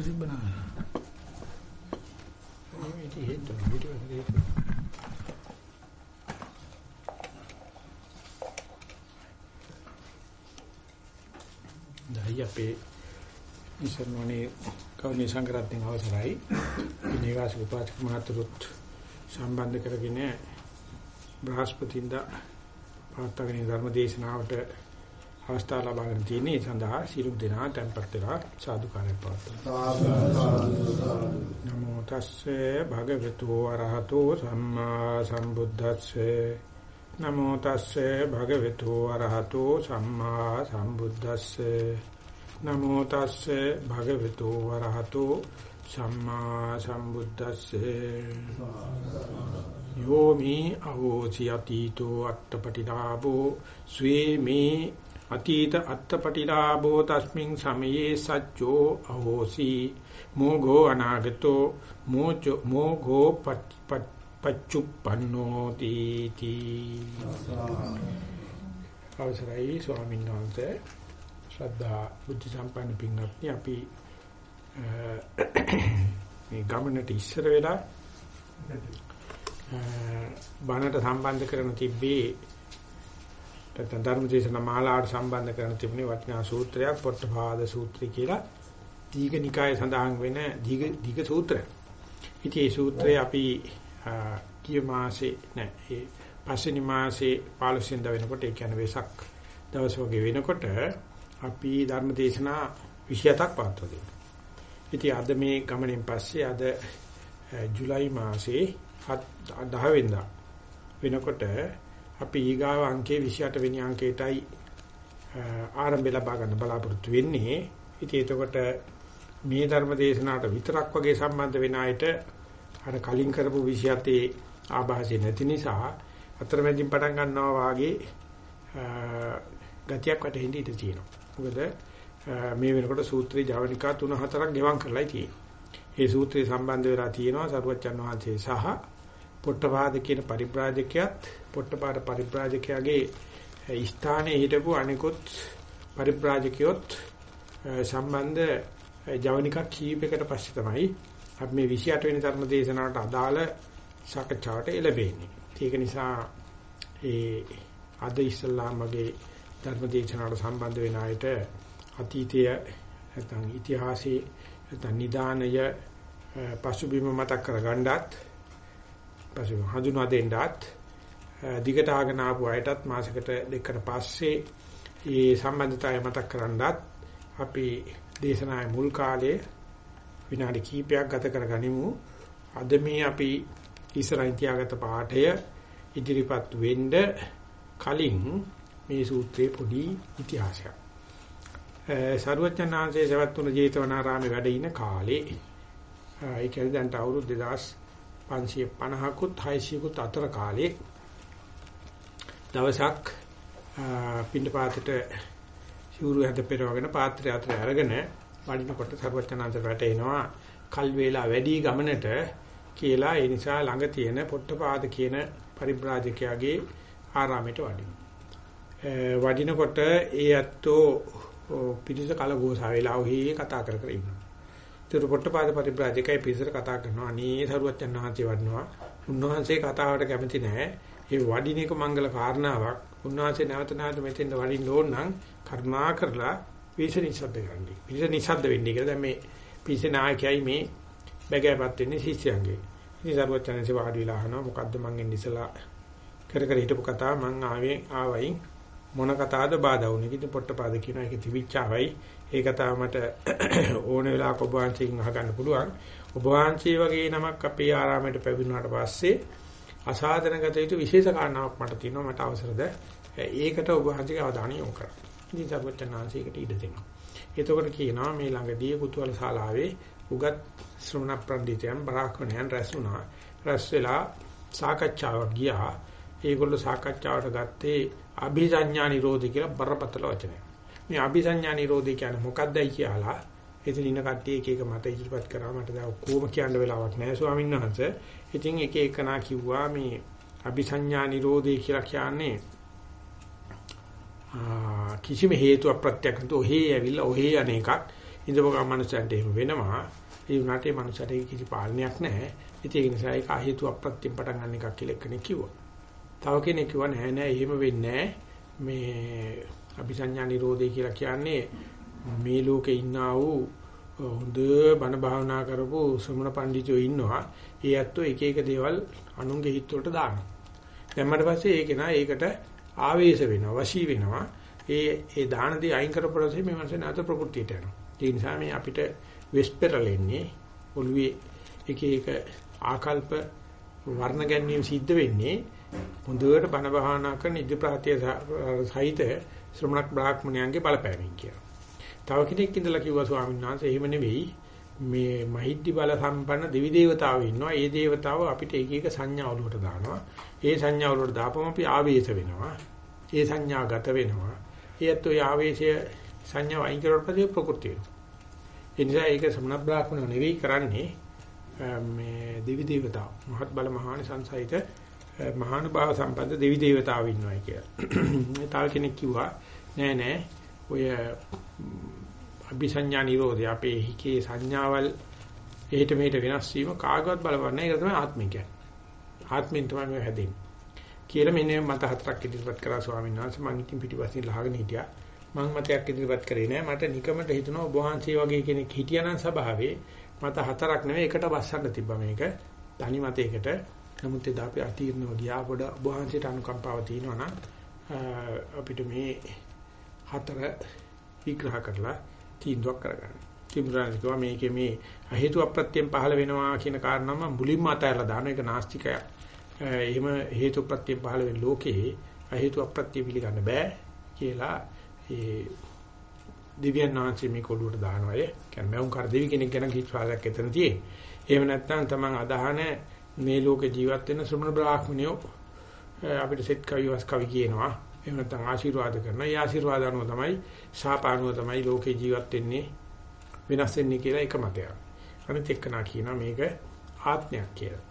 කටුරු තිබ්බනා. මේ ඉතින් හේතු පිටුවකට හේතු. දැයි අපේ ඉස්සරෝනේ කවුනේ සංගරත්න අවසරයි. ඉනේවාස උපාධි මහතුරුත් සම්බන්ධ කරගෙන බ්‍රහස්පතින්දා පාත්තගෙන ධර්ම දේශනාවට අවස්ථාව ලබාගෙන තියෙන ඒ සඳහා සියලු දෙනා tempත් වෙලා සාදුකාරය පවත්වනවා. නමෝ තස්සේ භගවතු වරහතෝ සම්මා සම්බුද්දස්සේ. නමෝ තස්සේ භගවතු වරහතෝ සම්මා සම්බුද්දස්සේ. නමෝ තස්සේ භගවතු වරහතෝ සම්මා සම්බුද්දස්සේ. යෝමි අවෝචි අතීතෝ අත්තපටිලාභෝ. ස්වේමේ අතීත අත්තපටිලාභෝ තස්මින් සමයේ සච්චෝ අහෝසි. මෝඝෝ අනාගතෝ මෝචෝ මෝඝෝ පච්චුප්පන්නෝ තීති අවසරයි ස්වාමීන් වහන්සේ. ශ්‍රද්ධා බුද්ධ සම්පන්න පින්වත්නි අපි මේ ගමනට ඉස්සර වෙලා බණට සම්බන්ධ කරන තිබ්බේ නැත්නම් ධර්මදේශන මාලාවට සම්බන්ධ කරන තිබුණේ වටිනා සූත්‍රයක් පොට්ටපාද සූත්‍රය කියලා දීඝනිකායේ සඳහන් වෙන දීඝ දීඝ සූත්‍රය. ඉතින් මේ සූත්‍රය අපි කිය මාසේ නෑ ඒ පස්වෙනි මාසේ 15 වෙනිදා වෙනකොට ඒ කියන්නේ වෙසක් දවස් වගේ වෙනකොට අපි ධර්මදේශනා 27ක් පවත්වනවා. ඉතින් අද මේ ගමනින් පස්සේ අද ජූලයි මාසේ 10 වෙනිදා වෙනකොට අපි ඊගාව අංකයේ 28 වෙනි අංකයටයි ආරම්භය ලබා ගන්න බලාපොරොත්තු වෙන්නේ. ඉතින් එතකොට මේ ධර්ම දේශනාවට විතරක් වගේ සම්බන්ධ වෙන අයට අර කලින් කරපු 27 ආభాසය නැති නිසා අතරමැදින් පටන් ගන්නවා වාගේ ගතියක් වැටෙන්න ඉඩ තියෙනවා. මොකද මේ වෙනකොට සූත්‍රේ ජවනිකා 3-4ක් ගෙවම් කරලා තියෙනවා. ඒ සූත්‍රේ සම්බන්ධ වෙලා තියෙනවා සරුවච්චන් වහන්සේ සහ පොට්ටපාද කියන පරිබ්‍රාජකයාත් පොට්ටපාද පරිබ්‍රාජකයාගේ ස්ථානයේ හිටපු අනිකුත් පරිබ්‍රාජකයොත් සම්බන්ධ ජවනිකා කීපයකට පස්සේ තමයි අපි මේ 28 වෙනි ධර්ම දේශනාවට අදාළ සාකච්ඡාවට එළඹෙන්නේ. ඒක නිසා ඒ අද ඉස්ලාමගේ ධර්ම දේශනාවට සම්බන්ධ වෙන අයට අතීතය නැත්නම් ඉතිහාසයේ නැත්නම් නිදානය පසුබිම මතක් කරගන්නත් පසු හඳුනා දෙන්නත් දිගට ආගෙන ආපු අයටත් මාසයකට දෙකකට පස්සේ මේ සම්බන්ධතාවය මතක් කරන්නත් අපි දේශනාවේ මුල් කාලයේ විනාඩි කිහිපයක් ගත කරගනිමු. අද මේ අපි ඉස්සරහින් තියාගත්ත පාඩය ඉදිරිපත් වෙන්න කලින් මේ සූත්‍රයේ පොඩි ඉතිහාසයක්. සරුවචනාංශයේ සවැත්තුන ජේතවනාරාමේ වැඩ ඉන කාලේ ඒ කියන්නේ දැන් අවුරුදු 2550කුත් 600කුත් අතර කාලේ දවසක් පින්නපාතට සිවුරු හැද පෙරවගෙන පාත්‍රය අතර අරගෙන වඩිනකොට සරුවචනාංශ වැටෙනවා කල් වේලා වැඩි ගමනට කියලා ඒ නිසා ළඟ තියෙන පොට්ටපාද කියන පරිබ්‍රාජකයාගේ ආරාමයට වඩිනවා. වඩිනකොට ඒ ඇත්තෝ පිටිස කලගෝසා වෙලා ඔහි කතා කර කර ඉන්නවා. ඒතර පොට්ටපාද පරිබ්‍රාජකයි පිටිසට කතා කරනවා. අනේ සරුවච්චන් වහන්සේ වඩනවා. උන්වහන්සේ කතාවට කැමති නැහැ. ඒ වඩින එක මංගල කාරණාවක්. උන්වහන්සේ නැවත නැවත මෙතෙන්ද වඩින්න ඕන නම් කරුණා කරලා පිටිස නිසද්ද කරන්නේ. පිටිස නිසද්ද වෙන්නේ කියලා දැන් මේ පිටිස නායකයයි මේ බැගෑපත් වෙන්නේ ශිෂ්‍යයන්ගේ. ඉතින් සරුවච්චන්සේ වාඩි වෙලා අහනවා මොකද්ද මං එන්නේ ඉස්සලා කර කර හිටපු කතාව මං ආවේ ආවයි මොන කතාවද බාධා වුනේ කිව්ද පොට්ටපාද කියන එක තිබිච්චාවයි ඒ කතාව මට ඕන වෙලාවක ඔබ වහන්සේගෙන් අහගන්න පුළුවන් ඔබ වහන්සේ වගේ නමක් අපේ ආරාමයට පැවිදුණාට පස්සේ අසාධනගත යුතු විශේෂ කාරණාවක් මට තියෙනවා මට අවසරද ඒකට ඔබ වහන්සේගේ අවධානය යොමු කරන්න. ඉතින් සර්වඥාන්සේකට ඉඩ දෙනවා. එතකොට කියනවා මේ ළඟදී කුතුහල ශාලාවේ උගත් ශ්‍රමණ පඬිතුයන් බරාක්ෂණයන් රැස් වුණා. රැස් වෙලා සාකච්ඡාවක් ගියා. ඒගොල්ලෝ සාකච්ඡාවට ගත්තේ අභිසඤ්ඤා නිරෝධය කියලා බරපතල වචනයක්. මේ අභිසඤ්ඤා නිරෝධය කියන්නේ මොකක්දයි කියලා එතන ඉන්න කට්ටිය එක එක මත ඉදිරිපත් කරා මට දැන් කොහොම කියන්න වෙලාවක් නැහැ ස්වාමීන් වහන්සේ. ඉතින් එක එකනා කිව්වා මේ අභිසඤ්ඤා නිරෝධය කියලා කියන්නේ කිසිම හේතුවක් ප්‍රත්‍යක් නැතුව ඔහේ ඇවිල්ලා ඔහේ අනේකක් ඉඳපුවා මනුස්සයන්ට එහෙම වෙනවා. ඒ වුණාට ඒ මනුස්සයට කිසි පාලනයක් නැහැ. ඒක නිසා ඒක හේතු අප්‍රත්‍යයෙන් පටන් ගන්න එකක් කියලා කෙනෙක් කිව්වා. තව කෙනෙක් කිව්වා නෑ නෑ එහෙම වෙන්නේ මේ අபிසඤ්ඤා නිරෝධය කියලා කියන්නේ මේ ලෝකේ ඉන්නා වූ හොඳ බණ භාවනා කරපු ශ්‍රමණ පඬිතුයෝ ඉන්නවා. ඒ ඇත්තෝ එක එක දේවල් අනුන්ගේ හිත වලට දානවා. දැම්මට පස්සේ ඒක නා ඒකට ආවේශ වෙනවා, වශී වෙනවා. ඒ ඒ දාන දේ අයින් කරපුවාසේ මේ මනසේ නැවත ප්‍රകൃතියට යනවා. ඒ නිසා මේ අපිට වෙස්පරලෙන්නේ ඔළුවේ එක එක ආකල්ප වර්ණ ගැනීම සිද්ධ වෙන්නේ හොඳට බණ භාවනා කරන ඉදිප්‍රාතිය සහිත ශ්‍රමණක් බ්‍රාහ්මණයන්ගේ බලපෑමින් කියලා. තව කෙනෙක් ඉඳලා කිව්වා ස්වාමීන් වහන්සේ එහෙම නෙවෙයි මේ මහිද්දි බල සම්පන්න දෙවි දේවතාවෝ ඉන්නවා. ඒ දේවතාවෝ අපිට එක එක සංඥා වලට දානවා. ඒ සංඥා වලට දාපම අපි ආවේශ වෙනවා. ඒ සංඥා ගත වෙනවා. ඒත් ඔය ආවේශය සංඥා වයින් කරලා පස්සේ ප්‍රകൃතිය. ඒ නිසා ඒක සමන බ්‍රාහ්මණ නෙවෙයි කරන්නේ මේ දෙවි දේවතාවෝ. මහත් බල මහානි සංසහිත මහානුභාව සම්පන්න දෙවි දේවතාවෝ ඉන්නවායි කියලා. තව කෙනෙක් කිව්වා නෑ නෑ ඔය අபிසඤ්ඤා නිරෝධය අපේ හිකේ සංඥාවල් එහෙට මෙහෙට වෙනස් වීම කාගවත් බලවන්නේ ඒක තමයි ආත්මය කියන්නේ. ආත්මෙන් තමයි මේ හැදෙන්නේ. කියලා මෙන්න මත හතරක් ඉදිරිපත් කරා ස්වාමීන් වහන්සේ මම ඉතින් පිටිපස්සෙන් ලහගෙන හිටියා. මම මතයක් ඉදිරිපත් කරේ නෑ මට නිකමට හිතනවා ඔබ වහන්සේ වගේ කෙනෙක් හිටියානම් සභාවේ මත හතරක් නෙවෙයි එකට බස්සන්න තිබ්බා මේක. තනි මතයකට. නමුත් එදා අපි අතීර්ණව ගියා පොඩ ඔබ වහන්සේට අනුකම්පාව තියෙනවා නම් අපිට මේ හතර විග්‍රහ කරලා තීන්දුවක් කරගන්න. කිඹුරාණන් කිව්වා මේකේ මේ හේතු අප්‍රත්‍යයෙන් පහළ වෙනවා කියන කාරණාව මම මුලින්ම අතහැරලා දාන එක නාස්තිකය. එහෙම හේතු ප්‍රත්‍යයෙන් පහළ වෙන ලෝකේ හේතු අප්‍රත්‍ය පිළිගන්න බෑ කියලා ඒ දිව්‍යන් වහන්සේ මේ කොළුවට දානවා. ඒ කියන්නේ මම කර දෙවි කෙනෙක් ගැන කිසි වාදයක් එතන තියෙන්නේ. එහෙම නැත්නම් තමන් අදහන මේ ලෝකේ ජීවත් වෙන ශ්‍රමණ බ්‍රාහ්මණයෝ අපිට සෙත් කවි වස් කවි කියනවා. එහෙම නැත්නම් ආශිර්වාද කරනවා. ඒ ආශිර්වාද අනුව තමයි ශාපානුව තමයි ලෝකේ ජීවත් වෙන්නේ වෙනස් වෙන්නේ කියලා එක මතයක්. අනිත් එක්කනා කියනවා මේක ආත්මයක් කියලා.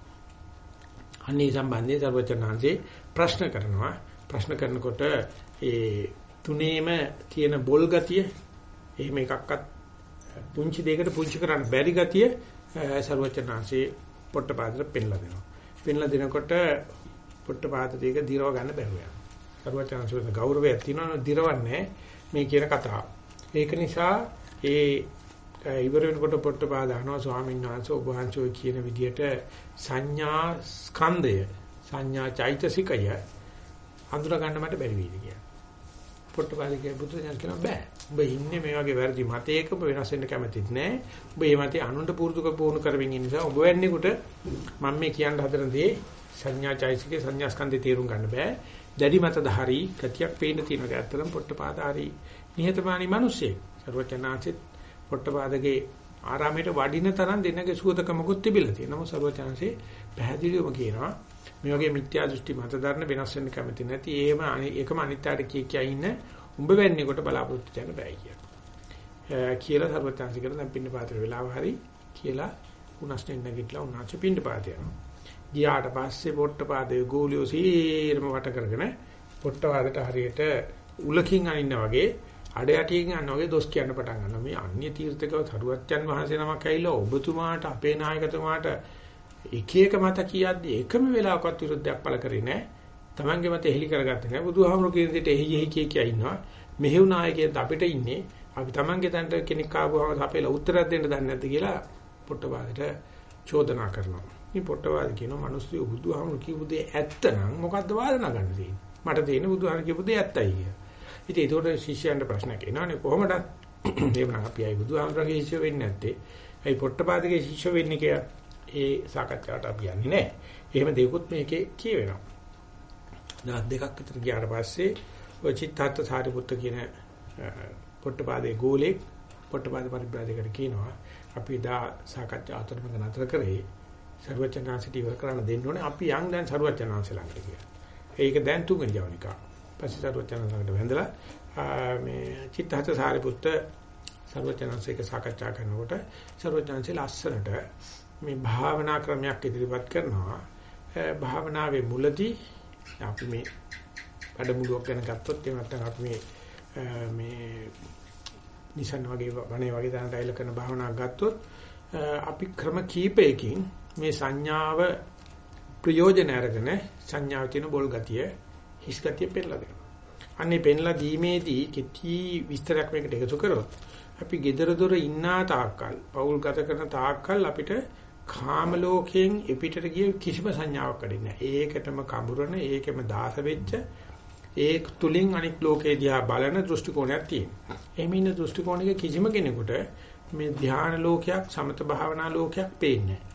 අන්නේ සම්බන්ධයෙන් සර්වචනාංශේ ප්‍රශ්න කරනවා. ප්‍රශ්න කරනකොට ඒ තුනේම තියෙන බොල් ගතිය එහෙම එකක්වත් පුංචි දෙයකට පුංචි කරන්න බැරි ගතිය සර්වචනාංශේ පොට්ටපාදට පෙන්ලා දෙනවා. පෙන්ලා දෙනකොට පොට්ටපාද දෙක දිරව ගන්න බැරුව යනවා. සර්වචනාංශේ ගෞරවයක් තියෙනවා දිරවන්නේ මේ කියන කතාව. ඒක නිසා ඒ ඉවර වෙනකොට පොට්ටපාද අහනවා ස්වාමීන් වහන්සේ ඔබ වහන්සේ කියන විදිහට සංඥා ස්කන්ධය සංඥා චෛතසිකය අඳුර ගන්න මට බැරි වෙයිද කියලා. පොට්ටපාද කිය බුදු දහම කියනවා බෑ. ඔබ ඉන්නේ මේ වගේ වැරදි මතයක ඔබ වෙනස් වෙන්න කැමතිත් නෑ. ඔබ මේ මතය අනුන්ට පුරුදු කරපුණු කරමින් ඉන්න නිසා ඔබ වෙන්නේකට මම මේ කියන්න හදන දේ සංඥා චෛතසිකේ සංඥා ස්කන්ධේ තේරුම් ගන්න බෑ. දැඩි මතධාරී ගතියක් පේන්න තියෙනවා. ඇත්තටම පොට්ටපාදාරී නිහතමානී මිනිස්සෙක්. සර්වචනාචිත් පොට්ටපාදගේ ආරාමයට වඩින තරම් දෙනගේ සුවතකමකුත් තිබිලා තියෙනවා. සර්වචනසේ පැහැදිලිවම කියනවා මේ වගේ මිත්‍යා දෘෂ්ටි මත දරන වෙනස් වෙන්න කැමති නැති ඒම ඒකම අනිත්‍යයට කිය කිය ඉන්න උඹ වෙන්නේ කොට බලාපොරොත්තු වෙන්න බෑ කියලා. කියලා සර්වචනසේ කරන දැන් පින්න පාත්‍ර වෙලාව හරි කියලා උනස්නෙන් නැගිටලා උනාච පින්න පාතේ යනවා. ගියාට පස්සේ පොට්ටපාදේ ගෝලියෝ සීරම වට කරගෙන පොට්ටපාදට හරියට උලකින් අනින්න වගේ අඩ යටියෙන් යනවා වගේ දොස් කියන්න පටන් ගන්නවා. මේ අන්‍ය තීර්ථකව සරුවච්චන් වහන්සේ නමක් ඇවිල්ලා ඔබතුමාට අපේ නායකතුමාට එක එක මත කියද්දි එකම වෙලාවකවත් විරුද්ධයක් පළ කරේ නැහැ. Tamange මත එහිලි කරගත්තේ නැහැ. බුදුහාමුදුරු කියන දෙයට එහි එහි කිය කිය ඉන්නවා. මෙහෙව් නායකයෙක් අපිට ඉන්නේ. අපි Tamange තැනට කෙනෙක් ආවම අපේලා උත්තරයක් දෙන්න දන්නේ නැද්ද කියලා පොට්ටපාදට චෝදනා කරනවා. මේ පොට්ටපාද කියනවා මිනිස්සු බුදුහාමුදුරු කියපු දේ ඇත්ත නම් මොකද්ද වාදනා ගන්න තියෙන්නේ? මට තියෙන බුදුහාමුදුරු කියපු දේ ඇත්තයි කියලා. ඉතින් ඒකට ශිෂ්‍යයන්ට ප්‍රශ්නයක් එනවනේ කොහොමද? එහෙමනම් අපි අයි බුදුහාමරගේ ශිෂ්‍ය වෙන්නේ නැත්තේ. අයි පොට්ටපාදගේ ශිෂ්‍ය වෙන්නේ කියලා ඒ සාකච්ඡාවට අපි යන්නේ නැහැ. එහෙම දෙයක්ත් මේකේ කියවෙනවා. දවස් දෙකක් විතර ගියාට පස්සේ ඔය චිත්තත් සාරිපුත්ත කියන පොට්ටපාදේ ගෝලෙක් පොට්ටපාද පරිබ්‍රාජකට කියනවා අපි දා සාකච්ඡා අතරමඟ නතර කරේ සර්වචනාංශටි ඉවර කරන්න දෙන්න ඕනේ අපි යන් දැන් සර්වචනාංශ ළඟට කියලා. ඒක දැන් තුන්වෙනි ජවනිකා. පස්සේ සර්වචනාංශ ළඟට වැඳලා මේ චිත්තහත සාරිපුත්ත සර්වචනාංශයක සාකච්ඡා කරනකොට සර්වචනාංශය ලස්සනට මේ භාවනා ක්‍රමයක් ඉදිරිපත් කරනවා. භාවනාවේ මුලදී අපි මේ අඩමුළුවක් ගැන ගත්තොත් එහෙම නැත්නම් අපි මේ මේ නිසන් වගේ වනේ වගේ තැනට ඇවිල්ලා කරන භාවනාවක් ගත්තොත් අපි ක්‍රම කීපයකින් මේ සංඥාව ප්‍රයෝජන අරගෙන සංඥාව තියෙන බොල් ගතිය හිස් ගතිය පෙන්නලා දෙනවා. අන්නේ පෙන්ලා දීමේදී කිටි විස්තරයක් මේකට එකතු කරොත් අපි gedara dora ඉන්නා තාක්කල් පෞල් ගත කරන තාක්කල් අපිට කාම ලෝකයෙන් එපිටට ගිය කිසිම සංඥාවක් අඩින්නේ නැහැ. ඒකටම කඹරන, ඒකෙම දාස වෙච්ච, ඒ තුලින් අනික් ලෝකේ දිහා බලන දෘෂ්ටි කෝණයක් තියෙනවා. එහෙම ඉන්න දෘෂ්ටි කෝණයක කිසිම කෙනෙකුට මේ ධ්‍යාන ලෝකයක්, සමත භාවනා ලෝකයක් පේන්නේ නැහැ.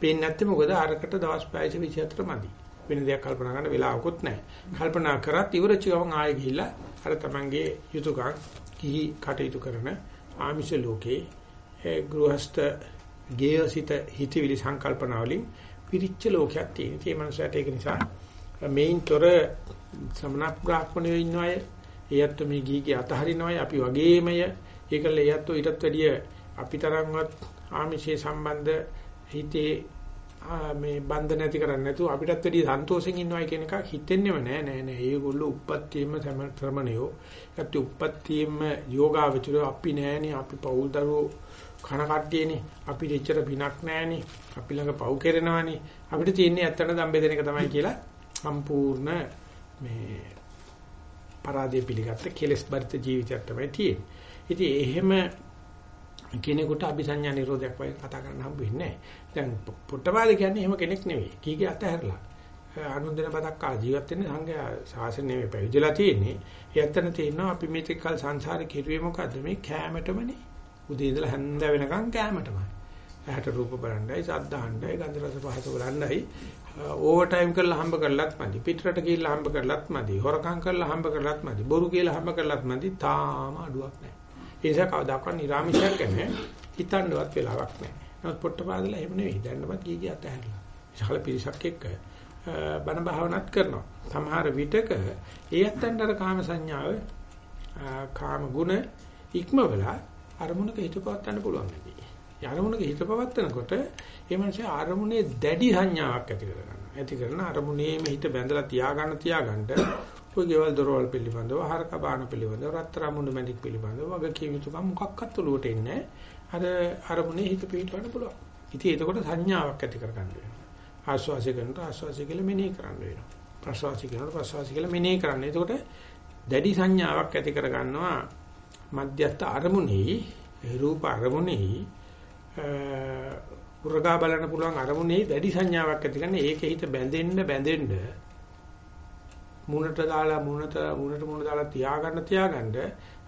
පේන්නේ නැත්නම් මොකද අරකට දවස් 5 24 මදි. වෙන දෙයක් කල්පනා කරන්න වෙලාවකුත් නැහැ. කල්පනා කරත් ඉවරච ගමන් ආයෙ ගිහිල්ලා අර තමන්ගේ යුතුයකම් කිහි කටයුතු කරන ආමිෂ ලෝකේ ගෘහස්ත ගේයසිත හිතවිලි සංකල්පනා වලින් පිරිච්ච ලෝකයක් තියෙනවා. ඒ මනසට ඒක නිසා මේන්තර සමනක් බ්‍රාහ්මණයෝ ඉන්න අය එයත් මේ ගීගේ අතහරිනවයි අපි වගේමය ඒකල එයත් ඊටත් වැඩිය අපිතරම්වත් ආමිෂයේ සම්බන්ධ හිතේ මේ බන්ධ නැති කරන්නේ නැතුව අපිටත් වැඩිය සන්තෝෂෙන් ඉන්නවයි කියන එක හිතෙන්නේම නෑ නෑ නෑ. ඒගොල්ලෝ උප්පත්තියෙම ශ්‍රමණයෝ. ඒත් උප්පත්තියෙම යෝගාවචරෝ අපි නෑනේ අපි පෞල් දරුවෝ. කන කට්ටියනේ අපිට එච්චර පිනක් නෑනේ අපි ළඟ පව් කෙරෙනවනේ අපිට තියෙන්නේ ඇත්තට දම්බේ දෙන එක තමයි කියලා සම්පූර්ණ මේ පරාදේ පිළිගත්ත කෙලස් බරිත ජීවිතයක් තමයි තියෙන්නේ. ඉතින් එහෙම කෙනෙකුට අபிසඤ්ඤා නිරෝධයක් වගේ කතා කරන්න හම්බ වෙන්නේ නැහැ. දැන් පුට්ටපාද කියන්නේ එහෙම කෙනෙක් නෙවෙයි. කීකේ අතහැරලා. අනුන්දන බතක් කා ජීවත් වෙන්න සංඝයා ශාසනයේ පැවිදිලා තියෙන්නේ. ඒ ඇත්තන තියෙනවා අපි මේක කල් සංසාරේ කෙරුවේ මොකද්ද? මේ කෑමටමනේ. උදේ ඉඳලා හැන්ද වෙනකන් කෑමටමයි. ඇහැට රූප බලන්නයි, ශබ්ද අහන්නයි, ගන්ධ රස පහස බලන්නයි. ඕවර් ටයිම් කරලා හම්බ කරලත් මදි. පිටරට ගිහිල්ලා හම්බ කරලත් මදි. හොරකම් කරලා හම්බ කරලත් මදි. බොරු කියලා හම්බ කරලත් මදි. තාම අඩුවක් නැහැ. ඒ නිසා කවදාකවත් නිර්ාමිෂයක් ගැන හිතන්නවත් වෙලාවක් නැහැ. නමුත් පොට්ටපාදලා එහෙම නෙවෙයි. දැන්නමත් ගිය ගිය අතහැරලා. විශාල පිරිසක් එක්ක බණ භාවනාත් කරනවා. සමහර විටක ඒ ඇත්තන්ට අර කාම සංඥාව කාම ගුණ ඉක්මවලා අරමුණක හිත පවත්වන්න පුළුවන් නැති. ඒ අරමුණක හිත පවත්වනකොට ඒ මනසේ අරමුණේ දැඩි සංඥාවක් ඇති කරගන්නවා. ඇති කරන අරමුණේම හිත බැඳලා තියාගන්න තියාගන්න ඔය ගෙවල් දොරවල් පිළිබඳව, හරක බාන පිළිබඳව, රත්තරන් මුණු මැදික් පිළිබඳව වගේ කීමිතුකම් මොකක්වත් ඔලුවට එන්නේ අර අරමුණේ හිත පිටවන්න පුළුවන්. ඉතින් එතකොට සංඥාවක් ඇති කරගන්න වෙනවා. ආස්වාසිය කරනකොට ආස්වාසිය කියලා මෙනෙහි කරන්න වෙනවා. ප්‍රසවාසිය කරනකොට ප්‍රසවාසිය කියලා මෙනෙහි කරන්න. එතකොට දැඩි සංඥාවක් ඇති කරගන්නවා මධ්‍යස්ථ අරමුණේ රූප අරමුණේ උරගා බලන්න පුළුවන් අරමුණේ දැඩි සංඥාවක් ඇති කරන ඒක හිත බැඳෙන්න බැඳෙන්න මුණට දාලා මුණට මුණට මුණ දාලා තියාගන්න තියාගන්න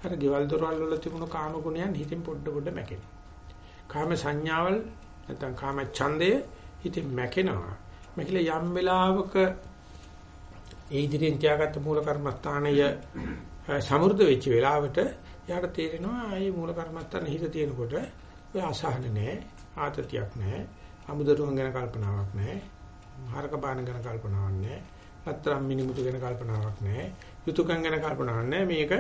අර ගෙවල් දොරවල් වල තිබුණු කාම ගුණයන් හිතෙන් පොඩ පොඩ මැකෙනවා. කාම සංඥාවල් නැත්නම් කාම ඡන්දය හිතෙන් මැකෙනවා. මැකිලා යම් වෙලාවක ඒ ඉදිරියෙන් තියාගත්ත මූල කර්මස්ථානය සමෘද්ධ වෙච්ච වෙලාවට යාට තේරෙනවා ආයේ මූල කර්මස්ථාන හිත තියෙනකොට ඔය අසහන නැහැ, ආතතියක් නැහැ, අමුදරුවන් ගැන කල්පනාවක් නැහැ, හරක බාන ගැන කල්පනාවක් නැහැ, අත්‍තරම් මිනිමුතු ගැන කල්පනාවක් නැහැ, යුතුයකම් ගැන කල්පනාවක් නැහැ. මේක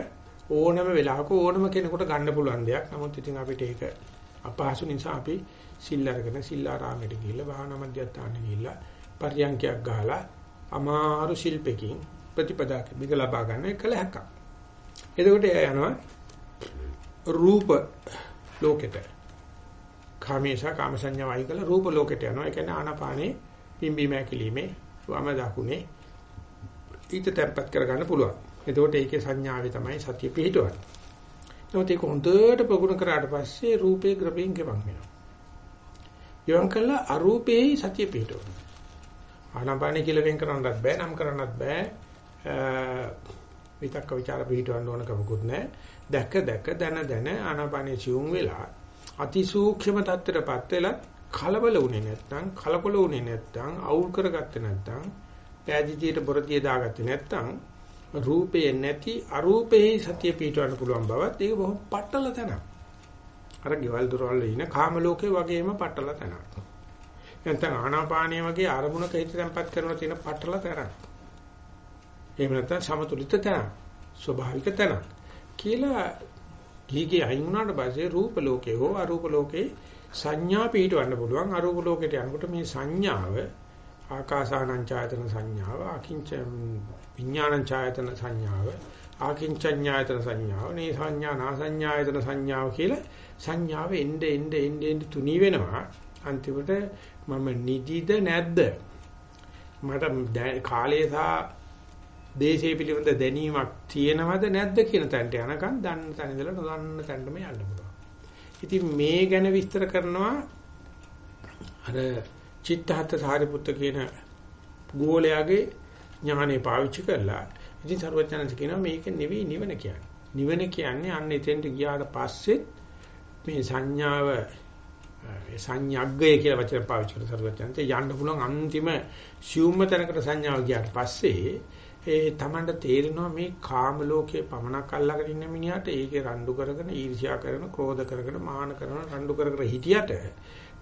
ඕනම වෙලාවක ඕනම කෙනෙකුට ගන්න පුළුවන් දෙයක්. නමුත් ඉතින් අපිට ඒක අපහසු නිසා අපි සිල් අරගෙන සිල්ලාරාමයට ගිහිල්ලා භාවනා මධ්‍යස්ථානෙ ගිහිල්ලා පරියන්කයක් ගහලා අමාරු ශිල්පකින් ප්‍රතිපදාක බිග ලබා ගන්න එකල හැක්කක්. එතකොට එයා යනවා රූප ලෝකෙට. කාමේශා කාම සංඥා වයි කළ රූප ලෝකෙට යනවා. ඒ කියන්නේ ආනාපානේ පිම්බි මෑකිලිමේ වම දකුණේ ඊට තැම්පත් කරගන්න පුළුවන්. එතකොට ඒකේ සංඥාවේ තමයි සතිය පිහිටවන්නේ. නමුත් ඒක හොඳට ප්‍රගුණ කරාට පස්සේ රූපේ ග්‍රපින් ගෙවන් වෙනවා. ගෙවන් කළා අරූපේ සතිය පිහිටවනවා. ආනාපානේ කියලා වෙන් කරන්නත් බෑ නම් කරන්නත් බෑ. විතක්ක ਵਿਚාර පිහිටවන්න ඕන කමකුත් නැහැ. දැක දැක දන දන ආනාපානිය සිවුම් වෙලා අතිසූක්ෂම தත්තරපත් වෙලා කලබල වුණේ නැත්නම් කලකොල වුණේ නැත්නම් අවුල් කරගත්තේ නැත්නම් පෑදිතියට බොරදිය දාගත්තේ නැත්නම් රූපේ නැති අරූපේ සතිය පිටවන්න පුළුවන් බවත් ඒක බොහොම පටල තැනක්. අර ගෙවල් දොරවල් ඉන කාම ලෝකේ වගේම පටල තැනක්. නැත්නම් ආනාපානිය වගේ අරමුණක හිත තැම්පත් කරන තියෙන පටල තැනක්. එහෙම නැත්නම් සමතුලිත තැනක්. ස්වභාවික තැනක්. කියලා ගීගේ අයින් වුණාට පස්සේ රූප ලෝකේ හෝ අරූප ලෝකේ සංඥා පිටවන්න පුළුවන්. අරූප ලෝකයට යනකොට මේ සංඥාව ආකාසානං ඡායතන සංඥාව අකිංච විඥානං ඡායතන සංඥාව ආකින්චඤ්ඤායතන සංඥාව නේ සංඥා නා සංඥායතන සංඥාව කියලා සංඥාව එnde එnde එnde එnde තුනී වෙනවා අන්තිමට මම නිදිද නැද්ද මට කාලය සහ දේශේ පිළිබඳ දැනීමක් තියෙනවද නැද්ද කියන තැනට යනකම් දන්න තැන ඉඳලා නොදන්න තැනටම යන්න පුළුවන්. ඉතින් මේ ගැන විස්තර කරනවා අර චිත්තහත් සාරිපුත්ත කියන ගෝලයාගේ ඥානෙ පාවිච්චි කරලා ඉතින් සරුවචනන්ස කියනවා මේක නෙවෙයි නිවන කියන්නේ. නිවන කියන්නේ අන්න එතෙන්ට ගියාට පස්සෙත් මේ සංඥාව සංඥග්ගය කියලා වචන පාවිච්චි කරලා සරුවචනන්ස යන්න පුළුවන් අන්තිම සියුම්ම තැනකට සංඥාව ගියාට පස්සේ ඒ Tamanට තේරෙනවා මේ කාම ලෝකයේ පමණක් අල්ලගෙන ඉන්න මිනිහට ඒකේ රණ්ඩු කරගෙන ඊර්ෂ්‍යා කරන, ක්‍රෝධ කරගෙන, මාන කරන රණ්ඩු කර කර හිටියට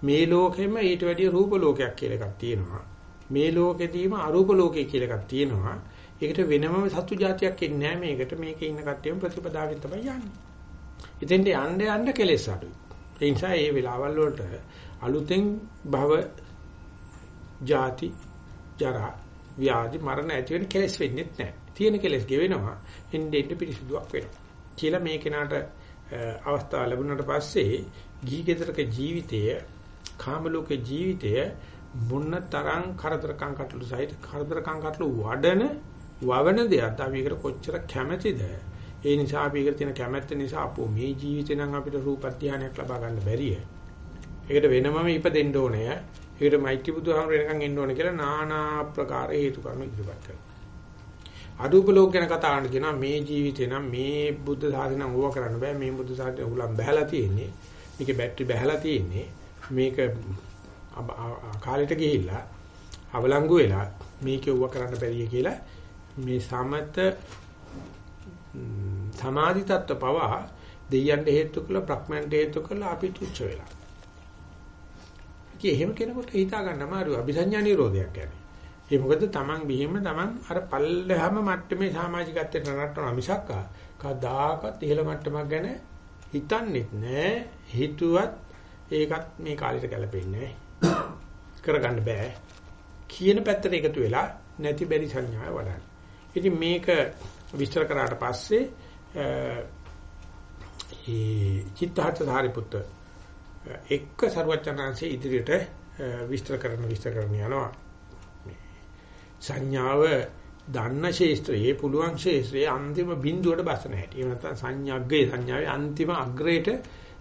මේ ලෝකෙම ඊට වැඩිය රූප ලෝකයක් කියලා එකක් තියෙනවා. මේ ලෝකෙදීම අරූප ලෝකය කියලා එකක් තියෙනවා. ඒකට වෙනමම සතු જાතියක් ඉන්නේ නැහැ මේකට මේකේ ඉන්න කට්ටියම ප්‍රතිපදාවෙන් තමයි යන්නේ. ඉතින් යන්න යන්න කෙලෙස් අඩුයි. ඒ නිසා මේ වෙලාවල් වලට අලුතෙන් භව ಜಾති ජරා ව්‍යාධි මරණ ඇති වෙන කෙලෙස් වෙන්නේ නැහැ. තියෙන කෙලෙස් ගෙවෙනවා. එන්නේ එන්නේ පිරිසිදුවක් වෙනවා. කියලා මේ කෙනාට අවස්ථාව ලැබුණාට පස්සේ ගිහි ගෙදරක ජීවිතය කාම ලෝකේ ජීවිතය මොන්න තරම් කරදරකම් කටළු සහිත කරදරකම් කටළු වඩන වවන දෙයක් අපි ඒකට කොච්චර කැමැතිද ඒ නිසා අපි ඒකට තියෙන කැමැත්ත නිසා අපෝ මේ ජීවිතේ නම් අපිට රූප ධානයක් ලබා ගන්න බැරිය ඒකට වෙනමම ඉපදෙන්න ඕනේ ඒකට මෛත්‍රී බුදුහාමර වෙනකන් එන්න ඕනේ කියලා নানা ආකාර හේතු කාරණා ඉදිරිපත් කරනවා. අරූප ලෝක ගැන කතා කරන කියනවා මේ ජීවිතේ නම් මේ බුද්ධ සාසනය ඕව කරන්න බෑ. මේ බුද්ධ සාසනය උලම් බහැලා තියෙන්නේ. මේකේ බැටරි බහැලා තියෙන්නේ. මේක කාලෙට ගිහිල්ලා අවලංගු වෙලා මේක උව කරන්න බැරිය කියලා මේ සමත සමාධි තත්ත්ව පවා දෙයයන්ට හේතු කළ බ්‍රහ්මයන්ට හේතු කළ අපි තුච්ච වෙලා. කිය එහෙම කෙනෙකුට හිතා ගන්න අමාරු අபிසඤ්ඤා නිරෝධයක් කියන්නේ. ඒ මොකද Taman බිහිම Taman අර පල්ලෙහාම මට්ටමේ සමාජිකත්වයට නරටන මිසක් කදාකත් ඉහළ මට්ටමක් ගැන හිතන්නේත් නෑ. හිතුවත් ඒකත් මේ කාලෙට ගැලපෙන්නේ කරගන්න බෑ. කියන පැත්තට එකතු වෙලා නැති බැරි සංඥාව වඩන්න. ඉතින් මේක විස්තර කරාට පස්සේ ඒ චිත්තහත් සාරිපුත්ත එක්ක ਸਰවචනාංශයේ ඉදිරියට විස්තර කරන විස්තර කරන යනවා සංඥාව දන්න ශේස්ත්‍රයේ පුළුවන් ශේස්ත්‍රයේ අන්තිම බිඳුවට බසන හැටි. එහෙම නැත්නම් සංඥාග්ගේ සංඥාවේ අන්තිම අග්‍රයට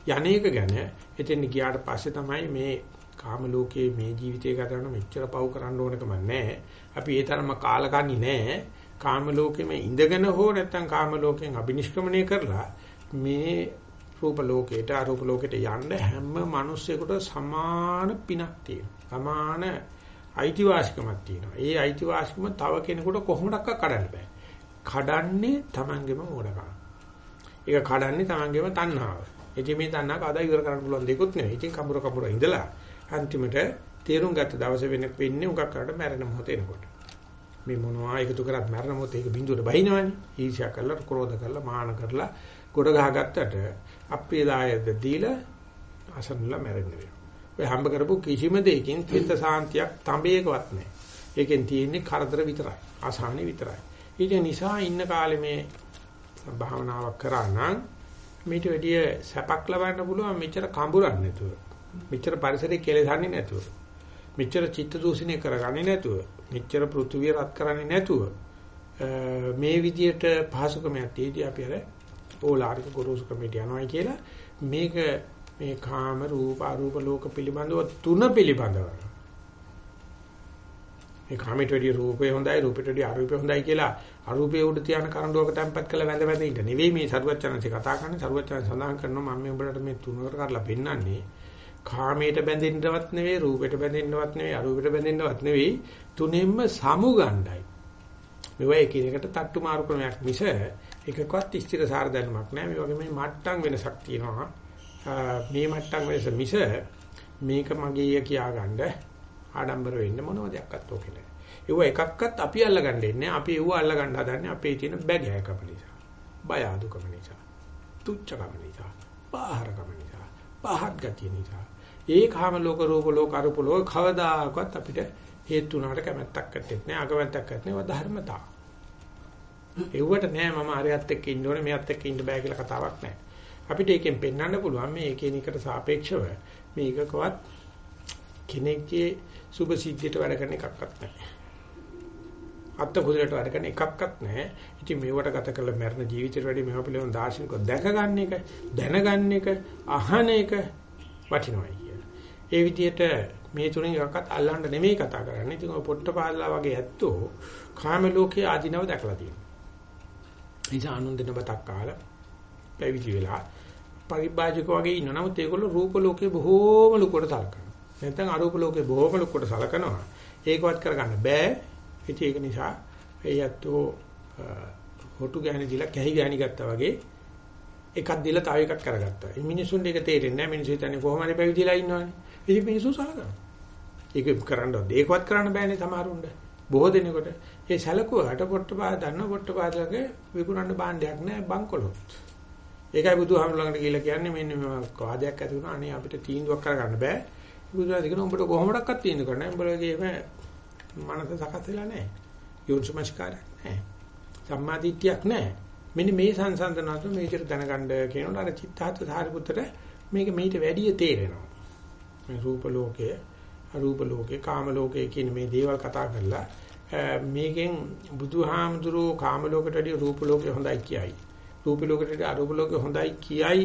යන්නේක ගැන එතෙන් ගියාට පස්සේ තමයි මේ කාම ලෝකයේ මේ ජීවිතය ගත කරන මෙච්චර පව් කරන්න ඕනකම නැහැ. අපි ඒ තරම්ම කාලකන්ණි නැහැ. කාම ලෝකෙම ඉඳගෙන හෝ නැත්නම් කාම ලෝකෙන් අබිනිෂ්ක්‍මණය කරලා මේ රූප ලෝකයට අරූප ලෝකයට යන්න හැම මිනිස්සෙකුට සමාන පිනක් තියෙනවා. සමාන අයිතිවාසිකමක් තියෙනවා. ඒ අයිතිවාසිකම තව කෙනෙකුට කොහොමඩක්ක කඩන්න බෑ. කඩන්නේ Tamangeම මොඩකම. ඒක කඩන්නේ Tamangeම තණ්හාව. ඉතින් මේ තණ්හාව කවදා ඉවර කරන්න පුළුවන් දෙයක්වත් නෙවෙයි. ඉතින් කඹර කඹර ඉඳලා අන්තිමට තේරුම් ගත්ත දවසේ වෙන්නේ වෙන්නේ උගක් කරට මැරෙන මොහොත එනකොට. මේ මොනවා එකතු කරත් මරණ මොහොත ඒක බිඳුවට බහිනවනේ. ඊර්ෂ්‍යා කරලා, ක්‍රෝධ කරලා, මාන කරලා ගොඩ ගහගත්තට අප්‍රියදායද දීලා අසන්නලා මැරෙන්න වෙනවා. ඔය හම්බ කරපු කිසිම දෙයකින් චිත්ත සාන්තියක් තඹේකවත් නැහැ. ඒකෙන් තියෙන්නේ කරදර විතරයි. අසහනෙ විතරයි. ඊට නිසා ඉන්න කාලේ මේ භාවනාවක් කරා නම් මේට වැඩිය සැපක් ලබන්න පුළුවන් මෙච්චර කඹරන්නේ නැතුව. මෙච්චර පරිසරයේ කෙලෙසන්නේ නැතුව. මෙච්චර චිත්ත දූෂණය කරගන්නේ නැතුව. මෙච්චර පෘථුවිය රත් කරන්නේ නැතුව මේ විදියට පහසුකමක් තියදී අපි අර ඕලාරික ගුරුසු කමිටිය යනවා කියලා. මේක මේ කාම රූප අරූප ලෝක පිළිබඳව තුන පිළිබඳව. මේ කාමයට වැඩිය රූපේ හොඳයි රූපෙට වැඩිය අරූපේ හොඳයි කියලා අරූපේ උඩ තියන කරඬුවක තැම්පත් කරලා වැඳ වැඳ ඉන්න. නෙවෙයි මේ සරුවචනන්සේ කතා කරන්නේ. සරුවචනන් සඳහන් කරනවා මම මේ උඹලට මේ තුනකට කරලා පෙන්නන්නේ කාමයට බැඳෙන්නවත් නෙවෙයි රූපයට බැඳෙන්නවත් නෙවෙයි අරූපයට බැඳෙන්නවත් නෙවෙයි. තුනෙන්ම සමුගණ්ඩයි. මේවා එකිනෙකට තට්ටු මාරු ක්‍රමයක් මිස එකකවත් ස්ථිර සාර දැනුමක් නෑ. මේ වගේ මේ මට්ටම් වෙනසක් තියෙනවා. මේ මට්ටම් වෙනස මිස මේක මගේ කියාගන්න ආඩම්බර වෙන්න මොනව දෙයක්වත් ඕකේ නෑ. ඒව එකක්වත් අපි අල්ලගන්න ඉන්නේ අපි ඒව අල්ලගන්න හදන්නේ අපේ තියෙන බැගෑකම නිසා බය අදුකම නිසා තුච්චකම නිසා පාහරකම නිසා පහත් ගතිය නිසා. ඒ කාම ලෝක රූප ලෝක අරූප ලෝක කවදාකවත් අපිට හේතු වුණාට කැමැත්තක් ඇත්තෙත් නෑ අකමැත්තක් ඇත්තේ නෑ එව්වට නෑ මම අරයත් එක්ක ඉන්න ඕනේ මෙයත් එක්ක ඉන්න බෑ කියලා කතාවක් නෑ. අපිට ඒකෙන් පෙන්වන්න පුළුවන් මේ එකිනෙකට සාපේක්ෂව මේකකවත් කෙනෙක්ගේ සුභ සිද්ධියට වැඩ කරන එකක්වත් නැහැ. අත්ත කුදලට වැඩ කරන එකක්වත් නැහැ. ඉතින් මේවට ගත කරලා මරණ ජීවිතේට වැඩි මේවා පිළිබඳ දාර්ශනිකව දැකගන්න එක, දැනගන්න එක, අහන එක වටිනවයි කියලා. ඒ විදිහට මේ තුනෙන් එකක්වත් අල්ලන්න නෙමෙයි කතා කරන්නේ. ඉතින් ඔය පොට්ටපාලා වගේ ඇත්තෝ කාම ලෝකයේ ආධිනව දැකලා තියෙනවා. නිසා ආනන්දින බතක් කාලා පැවිදි වෙලා පරිබ්බාජක වගේ ඉන්නවා. නමුත් ඒගොල්ලෝ රූප ලෝකේ බොහෝම ලොකුට සලකනවා. නැත්නම් අරූප ලෝකේ බොහෝම ලොකුට සලකනවා. ඒකවත් කරගන්න බෑ. ඉතින් ඒක නිසා එයත්ෝ හොටු ගෑණි දීලා කැහි ගෑණි ගත්තා වගේ එකක් දීලා තව එකක් කරගත්තා. මේ මිනිසුන්ට ඒක තේරෙන්නේ නැහැ. මිනිස්සු හිතන්නේ කොහොම හරි පැවිදිලා ඉන්නවනේ. ඉතින් මිනිස්සු සලකනවා. ඒක කරන්න ඒකවත් කරන්න බෑනේ සමහරුන්ට. බොහෝ දෙනෙකුට ඒ සැලකුවාට පොට්ටපාද දන්න පොට්ටපාදලගේ විකුණන්න භාණ්ඩයක් නැහැ බංකොලොත්. ඒකයි බුදුහාමුදුරන්ට කියලා කියන්නේ මෙන්න මේ වාදයක් ඇති වුණා. අනේ අපිට තීන්දුවක් කරගන්න බෑ. බුදුරජාණන් කියන උඹට කොහොමඩක්වත් තීන්දුව කරන්න නැහැ. උඹලගේ එහෙම මනස සකස් වෙලා නැහැ. යෝනිසමස්කාරයක් නැහැ. සම්මාදිට්ඨියක් නැහැ. මෙන්න මේ සංසන්දනatu මේ විදිහට දැනගන්න කියනකොට අර චිත්තාත් සාරිපුත්තට මේක මීට වැඩිය තේරෙනවා. මේ රූප ලෝකය, අරූප ලෝකය, කාම ලෝකය කියන මේ දේවල් කතා කරලා මේකෙන් බුදුහාමුදුරුවෝ කාම ලෝකයට වඩා රූප ලෝකය හොඳයි කියයි. රූප ලෝකයට වඩා අරූප ලෝකය හොඳයි කියයි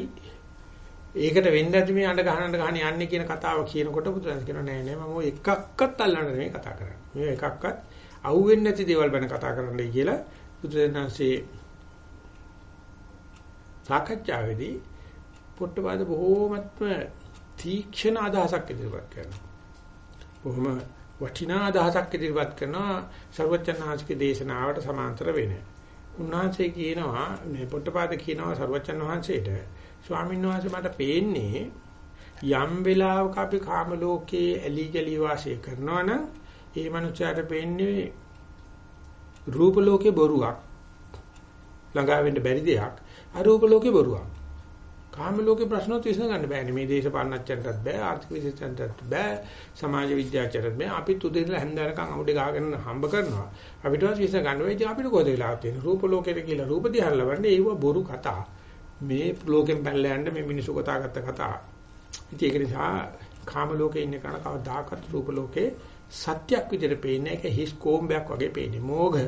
ඒකට වෙන්න ඇති මේ අඬ ගහනන්න ගහන යන්නේ කියන කතාව කියනකොට බුදුරජාණන් කියනවා නෑ නෑ මම ඔය එකක්වත් අල්ලන්න නෙමෙයි කතා කරන්නේ. මේ එකක්වත් අහුවෙන්නේ නැති දේවල් ගැන කතා කරන්නයි කියලා බුදුරජාණන්සේ සාකච්ඡාවේදී පොට්ටපාද බොහෝමත්ම තීක්ෂණ අදහසක් ඉදිරිපත් කරනවා. බොහොම වටිනා අදහසක් ඉදිරිපත් කරනවා සර්වචන්නාංශික දේශනාවට සමාන්තර වෙන්නේ. උන්වහන්සේ කියනවා මේ පොට්ටපාද කියනවා සර්වචන් වහන්සේට ස්වාමීන් වහන්සේ මට පේන්නේ යම් වෙලාවක අපි කාම ලෝකයේ ඇලි ගලි වාසය කරනවා නම් ඒ මනුස්සයාට පේන්නේ රූප ලෝකේ බොරුවක් ළඟා වෙන්න බැරි දෙයක් අරූප ලෝකේ බොරුවක් කාම ලෝකේ ප්‍රශ්නොත් විසඳ ගන්න බෑනේ මේ දේශපාලනච්චන්ටත් බෑ ආර්ථික විශේෂඥන්ටත් බෑ සමාජ විද්‍යාචරත් බෑ අපි තුදෙන්ලා හැන්දරකම් අමුඩේ ගහගෙන හම්බ කරනවා අපිටවත් විසඳ ගන්න වෙයි අපිට කොහෙද වෙලා තියෙන්නේ රූප ලෝකෙට කියලා රූප දිහා ලබන්නේ ඒව බොරු කතා මේ ලෝකෙන් පැනලා යන්න මේ මිනිස්සු කතාගත්ත කතා. ඉතින් ඒක නිසා කාම ලෝකේ ඉන්න කෙනා කවදාකවත් රූප ලෝකේ සත්‍යක් විදිහට පේන්නේ ඒක හිස් කොම්බයක් වගේ පේන්නේ. මෝඝ.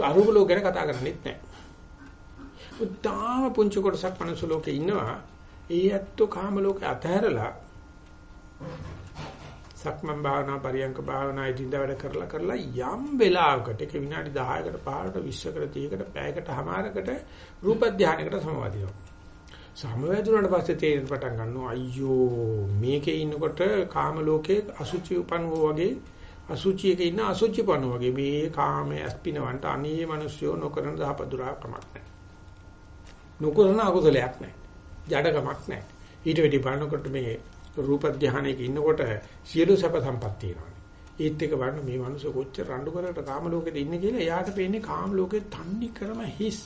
අරූප ලෝක ගැන කතා කරන්නේත් නැහැ. උදාම පුංචි කොටසක් මනුස්ස ලෝකේ ඉන්නවා. ඒ ඇත්තෝ කාම ලෝකේ අතහැරලා සක්මන් භාවනා පරියංක භාවනා ඉදින්ද වැඩ කරලා කරලා යම් වෙලාවකට ඒක විනාඩි 10කට 15කට 20කට 30කට පැයකට හමාරකට රූප ධානයකට සමවදිනවා. සමවැදුනට පස්සේ තේරෙන්න පටන් ගන්නවා අයියෝ මේකේ ඉන්නකොට කාම ලෝකේ අසුචි උපන්වෝ වගේ අසුචියක ඉන්න අසුචිපණෝ වගේ මේ කාමයේ අස්පිනවන්ට අනේ මිනිස්සුયો නොකරන දහපදුරා කමක් නැහැ. නොකරන අකුසලයක් නැහැ. ජඩකමක් නැහැ. ඊට වෙඩි බලනකොට මේ රූප ධානයක ඉන්නකොට සියලු සැප සම්පත් තියෙනවා. ඒත් එක බලන්න මේ මනුස්සය කොච්චර රණ්ඩු කරකට කාම ලෝකෙද ඉන්නේ කියලා එයාට පේන්නේ කාම ලෝකේ තන්නේ කරම හිස්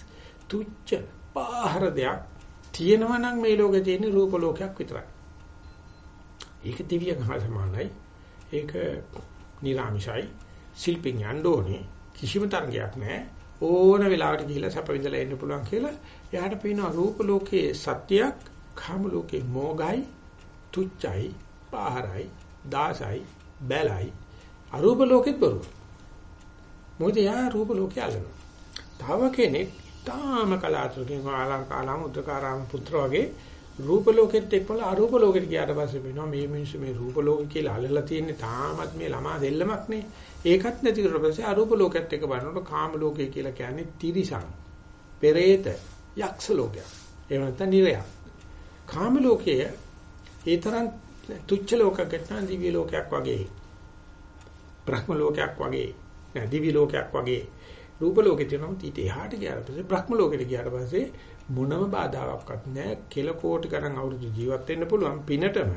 තුච්ච පාහර දෙයක් තියෙනවා නම් මේ ලෝකේ තියෙන රූප ලෝකයක් විතරයි. ඒක දිව්‍යක හා සමානයි. ඒක නිර්ආමිෂයි. ශිල්පින් යන්න ඕනේ. කිසිම තරගයක් නැහැ. ඕන වෙලාවකට ගිහිල්ලා සැප විඳලා එන්න පුළුවන් කියලා එයාට පේනවා රූප ලෝකයේ සත්‍යයක් කාම ලෝකේ මොගයි තුච්චයි, පාහරයි, දාසයි, බැලයි අරූප ලෝකෙත් බරුව. මොකද යා රූප ලෝකේ අල්ලනවා. තව කෙනෙක් තාම කලාතුරකින් ආලංකාරාම උද්දකාරාම පුත්‍ර වගේ රූප ලෝකෙත් එක්කලා අරූප ලෝකෙට ගියාට පස්සේ වෙනවා මේ මිනිස්සු මේ රූප ලෝක කියලා අල්ලලා තියෙන්නේ තාමත් මේ ළමා දෙල්ලමක් නේ. ඒකත් නැති කරලා පස්සේ අරූප ලෝකෙත් එක්ක බලනකොට කාම ලෝකය කියලා කියන්නේ තිරිසන්, පෙරේත, යක්ෂ ලෝකයක්. එහෙම නැත්නම් නිරයක්. කාම ලෝකයේ ඒ තරම් තුච්ච ලෝකයකට නම් දිව්‍ය ලෝකයක් වගේ. බ්‍රහ්ම ලෝකයක් වගේ. නෑ දිව්‍ය ලෝකයක් වගේ. රූප ලෝකේ තියෙනවා ඊට එහාට ගියාට පස්සේ බ්‍රහ්ම ලෝකෙට ගියාට පස්සේ මොනම බාධාවක්වත් නෑ කෙල කෝටි ගණන් අවුරුදු ජීවත් වෙන්න පුළුවන් පිනටම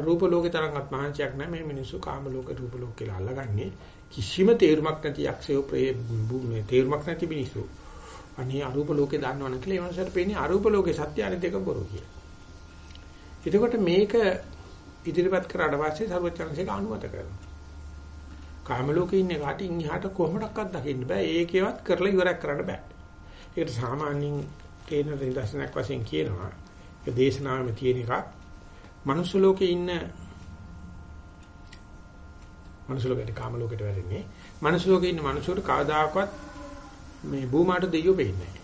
රූප ලෝකේ තරම්වත් මහන්සියක් නෑ මේ මිනිස්සු කාම ලෝක රූප ලෝක කියලා අල්ලගන්නේ කිසිම තේරුමක් නැති යක්ෂයෝ ප්‍රේ භූමියේ තේරුමක් නැති මිනිස්සු අනේ අරූප ලෝකේ දන්නවනම් කියලා ඒ මනසට පේන්නේ අරූප ලෝකේ සත්‍ය අනිත් දෙක බොරු කියලා එතකොට මේක ඉදිරිපත් කරාට පස්සේ සර්වචනසේක අනුමත කරනවා. කාම ලෝකේ ඉන්න කාටින් එහාට කොහොමඩක්වත් දකින්න බෑ. ඒකේවත් කරලා ඉවරයක් කරන්න බෑ. ඒකට සාමාන්‍යයෙන් තේන නිදර්ශනයක් වශයෙන් කියනවා. ඒ දේශනාවෙම තියෙන එකක්. මනුස්ස ලෝකේ ඉන්න මනුස්ස ලෝකේ කාම ලෝකෙට වැරෙන්නේ. මනුස්ස ලෝකේ ඉන්න මනුස්සයෙකුට කවදාකවත් මේ භූමාට දෙයියෝ වෙන්නේ නැහැ.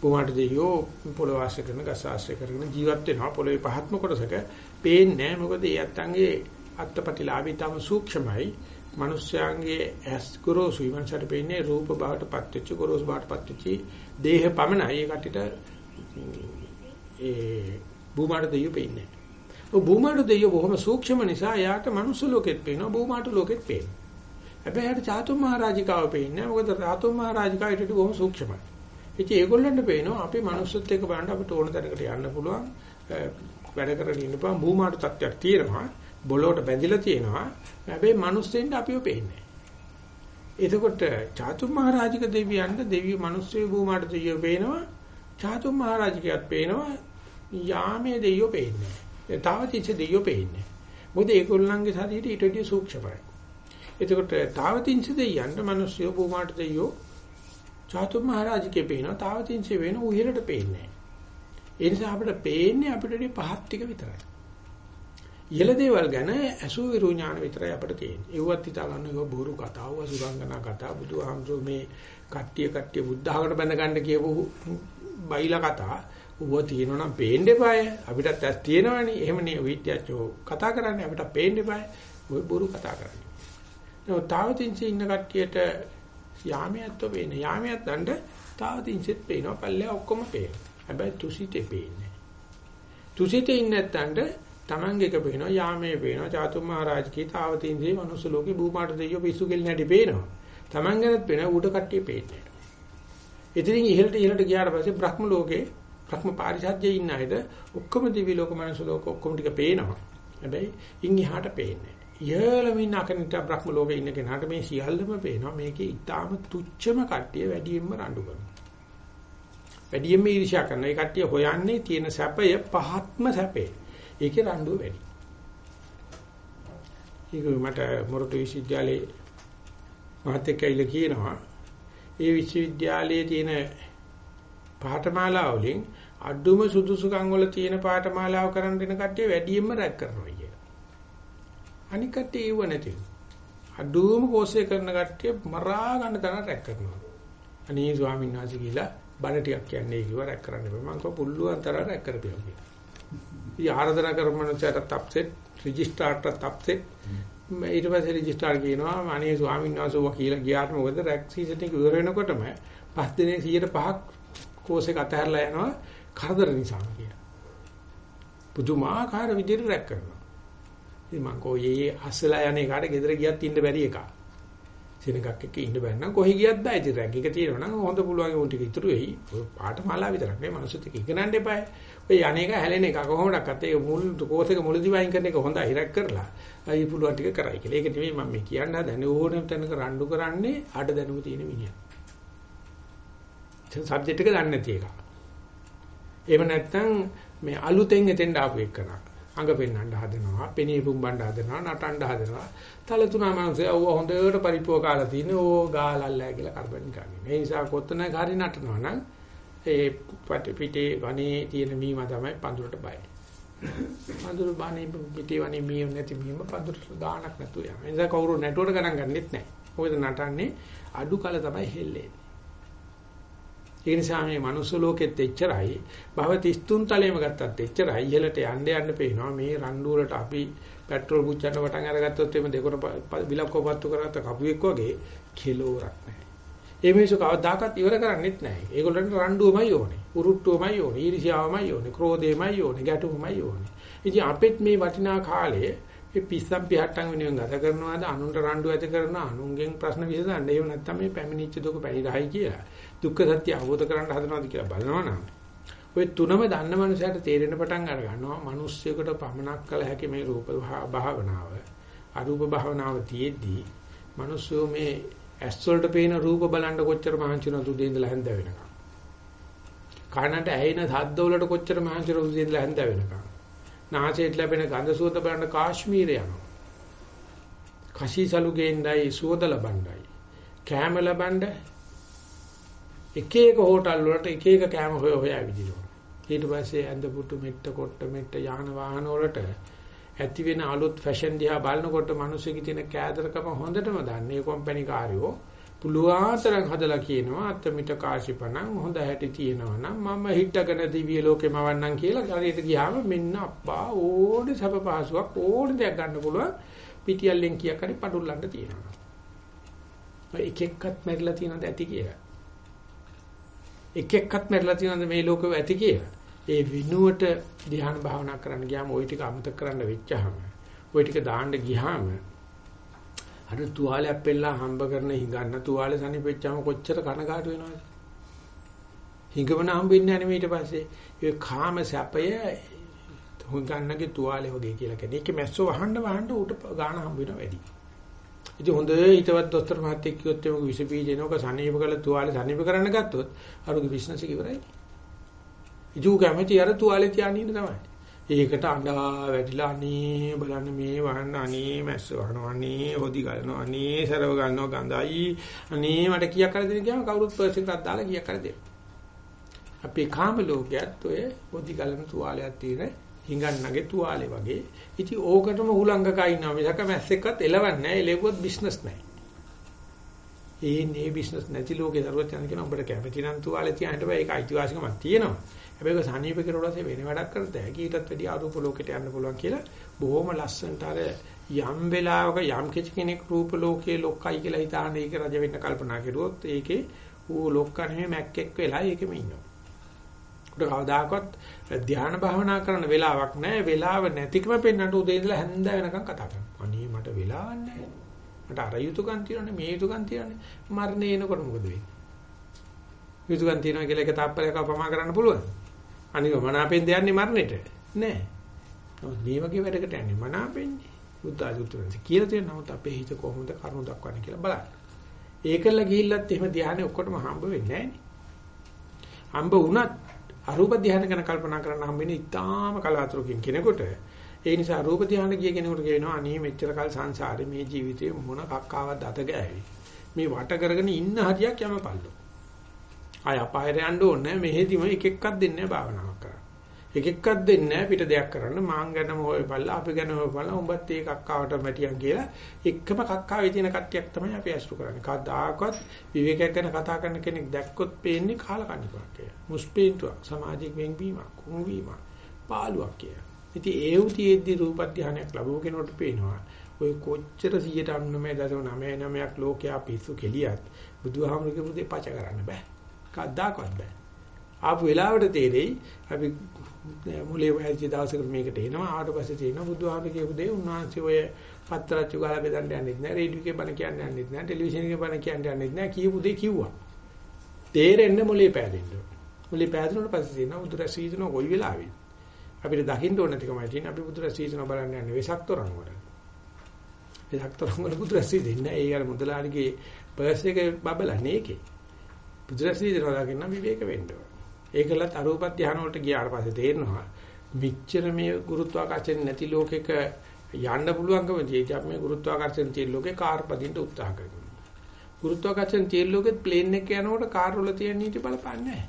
භූමාට දෙයියෝ පොළොව ආශ්‍රය කරන ගස් ආශ්‍රය කරගෙන ජීවත් වෙනවා. පොළොවේ පහත්ම කොටසක පේන්නේ නැහැ. මොකද ඒ අත්තන්ගේ අත්පටිලාභී තම සූක්ෂමයි. මිනිස්යාගේ ඇස් ගොරෝසුයි මනසට පේන්නේ රූප බවට පත්වෙච්ච ගොරෝසු බවට පත්වෙච්ච දේහ පමණයි ඒ කටිට ඒ භූමාට දෙයියෝ පේන්නේ. ඔය භූමාට දෙයියෝ බොහොම සූක්ෂම නිසා එයාට මනුස්ස ලෝකෙත් පේනවා භූමාට ලෝකෙත් පේනවා. හැබැයි එයාට චාතුම් මහරජිකාව පේන්නේ මොකද චාතුම් මහරජිකාව ඊට බොහොම සූක්ෂමයි. ඉතින් ඒගොල්ලන්ට පේනවා අපි මනුස්සත් එක්ක බලන්න අපිට ඕන තැනකට යන්න පුළුවන් වැඩ කරගෙන ඉන්න පුළුවන් භූමාට තත්ත්වයක් තියෙනවා. බොලවට බැඳිලා තියෙනවා. හැබැයි මිනිස්සුන්ට අපිව පේන්නේ එතකොට චාතුම් මහරජික දෙවියන්ට දෙවියෝ මිනිස්සු භූමාට දෙවියෝ පේනවා. චාතුම් මහරජිකයත් පේනවා. යාමේ දෙවියෝ පේන්නේ. ඒ තාවතිච්ච දෙවියෝ පේන්නේ. මොකද ඒගොල්ලන්ගේ ශරීරය ඊට වඩා සූක්ෂමයි. එතකොට තාවතිංශ දෙවියන්ට මිනිස්සු භූමාට දෙවියෝ චාතුම් මහරජිකේ පේනවා. තාවතිංශ වෙන උහිරට පේන්නේ. ඒ නිසා අපිට පේන්නේ අපිට පහත් ටික විතරයි. ඉහළ දේවල් ගැන අසු විරු ඥාන විතරයි අපිට තියෙන්නේ. ඒවත් හිතා ගන්න ඒවා බොරු කතා, වසුරංගනා කතා, බුදුහාමුදුරු මේ කට්ටිය කට්ටිය බුද්ධහකට බැඳ ගන්න කියපු බයිලා කතා. ඌව තියෙනවා නම් පේන්න එපාය. අපිටත් ඇස් තියෙනවනේ. එහෙම නේ විද්‍යාඥයෝ කතා කරන්නේ අපිට පේන්න එපාය. ඔය බොරු කතා කරන්නේ. නෝ තාවතින්සේ ඉන්න කට්ටියට යාමියත්ව පේන්නේ. යාමියත් දණ්ඩ තාවතින්සෙත් පේනවා. පල්ලේ ඔක්කොම පේනවා. හැබැයි තුසිතේ පේන්නේ. තුසිතේ ඉන්න නැත්තඳ Tamange එක පේනවා යාමේ පේනවා චාතුම් මහරජකී තාවතින්සේ මනුස්ස ලෝකේ භූමාට දෙයියෝ පිස්සු කෙල් නැටි පේනවා. Taman ගැනත් පේනවා ඌට කට්ටිය පේන්නේ. ඉතින් ඉහළට ඉහළට ගියාට පස්සේ බ්‍රහ්ම ලෝකේ බ්‍රහ්ම පාරිසත්‍යයේ ඉන්න අයද ඔක්කොම දිවි ලෝක මනුස්ස ලෝක ඔක්කොම ටික පේනවා. හැබැයි ඉන් එහාට පේන්නේ. ඉහළම ඉන්න අකනිට බ්‍රහ්ම ලෝකේ ඉන්න කෙනාට මේ සියල්ලම පේනවා. මේකේ ඊටාම තුච්චම කට්ටිය වැඩියෙන්ම රණ්ඩු කරනවා. වැඩියෙන්ම ඊර්ෂ්‍යා කරනවා. ඒ කට්ටිය හොයන්නේ තියෙන සැපය පහත්ම සැපේ. ඒකේ රණ්ඩුව වැඩි. ඒක මට මොරටු විශ්වවිද්‍යාලයේ මහත්තයෙක්යිල කියනවා ඒ විශ්වවිද්‍යාලයේ තියෙන පාඨමාලා වලින් අඩුම සුදුසුකම් වල තියෙන පාඨමාලාව කරන් දෙන කට්ටිය වැඩියෙන්ම රැක් කරනවා කියලා. අනික කට්ටිය ඒව නැති. අඩුම කෝස් එක කරන කට්ටිය මරා ගන්න තරම් රැක් කරනවා. අනේ ස්වාමීන් වහන්සේ කියලා බණ ටිකක් කියන්නේ ඒකව රැක් කරන්න බෑ. මම කව පුල්ලුවන් තරම් රැක් කරපියා කියලා. ඉතින් ආරාධනා කරමනසට තප්සෙට් රෙජිස්ට්‍රාර්ට තප්සෙට් ඊට පස්සේ රෙජිස්ට්‍රාර් කියනවා අනේ ස්වාමීන් වහන්සේ ඔවා කියලා ගියාට මොකද රැක් සීසන් එක ඉවර වෙනකොටම පස් දිනේ 105ක් කෝස් එක අතහැරලා යනවා කරදර නිසා කියලා. පුදුමාකාර විදිහට රැක් කරනවා. ඉතින් මං කෝයේ අස්සලා යන එකට ගෙදර ගියත් ඉන්න බැරි එකක්. සෙනගක් එක්ක ඉන්න බැන්න නම් කොහි ගියත් බෑ. ඉතින් රැක් එක තියෙනවා නම් හොඳ පුළුවන් උන් ටික ඉතුරු වෙයි. ඔය පාඨමාලා විතරක් නේ මනුස්සත් එක්ක ඉගෙනන්න එපායි. ඔය අනේක හැලෙන එක කොහොමඩක්වත් ඒ මුල් කෝස් එක මුලදි වයින් කරන එක හොඳයි හිරක් කරලා අයි පුළුවන් ටික කරයි කියලා. ඒක නෙමෙයි මම මේ කියන්න හදන්නේ ඕනෙම තැනක රණ්ඩු කරන්නේ අඩ දැනුම තියෙන මිනිහා. සබ්ජෙක්ට් එක දන්නේ නැති එක. එහෙම නැත්නම් මේ අලුතෙන් එතෙන්ට ආපු එකන. අඟ පෙන්වන්න හදනවා, පෙනී පුම්බන්න හදනවා, නටන්න හදනවා. තල තුනා මනුස්සය ඔව හොඳට පරිප්පුව කාලා තියෙන ඕ ගාලල්ලා කියලා කරබන් ගන්න. ඒ නිසා කොත්තනක හරි නටනවා නම් ඒ පිටේ වනේ තියෙන මීම තමයි පඳුරට බයයි. පඳුර බානේ පිටේ වනේ මීම නැති මීම පඳුරට දානක් නැතුව යනවා. ඒ නිසා කවුරු නැටුවට ගණන් ගන්නෙත් නැහැ. මොකද නටන්නේ අඩු කල තමයි හෙල්ලෙන්නේ. ඒ නිසා මේ මනුස්ස ලෝකෙත් එච්චරයි භව 33 තලෙම ගත්තත් එච්චරයි ඉහළට යන්න යන්න පේනවා මේ රණ්ඩු වලට අපි පෙට්‍රල් පුච්චන්න පටන් අරගත්තොත් එimhe දෙකොන බිලක්කෝපත්තු කරගත්ත කපුවෙක් වගේ කිලෝරක් නැහැ. ඒ මිනිස්සු කවදාකවත් ඉවර කරන්නේත් නැහැ. ඒගොල්ලන්ට රණ්ඩුවමයි ඕනේ. උරුට්ටුවමයි ඕනේ. ඊර්ෂ්‍යාවමයි ඕනේ. ක්‍රෝධයමයි ඕනේ. ගැටුමයි ඕනේ. ඉතින් අපෙත් මේ වටිනා කාලයේ මේ පිස්සම් පිහට්ටම් වෙනුවෙන් ගත කරනවාද අනුන්ට රණ්ඩු ඇති කරන අනුන්ගෙන් ප්‍රශ්න විසඳන්න. එහෙම නැත්නම් මේ පැමිණිච්ච දුක පැණිරහයි කියලා. දුක්ඛ සත්‍ය අවබෝධ කරගන්න හදනවාද කියලා බලනවනම් ඔය තුනම දන්න මනුස්සයට තේරෙන පටන් අර ගන්නවා. මිනිස්සුෙකුට පමනක් කළ හැකි මේ රූප භාවනාව. අරූප භාවනාව තියේදී මිනිස්සු මේ ඇස් වලට පේන රූප බලන්න කොච්චර මහන්සි වෙනවද උදේ ඉඳලා හැන්ද වෙනකම්. කනට ඇහෙන ශබ්ද වලට කොච්චර මහන්සි වෙනවද උදේ ඉඳලා හැන්ද වෙනකම්. නාසයට ලැබෙන ගඳ සුවඳ බලන්න කාශ්මීර යනවා. කසීසලු ගේන්නයි සුවඳ ලබන්නයි. කෑම ලබන්න එක එක හෝටල් වලට එක එක කෑම හොය හොය ඇවිදිනවා. ඊට පස්සේ ඇඳ පුටු මෙට්ට කොට්ට මෙට්ට යාන වාහන වලට ඇති වෙන අලුත් ෆැෂන් දිහා බලනකොට මිනිස්සුගේ තියෙන කෑදරකම හොඳටම දන්නේ කම්පැනි කාර්යෝ පුළුවන් තරම් හදලා කියනවා අත්මිට කාශිපණන් හොඳ හැටි තියෙනවා නම් මම හිටගෙන දිව්‍ය ලෝකෙම වන්නම් කියලා හරියට ගියාම මෙන්න අප්පා ඕනේ සබ පහසුවක් ඕනේ දෙයක් ගන්න පුළුවන් පිටියල්ලෙන් කියක් හරි පටුල්ලන්න තියෙනවා. එක එක්කත් මැරිලා තියෙනවද ඇති කියලා. එක එක්කත් මැරිලා තියෙනවද මේ ලෝකෙව ඇති කියලා. ඒ විනුවට ධ්‍යාන භාවනා කරන්න ගියාම ওই ටික අමතක කරන්න වෙච්චාම ওই ටික දාන්න ගියාම අර තුවාලයක් පෙල්ලා හම්බ කරන හිඟන්න තුවාලේ සනිපෙච්චාම කොච්චර කනගාටු වෙනවද? හිඟවන හම්බෙන්නේ නැහැ ඊට පස්සේ ඒ කාම සැපය හුඟන්නගේ තුවාලේ වගේ කියලා කියන්නේ. ඒකේ මැස්සෝ වහන්න වහන්න උට ගාන හම්බ වෙනවා වැඩි. ඉතින් හොඳ හිතවත් දොස්තර මහත්තයෙක් කිව්වොත් එමු විස බීජ එනක සනීප කළ තුවාලේ සනීප කරන්න ගත්තොත් අරුගේ බිස්නස් එක ඉවරයි. ඉතින් කැමති අර තුවාලේ තියාගෙන ඉන්න තමයි. ඒකට අඬා වැටිලා අනේ බලන්න මේ වහන්න අනේ මැස්ස වහනවා අනේ හොදි ගන්නවා අනේ සරව ගන්නවා ගඳයි අනේ මට කීයක් කර දෙන්න කියම කවුරුත් පර්ස් එකක් දාලා කීයක් කර දෙන්න. අපේ කාම ලෝකයේත් ඔය හොදි ගලන තුවාලයක් තියෙන හිඟන්නගේ තුවාලේ වගේ. ඉතින් ඕකටම හුලංගකා ඉන්නවා මිසක මැස්සෙක්වත් එලවන්නේ නැහැ. එලෙවුවොත් බිස්නස් නැහැ. ඒ නේ බිස්නස් නැති ලෝකේ දරුවත් යන කෙනා උඹට කැමති නම් තුවාලේ තියාන්න බෑ. ඒක අයිතිවාසිකමක් තියෙනවා. හැබැයි ඒක සනීප කෙරුවාට වෙන වැඩක් කරත හැකි ඊටත් වැඩි ආරූප ලෝකෙට යන්න පුළුවන් කියලා බොහොම ලස්සනට අර යම් වෙලාවක යම් කිසි කෙනෙක් රූප ලෝකයේ ලොක්කයි කියලා හිතාන ඒක රජ වෙන්න කල්පනා කරුවොත් ඒකේ ඌ ලොක්ක නෙමෙයි මැක්කෙක් වෙලා ඒකෙම ඉන්නවා. උඩ කවදාකවත් ධ්‍යාන භාවනා කරන වෙලාවක් නැහැ. වෙලාව නැතිකම පෙන්නට උදේ ඉඳලා හැන්ද වෙනකන් කතා කරනවා. අනේ මට වෙලාවක් නැහැ. මට අර යුතුයකම් තියෙනනේ මේ යුතුයකම් තියෙනනේ. මරණය එනකොට මොකද වෙන්නේ? යුතුයකම් තියෙනවා කියලා එක තාප්පරයක අපමා කරන්න පුළුවන්. අනික මනාපෙන් දෙන්නේ මරණයට. නෑ. නමුත් මේ වගේ වැඩකට යන්නේ මනාපෙන්නේ. බුද්ධ ආධුත්‍රන්සේ කියලා තියෙන නමුත් අපේ හිත කොහොමද කරුණු දක්වන්නේ කියලා බලන්න. ඒකල ගිහිල්ලත් එහෙම ධානය ඔක්කොටම හම්බ වෙන්නේ නෑනේ. හම්බ වුණත් අරූප ධානය ගැන කල්පනා කරන්න හම්බෙන්නේ ඉතාම කලාතුරකින් කෙනෙකුට. ඒ නිසා රූප ධානය ගිය කෙනෙකුට කියනවා අනේ මෙච්චර කල් සංසාරේ මේ ජීවිතේ මොන කක්කාවක් අත ගෑවි. මේ වට කරගෙන ඉන්න හරියක් යමපල්ලෝ. ආය අපායට යන්න ඕනේ මෙහෙදිම එක එකක් දෙන්නේ නැහැ භාවනාවක් කරන්න. එක එකක් දෙන්නේ නැහැ පිට දෙයක් කරන්න මාං ගැනම හොයපල්ලා අපි ගැන හොයපල්ලා උඹත් ඒ කක්කාවට මැටියන් කියලා එකම කක්කාවේ තියෙන කට්ටියක් තමයි අපි අසුරු කරන්නේ. කවදාකවත් විවේකයක් ගැන කතා කරන කෙනෙක් දැක්කොත් පේන්නේ කාලකන්නිකමක් කියලා. මුස්පීන්තුවක් සමාජික වෙන්වීමක් කුණුවීමක් පාළුවක් කියලා. ඉතින් ඒ උතියෙද්දි රූප ධානයක් ලැබුව කෙනෙකුට පේනවා. ඔය කොච්චර 99.99ක් ලෝකයා පිස්සු කෙලියත් බුදුහාමුදුරුවෝ කියපු දේ පච කරන්න බෑ. කද්දාකවත් බෑ. ආපු වෙලාවට තේරෙයි අපි මුලේ වයසී දවසකට මේකට එනවා ආවට පස්සේ තියෙනවා බුදුහාමර කියපු දේ උන්වහන්සේ ඔය පත්‍රච්චු ගාලා බෙදන්න යන්නෙත් නෑ රේඩියෝ එකේ බණ කියන්න යන්නෙත් නෑ ටෙලිවිෂන් එකේ බණ කියන්න යන්නෙත් නෑ කියපු දේ කිව්වා. තේරෙන්න මුලේ පෑදෙන්න. මුලේ පෑදුනට පස්සේ තියෙනවා බුදුරැස් වීදන කොයි වෙලාවෙද? අපිට දකින්න ඕන නැතිකමයි තියෙන්නේ අපි බුදුරැස් වීදන බලන්න යන්නේ වෙසක් තොරන් වල. වෙසක් තොරන් වල බුදුරැස් වීදෙන්නේ ඒ අර මුදලාලිගේ පර්ස් එකේ බබලන්නේ ඒකේ. බුදුරසී දරලාගෙන විවේක වෙන්න ඕන. ඒකලත් අරූප ධානය වලට ගියාට පස්සේ තේරෙනවා මිච්ඡර මේ ගුරුත්වාකර්ෂණ නැති ලෝකෙක යන්න පුළුවන්කම තියෙයි. අපි මේ ගුරුත්වාකර්ෂණ තියෙන ලෝකේ කාර් පදින්න උත්සාහ කරනවා. ගුරුත්වාකර්ෂණ තියෙන ලෝකෙත් ප්ලේන් එක යනකොට කාර් වල තියෙන නීති බලපන්නේ නැහැ.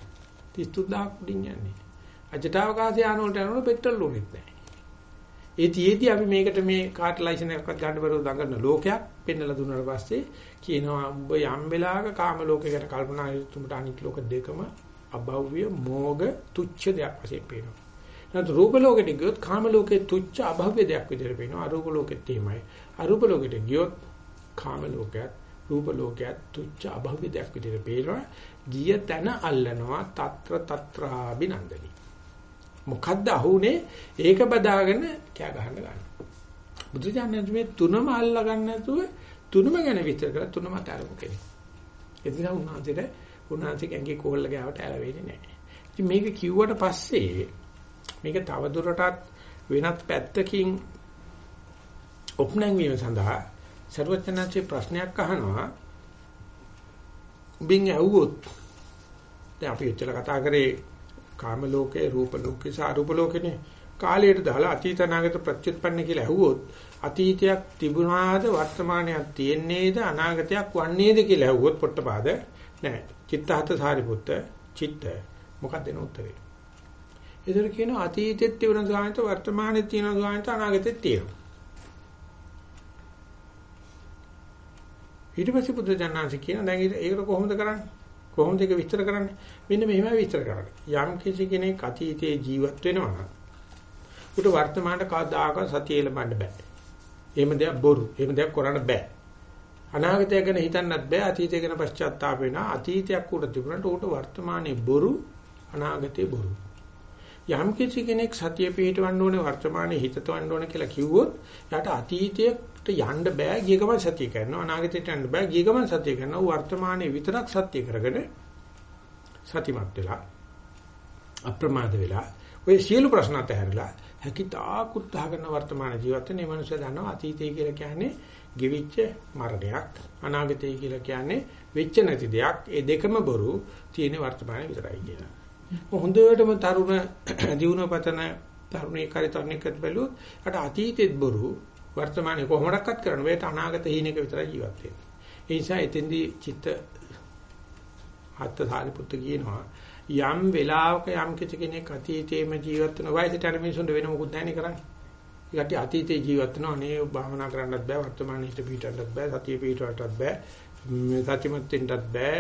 33000 උඩින් යන්නේ. අජටාවකාශ යාන වලට යනකොට පෙට්‍රල් ඕනෙත් නැහැ. ඒ තියේදී අපි මේකට මේ කාට් ලයිසන් එකක්වත් ගන්න බැරුව දඟන ලෝකයක් පෙන්නලා දුන්නාට පස්සේ කියනවා උඹ යම් වෙලාවක කාම ලෝකේ ගැන කල්පනා තුමට අනිත් ලෝක දෙකම අභව්‍ය මෝග තුච්ඡ දෙයක් වශයෙන් පේනවා. නැත්නම් රූප ලෝකෙට ගියොත් කාම ලෝකේ තුච්ඡ අභව්‍ය දෙයක් විදිහට පේනවා. අරූප ලෝකෙත් එහෙමයි. අරූප ලෝකෙට ගියොත් කාම ලෝකයක් රූප ලෝකයක් තුච්ඡ අභව්‍ය දෙයක් විදිහට පේනවා. ගිය තැන අල්ලනවා తත්‍ර తත්‍රාබිනන්දනි. මොකද්ද අහුනේ ඒක බදාගෙන කෑ ගහන්න ගන්න. බුදුජානක මේ තුනම අල්ලා ගන්න නැතුව තුනම ගැන විස්තර කරලා තුනම තරමු කෙනෙක්. ඒ නිසා උන්වහන්සේට උන්වහන්සේ කැංගේ කොල්ල ගෑවට ඇල වෙන්නේ නැහැ. ඉතින් මේක කිව්වට පස්සේ මේක තවදුරටත් වෙනත් පැත්තකින් ඔප්නංවීම සඳහා සර්වඥාන්සේ ප්‍රශ්නයක් අහනවා. උඹෙන් ඇහුවොත් දැන් අපි ඔච්චර කතා කරේ කාම ලෝකේ රූප ලෝකේ සහ අරූප ලෝකේනේ කාලයට දාලා අතීත අනාගත ප්‍රත්‍යুৎපන්න කියලා ඇහුවොත් අතීතයක් තිබුණාද වර්තමානයක් තියෙන්නේද අනාගතයක් වන්නේද කියලා ඇහුවොත් පොට්ටපාද නැහැ චිත්තහත සාරිපුත්ත චිත්ත මොකක්ද දෙන උත්තරේ? ඒතර කියනවා අතීතෙත් තිබුණ ගානට වර්තමානෙත් තියෙන ගානට අනාගතෙත් තියෙනවා. ඊට පස්සේ බුද්ධ ජානනාංශ කියන දැන් ඒක කොහොමද කරන්නේ? කොහොමද ඒක විස්තර කරන්නේ? මෙන්න මෙහෙමයි විස්තර කරන්නේ. යම් කිසි කෙනෙක් අතීතයේ ජීවත් වෙනවා නම් උට වර්තමානට කවදාකවත් සතිය ලබන්න බෑ. එහෙම දෙයක් බොරු. එහෙම දෙයක් කරන්න බෑ. අනාගතය ගැන හිතන්නත් බෑ. අතීතය ගැන පශ්චාත්තාප වෙනවා. අතීතයක් උට තිබුණාට උට වර්තමානයේ බොරු, අනාගතේ බොරු. යම් කිසි කෙනෙක් සතිය පිහිටවන්න ඕනේ වර්තමානයේ හිතතවන්න ඕනේ කියලා කිව්වොත් යාට අතීතයට යන්න බෑ ගිය ගමන් සතිය කරනවා අනාගතයට යන්න බෑ ගිය ගමන් සතිය කරනවා වර්තමානයේ විතරක් සතිය කරගෙන සතිමත් වෙලා අප්‍රමාද වෙලා ඔය සියලු ප්‍රශ්න අතහැරලා හැකිතාක් උත්සාහ කරන වර්තමාන ජීවිතේ මේ මනුස්සය දන්නවා අතීතය කියලා කියන්නේ ගෙවිච්ච මරණයක් අනාගතය කියලා කියන්නේ වෙච්ච නැති දෙයක් ඒ දෙකම බොරු තියෙන වර්තමානයේ විතරයි කියලා. හොඳටම තරුණ දිනුවපතන තරුණේ කාර්යතරණයකට බැලුවොත් අට අතීතෙත් බොරු වර්තමානයේ කොහොමඩක්වත් කරන්න බෑ අනාගත හීනෙක විතරයි ජීවත් වෙන්නේ. ඒ නිසා එතෙන්දී චිත්ත හත් සාරිපුත්ත කියනවා යම් වෙලාවක යම් කෙනෙක් අතීතයේම ජීවත් වෙන වයසට යන මිනිසුන්ට වෙන මොකුත් නැහැ නේ කරන්නේ. ඒකට අතීතයේ ජීවත් වෙනවා. නේ භාවනා කරන්නත් බෑ වර්තමානයේ හිට පිටන්නත් බෑ සතිය පිටවටත් බෑ සතිමත් වෙන්නත් බෑ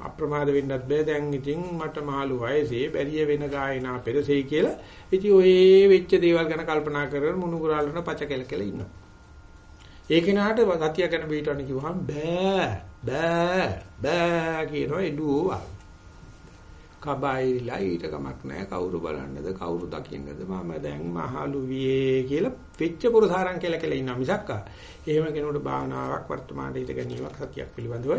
අප්‍රමාද වෙන්නත් බෑ. දැන් ඉතින් මට මහලු වයසේ බැරිය වෙන ගායනා පෙරසෙයි කියලා. ඉතින් ඔය වෙච්ච දේවල් ගැන කල්පනා කරගෙන මුණුගුරාලන පච කෙල කෙල ඉන්නවා. ඒ කෙනාට සතිය ගැන පිටවන්න කිව්වහම බෑ බෑ බෑ කියනවා එළුවෝ කබයිලා ඊට කමක් නැහැ. කවුරු බලන්නද කවුරු දකින්නද? මම දැන් මහලු වියේ කියලා පිච්ච පුරසාරං කියලා කියලා ඉන්නවා මිසක් එහෙම කෙනෙකුට භාවනාවක් වර්තමානයේ ඉඳ ගැනීමක් සතියක් පිළිබඳව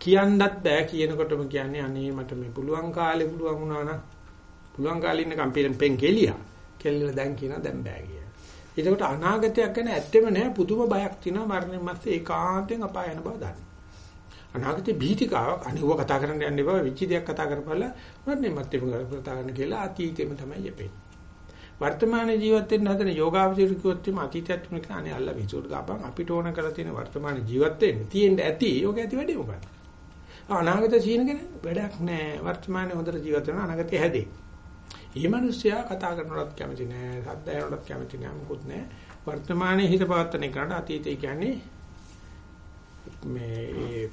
කියන්නත් බෑ. කියනකොටම කියන්නේ අනේ මට මේ පුළුවන් කාලේ පුළුවන් වුණා නම් පුළුවන් කාලේ ඉන්න කම්පියුටර් පෙන් කෙලියා. කෙල්ලලා දැන් කියනවා දැන් බෑ කියලා. ඒකට අනාගතයක් ගැන ඇත්තෙම නෑ පුදුම බයක් තියෙනවා. මරණයන් මැස්සේ ඒකාන්තයෙන් අපාය යන බව දන්න. අනාගතේ බීතිකාවක් අනිව කතා කරන්න යන්න එපා විචි දෙයක් කතා කරපළා මරණයන් මැත්තේ කතා කරන්න කියලා අතීතෙම තමයි යෙපෙන්නේ. වර්තමානයේ ජීවත් වෙන්න හදන යෝගාවචර කිව්වොත් එimhe අතීතයත් තුන කියන්නේ අල්ල විසුරු දාපන් අපිට ඕන කරලා තියෙන වර්තමානයේ ජීවත් වෙන්න තියෙන්න ඇති යෝග ඇති වැඩි මොකක්ද අනාගත සීනගෙන වැඩක් නැහැ වර්තමානයේ හොඳට ජීවත් වෙන අනාගතය හැදේ. මේ මිනිස්සයා කතා කරනවත් කැමති නැහැ සද්ද ඇහෙනවත් කැමති නැහැ මොකුත් නැහැ වර්තමානයේ හිත පවත්තන එකට අතීතය කියන්නේ මේ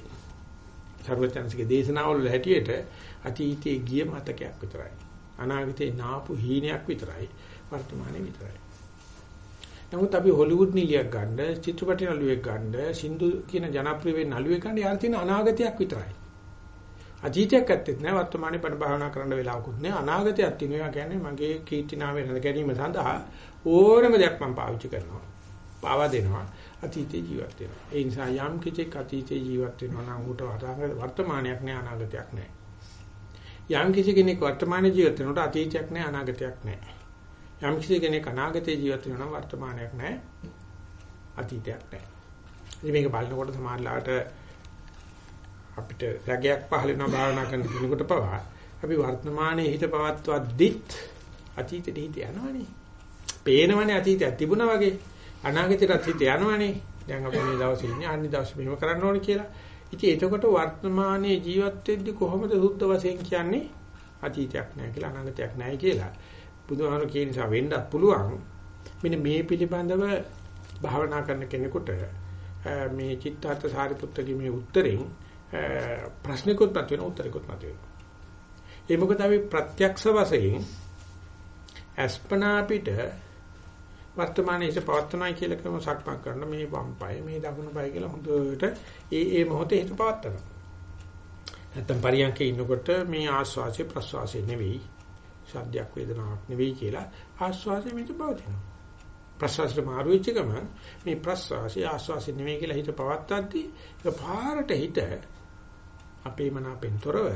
සර්වචන්සිකේ දේශනාවල හැටියට අතීතයේ ගිය මතකයක් විතරයි. අනාගතේ නාපු හීනයක් විතරයි. වර්තමානයේ විතරයි. නමුත් අපි හොලිවුඩ් නිලියක් ගන්න, චිත්‍රපට නළුවෙක් ගන්න, සින්දු කියන ජනප්‍රිය වෙන නළුවෙක් ගන්න යාර තියෙන අනාගතයක් විතරයි. අතීතයක් ඇත්තෙත් නෑ වර්තමානයේ පණ භාවනා කරන්න වෙලාවකුත් නෑ අනාගතයක් තියෙනවා කියන්නේ මගේ කීර්ති නාමය රැඳ ගැනීම සඳහා ඕනම දෙයක් මම පාවිච්චි කරනවා. පාවා දෙනවා. අතීතේ ජීවත් වෙනවා. ඒ නිසා යම් කිසික අතීතේ ජීවත් වෙනවා නම් ඌට වර්තමානයක් නෑ අනාගතයක් නෑ. යම් කිසි කෙනෙක් වර්තමානයේ ජීවත් වෙනකොට අතීතයක් නෑ අනාගතයක් නෑ. යම් කිසි කෙනෙක් අනාගතේ ජීවත් වෙනවා නම් වර්තමානයක් නෑ අතීතයක් නෑ. ඉතින් මේක බලනකොට සමාජලාට අපිට රැගයක් පහල වෙනවා භාවනා කරන කෙනෙකුට පවා අපි වර්තමානයේ හිත පවත්වද්දිත් අතීතෙට හිත යනවනේ. පේනවනේ අතීතයක් තිබුණා වගේ. අනාගතේට හිත යනවනේ. දැන් අපි මේ දවසේ ඉන්නේ අනිත් දවසේ මෙහෙම කරන්න ඕනේ කියලා. ඉතින් එතකොට වර්තමානයේ ජීවත් වෙද්දි කොහොමද සුද්ධ වශයෙන් කියන්නේ අතීතයක් නැහැ කියලා අනාගතයක් නැහැ කියලා. බුදුහාම කියන නිසා වෙන්නත් පුළුවන්. මෙන්න මේ පිළිබඳව භාවනා කරන කෙනෙකුට මේ චිත්තාර්ථ සාරිපුත්තගේ මේ උත්තරෙන් ප්‍රශ්නිකුත් මත වෙන උත්තරිකුත් මත වෙනවා. ඒ මොකද අපි ප්‍රත්‍යක්ෂ වශයෙන් අස්පනා පිට වර්තමානයේ පවත්වනයි කියලා කරන සක්මන් කරන මේ වම් පාය මේ දකුණු පාය කියලා හොඳට ඒ ඒ මොහොතේ හිත පවත්වනවා. නැත්තම් පරියන්කේ ඉන්නකොට මේ ආස්වාසිය ප්‍රස්වාසිය නෙවෙයි ශබ්දයක් වේදනාවක් නෙවෙයි කියලා ආස්වාසිය මිට පවතිනවා. ප්‍රස්වාසයට මාරු වෙච්ච ගමන් මේ ප්‍රස්වාසිය ආස්වාසිය නෙවෙයි කියලා හිත පවත්තද්දී ඒක පාරට හිත අපේ මන අපෙන්තරව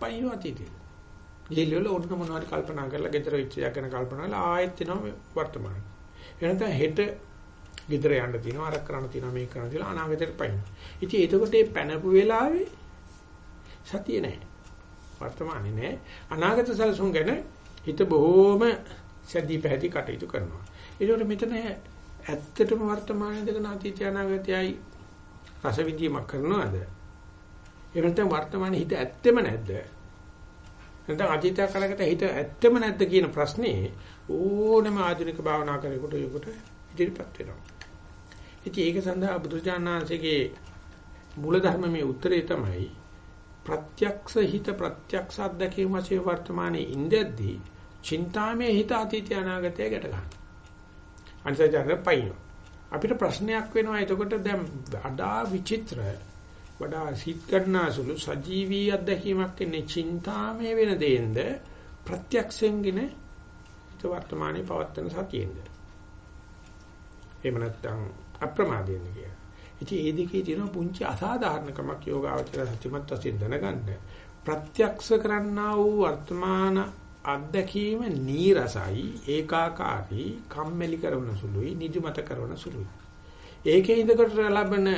පයින් අතීතේ ගිහිල්ලා ඔන්න මොනවද කල්පනා කරලා ගෙදර වෙච්ච දේ ගැන කල්පනා කරලා ආයෙත් එනවා වර්තමාන. එනතන හෙට ගෙදර යන්න තියෙනවා අර කරන්න තියෙනවා මේක කරන්න කියලා අනාගතයට පයින්. ඉතින් එතකොට මේ පැනපු වෙලාවේ සතිය නැහැ. වර්තමානේ නැහැ. අනාගත සැලසුම් ගැන හිත බොහෝම සැදී පැහැදී කටයුතු කරනවා. ඒකෝට මෙතන ඇත්තටම වර්තමානයේ දෙකන අතීතය අනාගතයයි රස විඳීමක් කරනවද? එහෙම නැත්නම් වර්තමානයේ හිත ඇත්තෙම නැද්ද? නැත්නම් අතීතය කරකට හිත ඇත්තෙම නැද්ද කියන ප්‍රශ්නේ ඕනම ආධුනික භාවනා කරේකට ඒකට ඉදිරිපත් වෙනවා. ඉතින් ඒක සඳහා බුදුජානනාංශයේ මූල ධර්මයේ උත්තරේ තමයි ප්‍රත්‍යක්ෂ හිත ප්‍රත්‍යක්ෂ අත්දැකීම වශයෙන් වර්තමානයේ ඉඳද්දී චින්තාමේ හිත අතීතය අනාගතය ගැට ගන්න. අනිසජාර පයින්. අපිට ප්‍රශ්නයක් වෙනවා එතකොට දැන් අඩා විචිත්‍ර වඩා සිත් ගන්නාසුළු සජීවී අත්දැකීමක් ඉන්නේ චින්තාමේ වෙන දෙයෙන්ද ප්‍රත්‍යක්ෂයෙන්ගෙන හිත වර්තමානයේ පවත්තන සතියෙන්ද. එහෙම නැත්නම් අප්‍රමාදයෙන් කියන. ඉතින් ඒ දෙකේ තියෙන පුංචි අසාධාරණකමක් යෝගාවචර සත්‍යමත් වශයෙන් දැනගන්න. ප්‍රත්‍යක්ෂ කරන්නා වූ වර්තමාන අත්දැකීම නීරසයි ඒකාකාරී කම්මැලි කරන සුළුයි නිදිමත කරන සුළුයි ඒකේ ඉඳකට ලැබෙන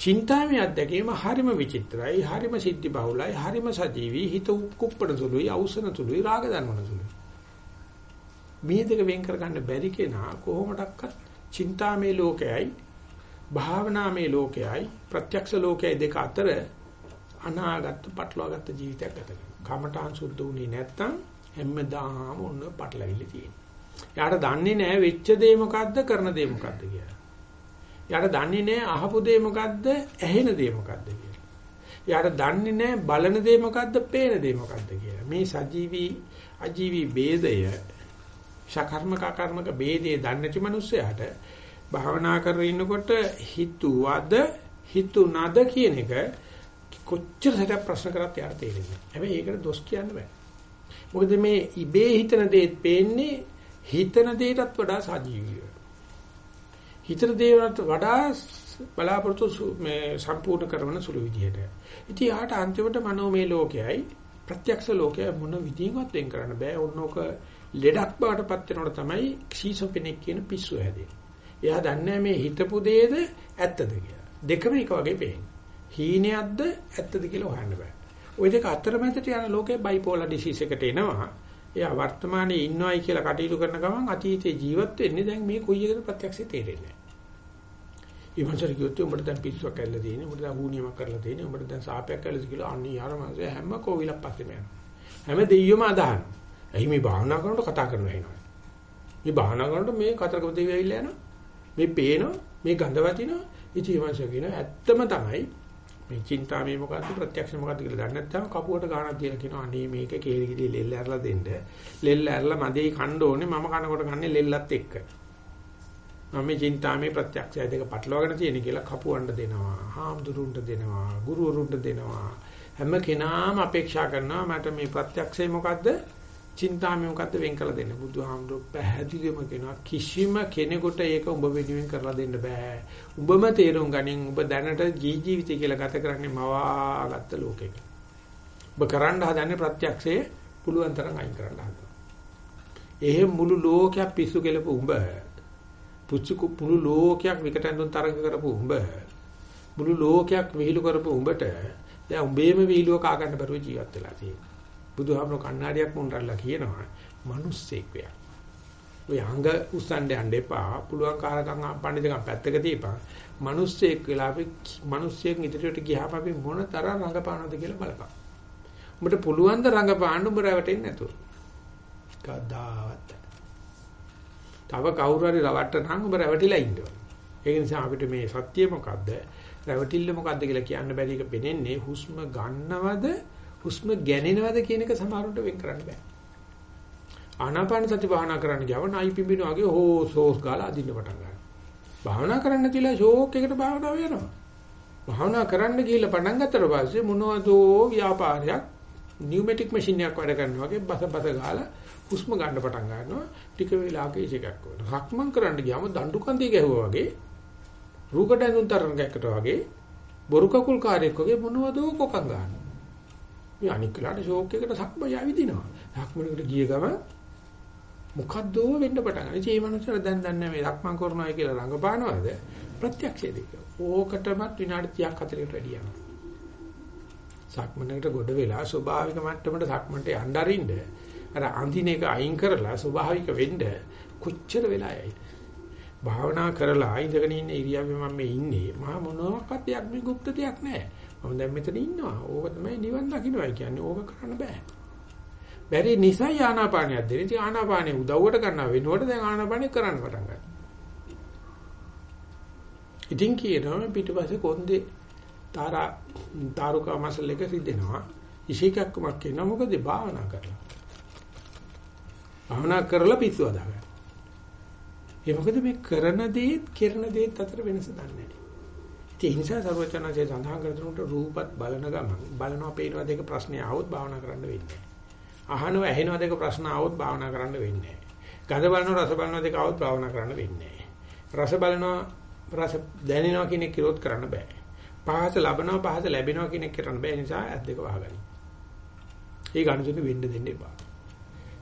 චින්තාමය අත්දැකීම හරිම විචිත්‍රයි හරිම සිද්ධි බහුලයි හරිම සජීවී හිත කුප්පණ සුළුයි අවසන සුළුයි රාග දනවන සුළුයි මේ දෙක වෙන් කරගන්න බැරි කෙනා කොහොමඩක්වත් චින්තාමේ ලෝකයයි භාවනාමේ ලෝකයයි ප්‍රත්‍යක්ෂ ලෝකයයි දෙක අතර අනාගත පටලවාගත්ත ජීවිතයක් ගත කරනවා. කමඨාන් සුද්ධ වුණේ නැත්තම් හැමදාම ඔන්න පටලවිලි තියෙනවා. යාට දන්නේ නැහැ වෙච්ච දේ මොකද්ද කරන දේ මොකද්ද කියලා. යාට දන්නේ නැහැ අහපු දේ මොකද්ද ඇහෙන දේ මොකද්ද කියලා. යාට දන්නේ නැහැ බලන දේ මොකද්ද පේන දේ මොකද්ද කියලා. මේ සජීවී අජීවී ભેදය ශකර්මක කර්මක ભેදේ දන්නේ නැති මිනිස්සයාට භාවනා කරගෙන ඉන්නකොට හිතුවද හිතුණද කියන එක කොච්චර සැරයක් ප්‍රශ්න කරත් යාට තේරෙන්නේ නැහැ. හැබැයි ඒකට දොස් කියන්න බෑ. මොකද මේ ඉබේ හිතන දේත් පේන්නේ හිතන දේටත් වඩා සජීවීව. හිතන දේවල්ට වඩා බලාපොරොත්තු මේ සම්පූර්ණ කරන සුළු විදිහට. ඉතින් යාට අන්තිමට මනෝමය ලෝකයයි ප්‍රත්‍යක්ෂ ලෝකය මොන විදිහකට වෙන් කරන්න බෑ. ඕනෝක ලෙඩක් බවටපත් වෙනකොට තමයි ක්ෂීසොපෙනික් කියන පිස්සු හැදෙන්නේ. එයා දන්නේ මේ හිතපු දේද ඇත්තද කියලා. දෙකම එක වගේ පේන්නේ. හීනයක්ද ඇත්තද කියලා හොයන්න බෑ. ওই දෙක අතරමැදට යන ලෝකේ බයිපෝලර් ඩිසීස් එකට එනවා. එයා වර්තමානයේ ඉන්නවයි කියලා කටයුතු කරන ගමන් අතීතේ ජීවත් වෙන්නේ දැන් මේ කොයි එකද ප්‍රත්‍යක්ෂය තේරෙන්නේ නැහැ. ඊමණසර කිව්වොත් උඹට දැන් පිස්සුවක් ඇල්ලලා තියෙන්නේ, උඹට දැන් හුනියමක් කරලා තියෙන්නේ, උඹට දැන් සාපයක් ඇල්ලලා කියලා අන්නේ යාර මාසේ හැම කෝවිලක් පස්සෙම යනවා. හැම දෙයියොම අදහන. එහි මේ භාවනා කරනකොට කතා කරනවා එනවා. මේ භාවනා කරනකොට මේ කතරගම දෙවියෝ ඇවිල්ලා යනවා. මේ පේනවා, මේ ගඳ වදිනවා. ඉතින් ඊමණසර කියනවා ඇත්තම තමයි මේ චින්තාමේ මොකද්ද ප්‍රත්‍යක්ෂ මොකද්ද කියලා දන්නේ නැත්නම් කපුවට ගානක් දීලා කියනවා අනේ මේක කේලිගිලි ලෙල්ල ඇරලා දෙන්න. ලෙල්ල ඇරලා මදේ කන්න ඕනේ මම කනකොට කන්නේ ලෙල්ලත් එක්ක. මම මේ චින්තාමේ ප්‍රත්‍යක්ෂය දෙක පටලවාගෙන තියෙන කියලා කපුවන්ට දෙනවා. හාමුදුරුන්ට දෙනවා. ගුරුවරුන්ට දෙනවා. හැම කෙනාම අපේක්ෂා කරනවා මට මේ ප්‍රත්‍යක්ෂය මොකද්ද චින්තාමය මොකද්ද වෙන් කරලා දෙන්න. බුදුහාමුදුරුවෝ පැහැදිලිවම කියනවා කිසිම කෙනෙකුට ඒක උඹ වෙනුවෙන් කරලා දෙන්න බෑ. උඹම තේරුම් ගනින් උඹ දැනට ජී ජීවිතය කියලා ගත කරන්නේ මවාගත්ත ලෝකෙක. ඔබ කරන්න හදන්නේ ප්‍රත්‍යක්ෂයේ පුළුවන් තරම් අයින් කරන්න හදනවා. එහෙම මුළු ලෝකයක් පිස්සු කෙලපු උඹ පුච්චු මුළු ලෝකයක් විකටෙන්දුන් තරඟ කරපු උඹ මුළු ලෝකයක් විහිළු කරපු උඹට දැන් උඹේම විහිළුව කා ගන්න බැරුව ජීවත් වෙලා තියෙනවා. බුදුහාමුදුර කණ්ණාඩියක් මුන්රල්ලා කියනවා මිනිස්සෙක් වෙයක්. ඔය අංග උස්සන්න යන්න එපා. පුළුවන් කාරකම් පඬිතුකම් පැත්තක තියපන්. මිනිස්සෙක් වෙලා අපි මිනිස්සෙක් ඉදිරියට ගියාම අපි මොන තරම් රඟපානවද කියලා බලපන්. උඹට පුළුවන් ද රඟපාන්න උඹ රැවටෙන්නේ නැතුව. කද්දාවත්. තව කවුරු හරි රවට්ටනම් උඹ රැවටිලා ඉන්න ඕන. ඒ නිසා අපිට මේ සත්‍ය මොකද්ද? රැවටිල්ල මොකද්ද කියලා කියන්න බැරි එක පෙනෙන්නේ හුස්ම ගන්නවද හුස්ම ගැනෙනවද කියන එක සමහරවිට වෙන් කරන්න බෑ. ආනාපාන සති භාවනා කරන්න ගියව නයි පිඹින වගේ හෝස් හෝස් ගාලා අදින්න පටන් ගන්නවා. භාවනා කරන්න කියලා ෂෝක් එකට භාවනා වෙනවා. භාවනා කරන්න ගිහිල්ලා පටන් ගත්තට පස්සේ මොනවදෝ ව්‍යාපාරයක් නියුමැටික් මැෂින් එකක් වැඩ කරනවා වගේ බස බස ගාලා හුස්ම ගන්න පටන් ගන්නවා. ටික වෙලාවක ඒක එකක් වෙනවා. රක්මන් කරන්න ගියාම දඬු කන්දේ ගැහුවා වගේ රූකඩ ඇඳුම් තරංගයකට වගේ බොරු කකුල් කාර්යයක් වගේ මොනවදෝ කොකන් ගන්නවා. මේ අනික් වෙලාවට ෂෝක් එකකට සක්ම යවිදිනවා. සක්මනකට ගිය ගම මොකද්ද වෙන්න පටන් ගන්න. ඉතින් මේ මනුස්සයලා දැන් දන්නේ මේ සක්මන් කරනවා කියලා රඟපානවද? ප්‍රත්‍යක්ෂයේද ඕකටමත් විනාඩි 30ක් 40කට වැඩි යනවා. සක්මනකට ගොඩ වෙලා ස්වභාවික මට්ටමට සක්මන්ට යන්න අරින්න අර අඳින එක අයින් කරලා ස්වභාවික වෙන්න කොච්චර වෙලා යයිද? භාවනා කරලා ඉඳගෙන ඉන්න ඉරියව්වේ මම මේ ඉන්නේ. මහා මොනවාක්වත් දෙයක් මේ গুপ্ত දෙයක් නෑ. මම දැන් මෙතන ඉන්නවා. ඕක තමයි නිවන් දකින්නයි කියන්නේ. ඕක කරන්න බෑ. බැරි නිසා ආනාපානියක් දෙන. ඉතින් ආනාපානිය උදව්වට ගන්නවා වෙනකොට දැන් ආනාපානිය කරන්න පටන් ගන්නවා. ඉතින් කියනවා පිටිපස්සේ කොන්දේ තාරා තාරුකා මසල් එක රිදෙනවා. ඉෂේකක්කමක් කියනවා මොකද භාවනා කරලා. භාවනා කරලා පිස්සු හදාගන්න. ඒ මොකද මේ කරන දේත් කරන දේත් අතර වෙනස දන්නේ නැහැ. ඒ නිසා සර්වචනසේ සඳහන් කරනකොට රූපත් බලන ගමන් බලනවා පේනවා දෙක ප්‍රශ්නේ ආවොත් භාවනා කරන්න වෙන්නේ අහනවා ඇහෙනවා දෙක ප්‍රශ්න ආවොත් භාවනා කරන්න වෙන්නේ ගඳ බලනවා රස බලනවා දෙක ආවොත් භාවනා කරන්න වෙන්නේ රස බලනවා රස දැනෙනවා කියන එක කිරොත් කරන්න බෑ. පහස ලබනවා පහස ලැබෙනවා කියන එක කරන්න බෑ නිසා ඇස් දෙක වහගනි. ඒ ගනුදෙනු වෙන්න දෙන්න එපා.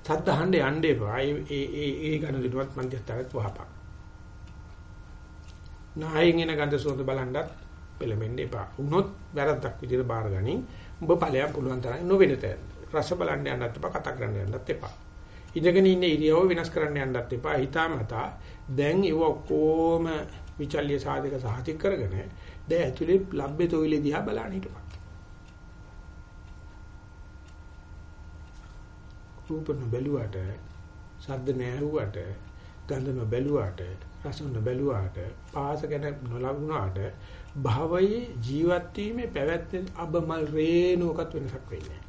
සද්ද අහන්න යන්න එපා. ඒ ඒ ඒ ගනුදෙනුවත් මන්දිස්තරත් වහපන්. නායෙන් එන ගඳ සුවඳ බලන්නත් පෙළඹෙන්න එපා. උනොත් වැරද්දක් විදිහට බාරගනි. ඔබ ඵලයක් පුළුවන් තරම් නොවෙන තැන. රස බලන්න යන්නත් එපා, කතා කරන්න යන්නත් එපා. ඉඳගෙන ඉන්න ඉරියව්ව වෙනස් කරන්න යන්නත් එපා. හිතාමතා දැන් ඒව ඔක්කොම විචල්්‍ය සාධක සාහිත කරගෙන දැන් ඇතුලේ ලබ්බේ තොইলে දිහා බලන්න හිටපන්. රූප නොබැලුවට, ශබ්ද නැහුවට, ගන්ධ නොබැලුවට, රස නොබැලුවට, පාස ගැන නොලඟුණාට භවයේ ජීවත් වීමේ පැවැත්ම අබමල් රේණුවකත් වෙනසක් වෙන්නේ නැහැ.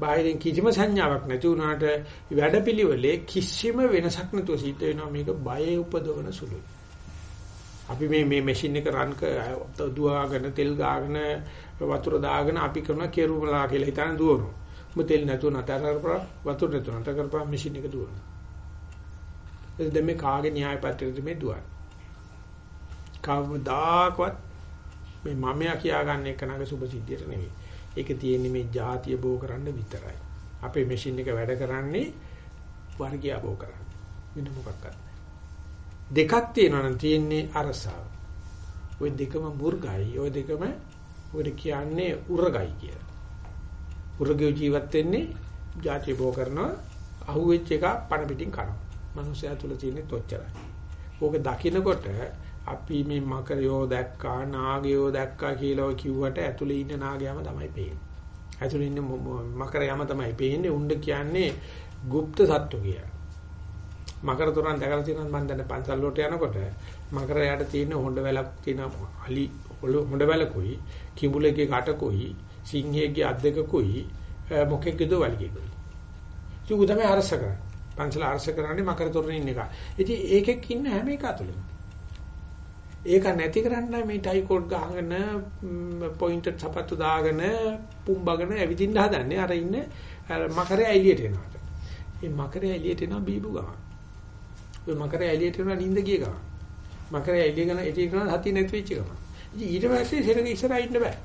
බාහිරින් කිසිම සංඥාවක් නැති වුණාට වැඩපිළිවෙලේ කිසිම වෙනසක් නැතුව සිද්ධ වෙනවා මේක බය උපදවන සුළුයි. අපි මේ මේ මැෂින් එක රන් දුවාගෙන තෙල් ගාගෙන වතුර දාගෙන අපි කරන කෙරුමලා කියලා හිතන දුවනවා. උඹ තෙල් නැතුව නතර කරපුවා වතුර නැතුව නතර කරපුවා මැෂින් එක දුවන. එද මේ කාගේ න්‍යාය පත්‍රයද මේ දුවන. කවදාකවත් මේ මමයා කියාගන්න එක නගේ සුබ සිද්ධියට නෙවෙයි. ඒක තියෙන්නේ මේ જાතිය බෝ කරන්න විතරයි. අපේ මැෂින් එක වැඩ කරන්නේ වර්ගය බෝ කරන්න. වෙන මොකක්වත් දෙකක් තියෙනවා නම් තියෙන්නේ අරසාව. ওই දෙකම මුර්ගයි. ওই දෙකම ඔය කියන්නේ උරගයි කියලා. කුරගේ ජීවත් වෙන්නේ જાති භෝ කරනවා අහුවෙච්ච එක පණ පිටින් කනවා. මනුස්සයා තුල තියෙන්නේ තොච්චරයි. ඕක දකිනකොට අපි මේ මකරයෝ දැක්කා නාගයෝ දැක්කා කියලා කිව්වට ඇතුලේ ඉන්න නාගයම තමයි පේන්නේ. ඇතුලේ ඉන්න මකරයම තමයි පේන්නේ. උණ්ඩ කියන්නේ গুপ্ত සත්තු කියලා. මකර තුරන් දැකලා තියෙනවා මම දැන් පන්සල් වලට යනකොට මකරයාට තියෙන හොඬ වැලක් තියෙන අලි හොඬ වැලකුයි කිඹුලෙක්ගේ කටකුයි සිංහයෙක්ගේ අත් දෙකකුයි මොකෙක්ගේද වලිගෙකුයි. ඒක තමයි අරස කරන්නේ. පන්සල අරස කරන්නේ මකර තොරනේ ඉන්න එක. ඉතින් ඒකෙක් ඉන්න හැම එක අතුලෙම. ඒක නැති කරන්න මේ ටයි කෝඩ් ගහගෙන පොයින්ටර් සපත්තු දාගෙන පුම්බගෙන ඇවිදින්න හදන්නේ අර ඉන්න මකරේ එළියට එනවා. මේ මකරේ එළියට එනවා බීබු ගම. ඔය මකරේ එළියට එනවා නිින්ද ගිය ගම. මකරේ එළිය ගන එළියට එනවා හති නැති වෙච්ච ගම. ඉතින් ඊට පස්සේ සෙනග ඉස්සරහා ඉන්න බෑ.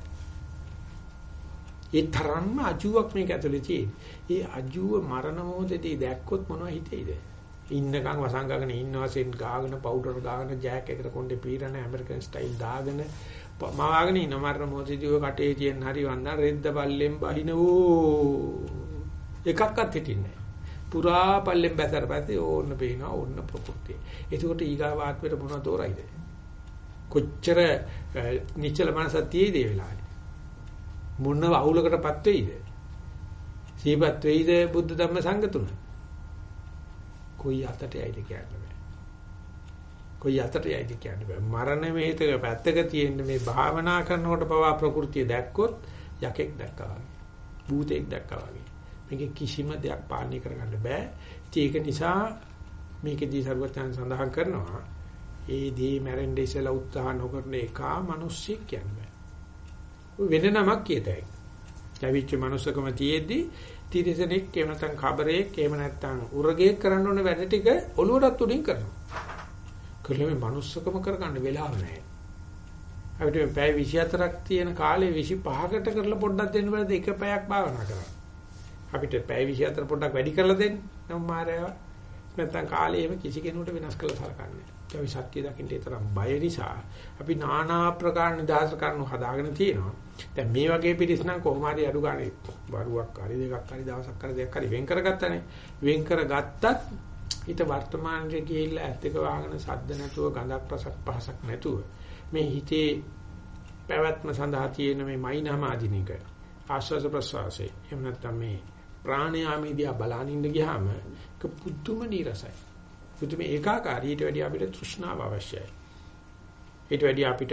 ඒ තරම්ම අජුවක් මේක ඇතුලේ තියෙන. ඒ අජුව මරණ මොහොතේදී දැක්කොත් මොනව හිතෙයිද? ඉන්නකම් වසංගගෙන ඉන්නවා සෙන් ගාගෙන පවුඩර් ගාගෙන ජෑක් එකට කොණ්ඩේ පීරන ඇමරිකන් ස්ටයිල් දාගෙන මවාගෙන ඉන්න මරණ මොහොතේදී ඔය කටේ තියෙන හරි වන්දන රෙද්ද පල්ලෙන් බහිනවෝ එකක්වත් හිටින්නේ පුරා පල්ලෙන් බැසර පස්සේ ඕන්න පේනවා ඕන්න ප්‍රකෘතිය. එතකොට ඊගාව ආත්මෙට මොනවද තෝරයිද? කොච්චර නිශ්චල මනසක් තියේද ඒ වෙලාවේ? මොන අවුලකටපත් වෙයිද? සීපත් වෙයිද බුද්ධ ධම්ම සංඝ තුන? කොයි අතට යයිද කියන්න බෑ. කොයි අතට යයිද කියන්න බෑ. මරණ මෙහෙතක පැත්තක තියෙන මේ භාවනා කරනකොට පවා ප්‍රകൃතිය දැක්කොත් යකෙක් දැක්කා වගේ. භූතෙක් දැක්කා වගේ. මේක කිසිම දෙයක් පාලනය කරගන්න බෑ. ඒක නිසා මේකෙදී සර්වඥයන් සඳහන් කරනවා ඒ දී මැරෙන්න ඉස්සලා උත්සාහ නොකරන එක මිනිස්සෙක් කියන්නේ. වෙන නමක් කියතයි. ලැබිච්ච මනුස්සකම තියෙද්දි තිරසනෙක් එහෙම නැත්නම් කබරේක් එහෙම නැත්නම් උරගේක් කරන්න ඕන වැඩ ටික ඔලුවටත් උඩින් කරනවා. කළේ මේ මනුස්සකම කරගන්න වෙලාව නැහැ. අපිට පැය 24ක් තියෙන කාලේ 25කට කරලා පොඩ්ඩක් දෙන්න බෑද එක පැයක් භාවනා කරන්න. අපිට පැය 24 පොඩ්ඩක් වැඩි කරලා දෙන්න නම් මාරයව නැත්නම් කාලේ එහෙම කිසි කෙනෙකුට වෙනස් කරලා සලකන්නේ. අපි සත්‍ය දකින්න තරම් බය නිසා අපි নানা ආකාර නිදහස කරනු හදාගෙන තියෙනවා. දැන් මේ වගේ පිටිස් නම් කොහොම හරි අඩු ගානේ වරුවක් හරි දෙකක් හරි දවසක් හරි දෙකක් හරි වෙන් කරගත්තානේ. වෙන් කරගත්තත් හිත වර්තමානයේ ගිහිල්ලා ඇත් එක වහගෙන සද්ද නැතුව ගඳක් රසක් පහසක් නැතුව මේ හිතේ පැවැත්ම සඳහා තියෙන මේ මයින්හම ආධිනික ආශ්වාස ප්‍රශ්වාසයේ එහෙම නැත්නම් මේ ප්‍රාණයාමීදියා බලනින්න ගියාම ඒක පුදුම නිරසයි. පුදුම ඒකාකාරී ඊට වැඩි අපිට තෘෂ්ණාව අවශ්‍යයි. ඊට වැඩි අපිට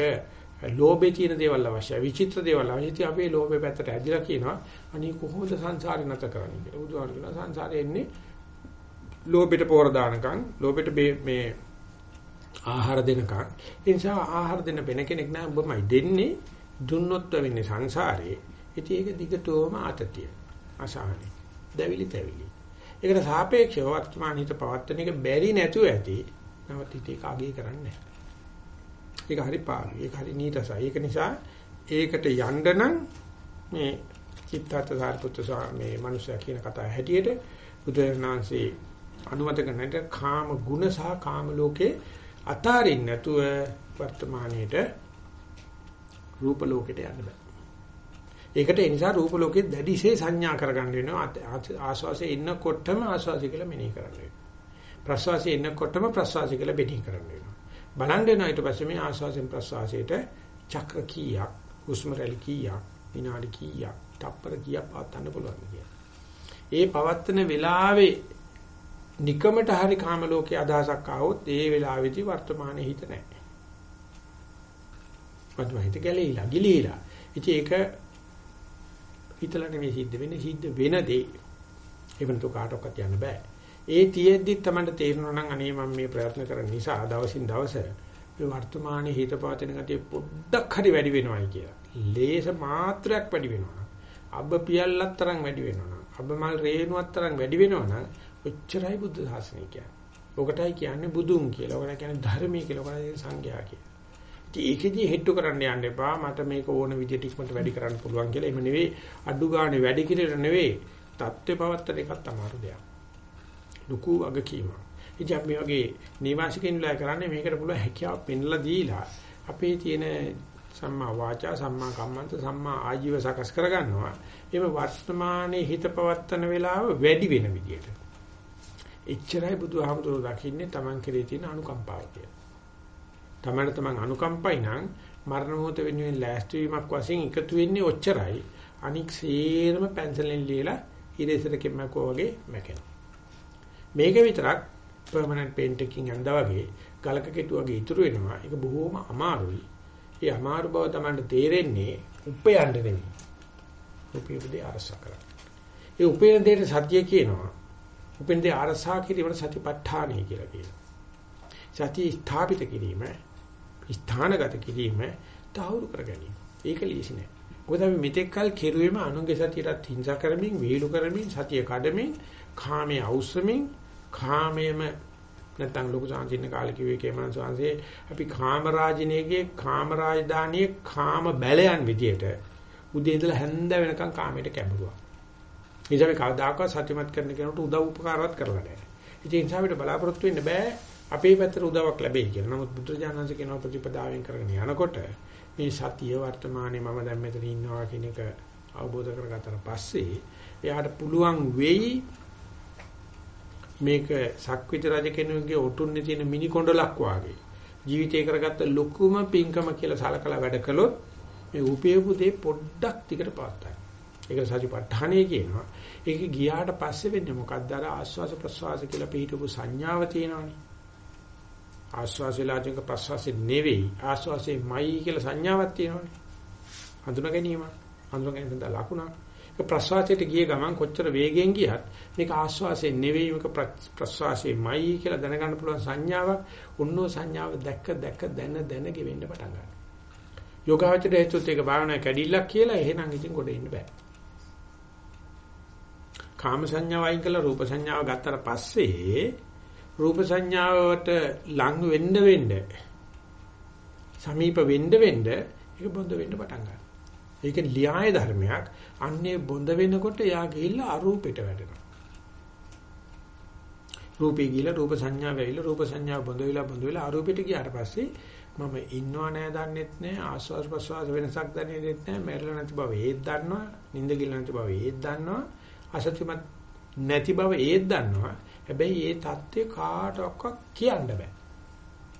ලෝභේ තියෙන දේවල් අවශ්‍යයි. විචිත්‍ර දේවල් අවශ්‍යයි. අපේ ලෝභේ පැත්තට ඇදිලා කියනවා අනේ කොහොමද සංසාරේ නැත කරන්නේ කියලා. බුදුහාම කියනවා සංසාරේ එන්නේ ලෝභෙට පෝර දානකම්, ලෝභෙට මේ ආහාර දෙනකම්. ඒ නිසා ආහාර දෙන වෙන කෙනෙක් නෑ ඔබමයි දෙන්නේ. දුන්නොත් වෙන්නේ සංසාරේ. ඉතින් ඒක දිගටම ආතතිය. අසහනෙ. දැවිලි තැවිලි. ඒකට සාපේක්ෂව වර්තමාන හිත පවත්තන එක බැරි නැතුව ඇති. නමුත් හිතේ කාගේ කරන්නේ ඒක හරි පාළුයි. ඒක හරි නීතසයි. ඒක නිසා ඒකට යන්න නම් මේ චිත්තත සාරිපුත්‍ර මේ මිනිසයා කියන කතාව හැටියට බුදුරණාන්සේ අනුමත කරන්නට කාම ගුණ සහ කාම ලෝකේ අතාරින්න නැතුව වර්තමානයේට රූප ලෝකෙට යන්න බෑ. ඒකට ඒ නිසා රූප ලෝකේ දැඩිසේ සංඥා කරගන්න වෙනවා. ආස්වාසේ ඉන්නකොටම ආස්වාසය කියලා මෙනෙහි කරන්න වෙනවා. ප්‍රස්වාසයේ ඉන්නකොටම ප්‍රස්වාසය කියලා මෙනෙහි කරන්න වෙනවා. බලන්න වෙනවා ඊට පස්සේ මේ ආස්වාසෙන් ප්‍රස්වාසයට චක්‍ර කීයක්, හුස්ම රැලි කීයක්, විනාඩි කීයක්, තප්පර කීයක් පවත්වන්න පුළුවන්ද කියලා. ඒ පවත්වන වෙලාවේ නිකමට හරි කාම ලෝකයේ අදහසක් ආවොත් ඒ වෙලාවේදී වර්තමානයේ හිත නැහැ. වර්තමානයේ හිත ගැලීලා, ගිලීලා. ඉතින් ඒක හිතලා නෙමෙයි සිද්ධ වෙන්නේ සිද්ධ වෙන දේ. ඒවන්තු කාටවත් යන්න බෑ. ඒ තියෙද්දි තමයි තේරෙනවා නම් අනේ මම මේ ප්‍රයත්න කරන නිසා දවසින් දවස මේ වර්තමානයේ හිත පවතින ගතිය පොඩ්ඩක් හරි වැඩි වෙනවායි කියලා. ලේස මාත්‍රයක් වැඩි වෙනවා. අබ්බ පියල්ලක් තරම් වැඩි වෙනවා. අබ්බ මල් රේණුවක් තරම් වැඩි වෙනවා ඔච්චරයි බුද්ධ ශාසනය කියන්නේ. ඔකටයි කියන්නේ බුදුන් කියලා. ඔකට කියන්නේ ධර්මයේ කියලා. ඔකට කියන්නේ සංඝයා කියලා. ඉතින් ඒකෙදි හෙට්ටු කරන්න යන්න එපා. මට මේක ඕන විදිහට ඉක්මනට වැඩි කරන්න පුළුවන් කියලා. එහෙම නෙවෙයි අඩු ගානේ වැඩි කිරීම නෙවෙයි. தත්ත්වේ පවත්තන එකත් අමාරු දෙයක්. ලুকু අගකීම. ඉතින් අපි වගේ නිවාසිකින් ලෑ කරන්නේ මේකට පුළුවන් හැකියාව පෙන්ලා දීලා අපේ තියෙන සම්මා වාචා සම්මා කම්මන්ත සම්මා ආජීව සකස් කරගන්නවා. එහෙම වර්තමානයේ හිත පවත්තන වෙලාව වැඩි වෙන විදියට. එච්චරයි බුදුහාමුදුරුවෝ දකින්නේ Taman කෙරේ තියෙන අනුකම්පාව කියලා. Taman තමන් අනුකම්පයි නම් මරණ මොහොත වෙනුවෙන් ලෑස්ති වීමක් වශයෙන් එකතු වෙන්නේ ඔච්චරයි. අනික් සේරම පැන්සලෙන් ලියලා ඉරේසර කෙම්මකෝ වගේ මැකෙනවා. මේක විතරක් පර්මනන්ට් පේන්ට් එකකින් අඳා වගේ ගලක කෙටු වගේ ඉතුරු වෙනවා. ඒක බොහොම අමාරුයි. ඒ අමාරු බව Tamanට තේරෙන්නේ උපයන්න නෙමෙයි. උපයපදී අරස කරා. ඒ උපයන දෙයට සත්‍ය කියනවා. උපෙන්දී ආරසා කිරීමට සතිපට්ඨානයි කියලා කියනවා. සතිය ස්ථාපිත කිරීම, ස්ථානගත කිරීම තහවුරු කර ගැනීම. ඒක ලීසි නෑ. මොකද අපි මෙතෙක් කල කෙරුවේම අනුන්ගේ සතියට හිංසා කරමින්, වේලු කරමින්, සතිය කඩමින්, කාමයේ අවශ්‍යමින්, කාමයේම නැත්නම් ලොකු සාංචින්න කාලේ කිව්වේ කේමන සාංශේ අපි කාමරාජිනේගේ කාමරාජධානියේ කාම බැලයන් විදියට උදේ ඉඳලා හැන්ද වෙනකන් කාමයට කැඹුරුවා. නිසා මේ කවදාකවත් සත්‍යමත් කරන්න කෙනෙකුට උදව් උපකාරවත් කරලා නැහැ. ඉතින් ඒ නිසා අපිට බලාපොරොත්තු වෙන්න බෑ අපේ පැත්තට උදව්වක් ලැබෙයි කියලා. නමුත් බුදුරජාණන්සේ කියන ප්‍රතිපදාවෙන් කරගෙන යනකොට මේ සතිය වර්තමානයේ මම දැන් මෙතන ඉන්නවා කියන එක අවබෝධ කරගත්තට පස්සේ එයාට පුළුවන් වෙයි මේක සක්විති රජ කෙනෙකුගේ ඔටුන්නේ තියෙන මිනි කොණ්ඩලක් වාගේ ජීවිතේ කරගත්ත ලොකුම පිංකම කියලා සලකලා වැඩ කළොත් මේ උපයපු දේ පොඩ්ඩක් ටිකට පාත්තයි. ඒක සතිපට්ඨානය කියනවා. ඒක ගියාට පස්සේ වෙන්නේ මොකක්ද? අර ආස්වාස ප්‍රස්වාස කියලා පිළිටපු සංඥාව තියෙනවනේ. ආස්වාසෙලාජක ප්‍රස්වාසෙ නෙවෙයි. ආස්වාසෙමයි කියලා සංඥාවක් තියෙනවනේ. හඳුනා ගැනීම. හඳුනා ගැනීම තමයි ලකුණ. ඒක ප්‍රස්වාසයට ගිය ගමන් කොච්චර වේගෙන් ගියත් මේක ආස්වාසෙ නෙවෙයි මේක ප්‍රස්වාසෙමයි කියලා දැනගන්න පුළුවන් සංඥාවක්. උන්නෝ සංඥාව දැක්ක දැක්ක දැන දැන ගෙවෙන්න පටන් ගන්නවා. යෝගාවචරයේ හේතුත් ඒක භාවනා කැඩිල්ලක් කියලා එහෙනම් ඉතින් ගොඩ එන්න බෑ. කාම සංඥාව අයින් කළා රූප සංඥාව ගත්තට පස්සේ රූප සංඥාවට ලං වෙන්න වෙන්න සමීප වෙන්න වෙන්න ඒක බොඳ වෙන්න පටන් ගන්නවා. ඒක ලියාය ධර්මයක්. අන්නේ බොඳ වෙනකොට යා ගිහිල්ලා අරූපෙට වැටෙනවා. රූපේ ගිහලා රූප සංඥා වෙයිලා රූප සංඥා බොඳ වෙලා බොඳ වෙලා අරූපෙට ගියාට පස්සේ මම ඉන්නව නෑ දන්නෙත් නෑ ආස්වාස් ප්‍රස්වාස් වෙනසක් දන්නෙත් නෑ මැරෙලා නැති බව ඒත් දන්නවා නිින්ද ගිල නැති බව ඒත් දන්නවා අසත්‍යමත් නැති බව ඒත් දන්නවා හැබැයි ඒ தත්ත්වය කාටවත් කියන්න බෑ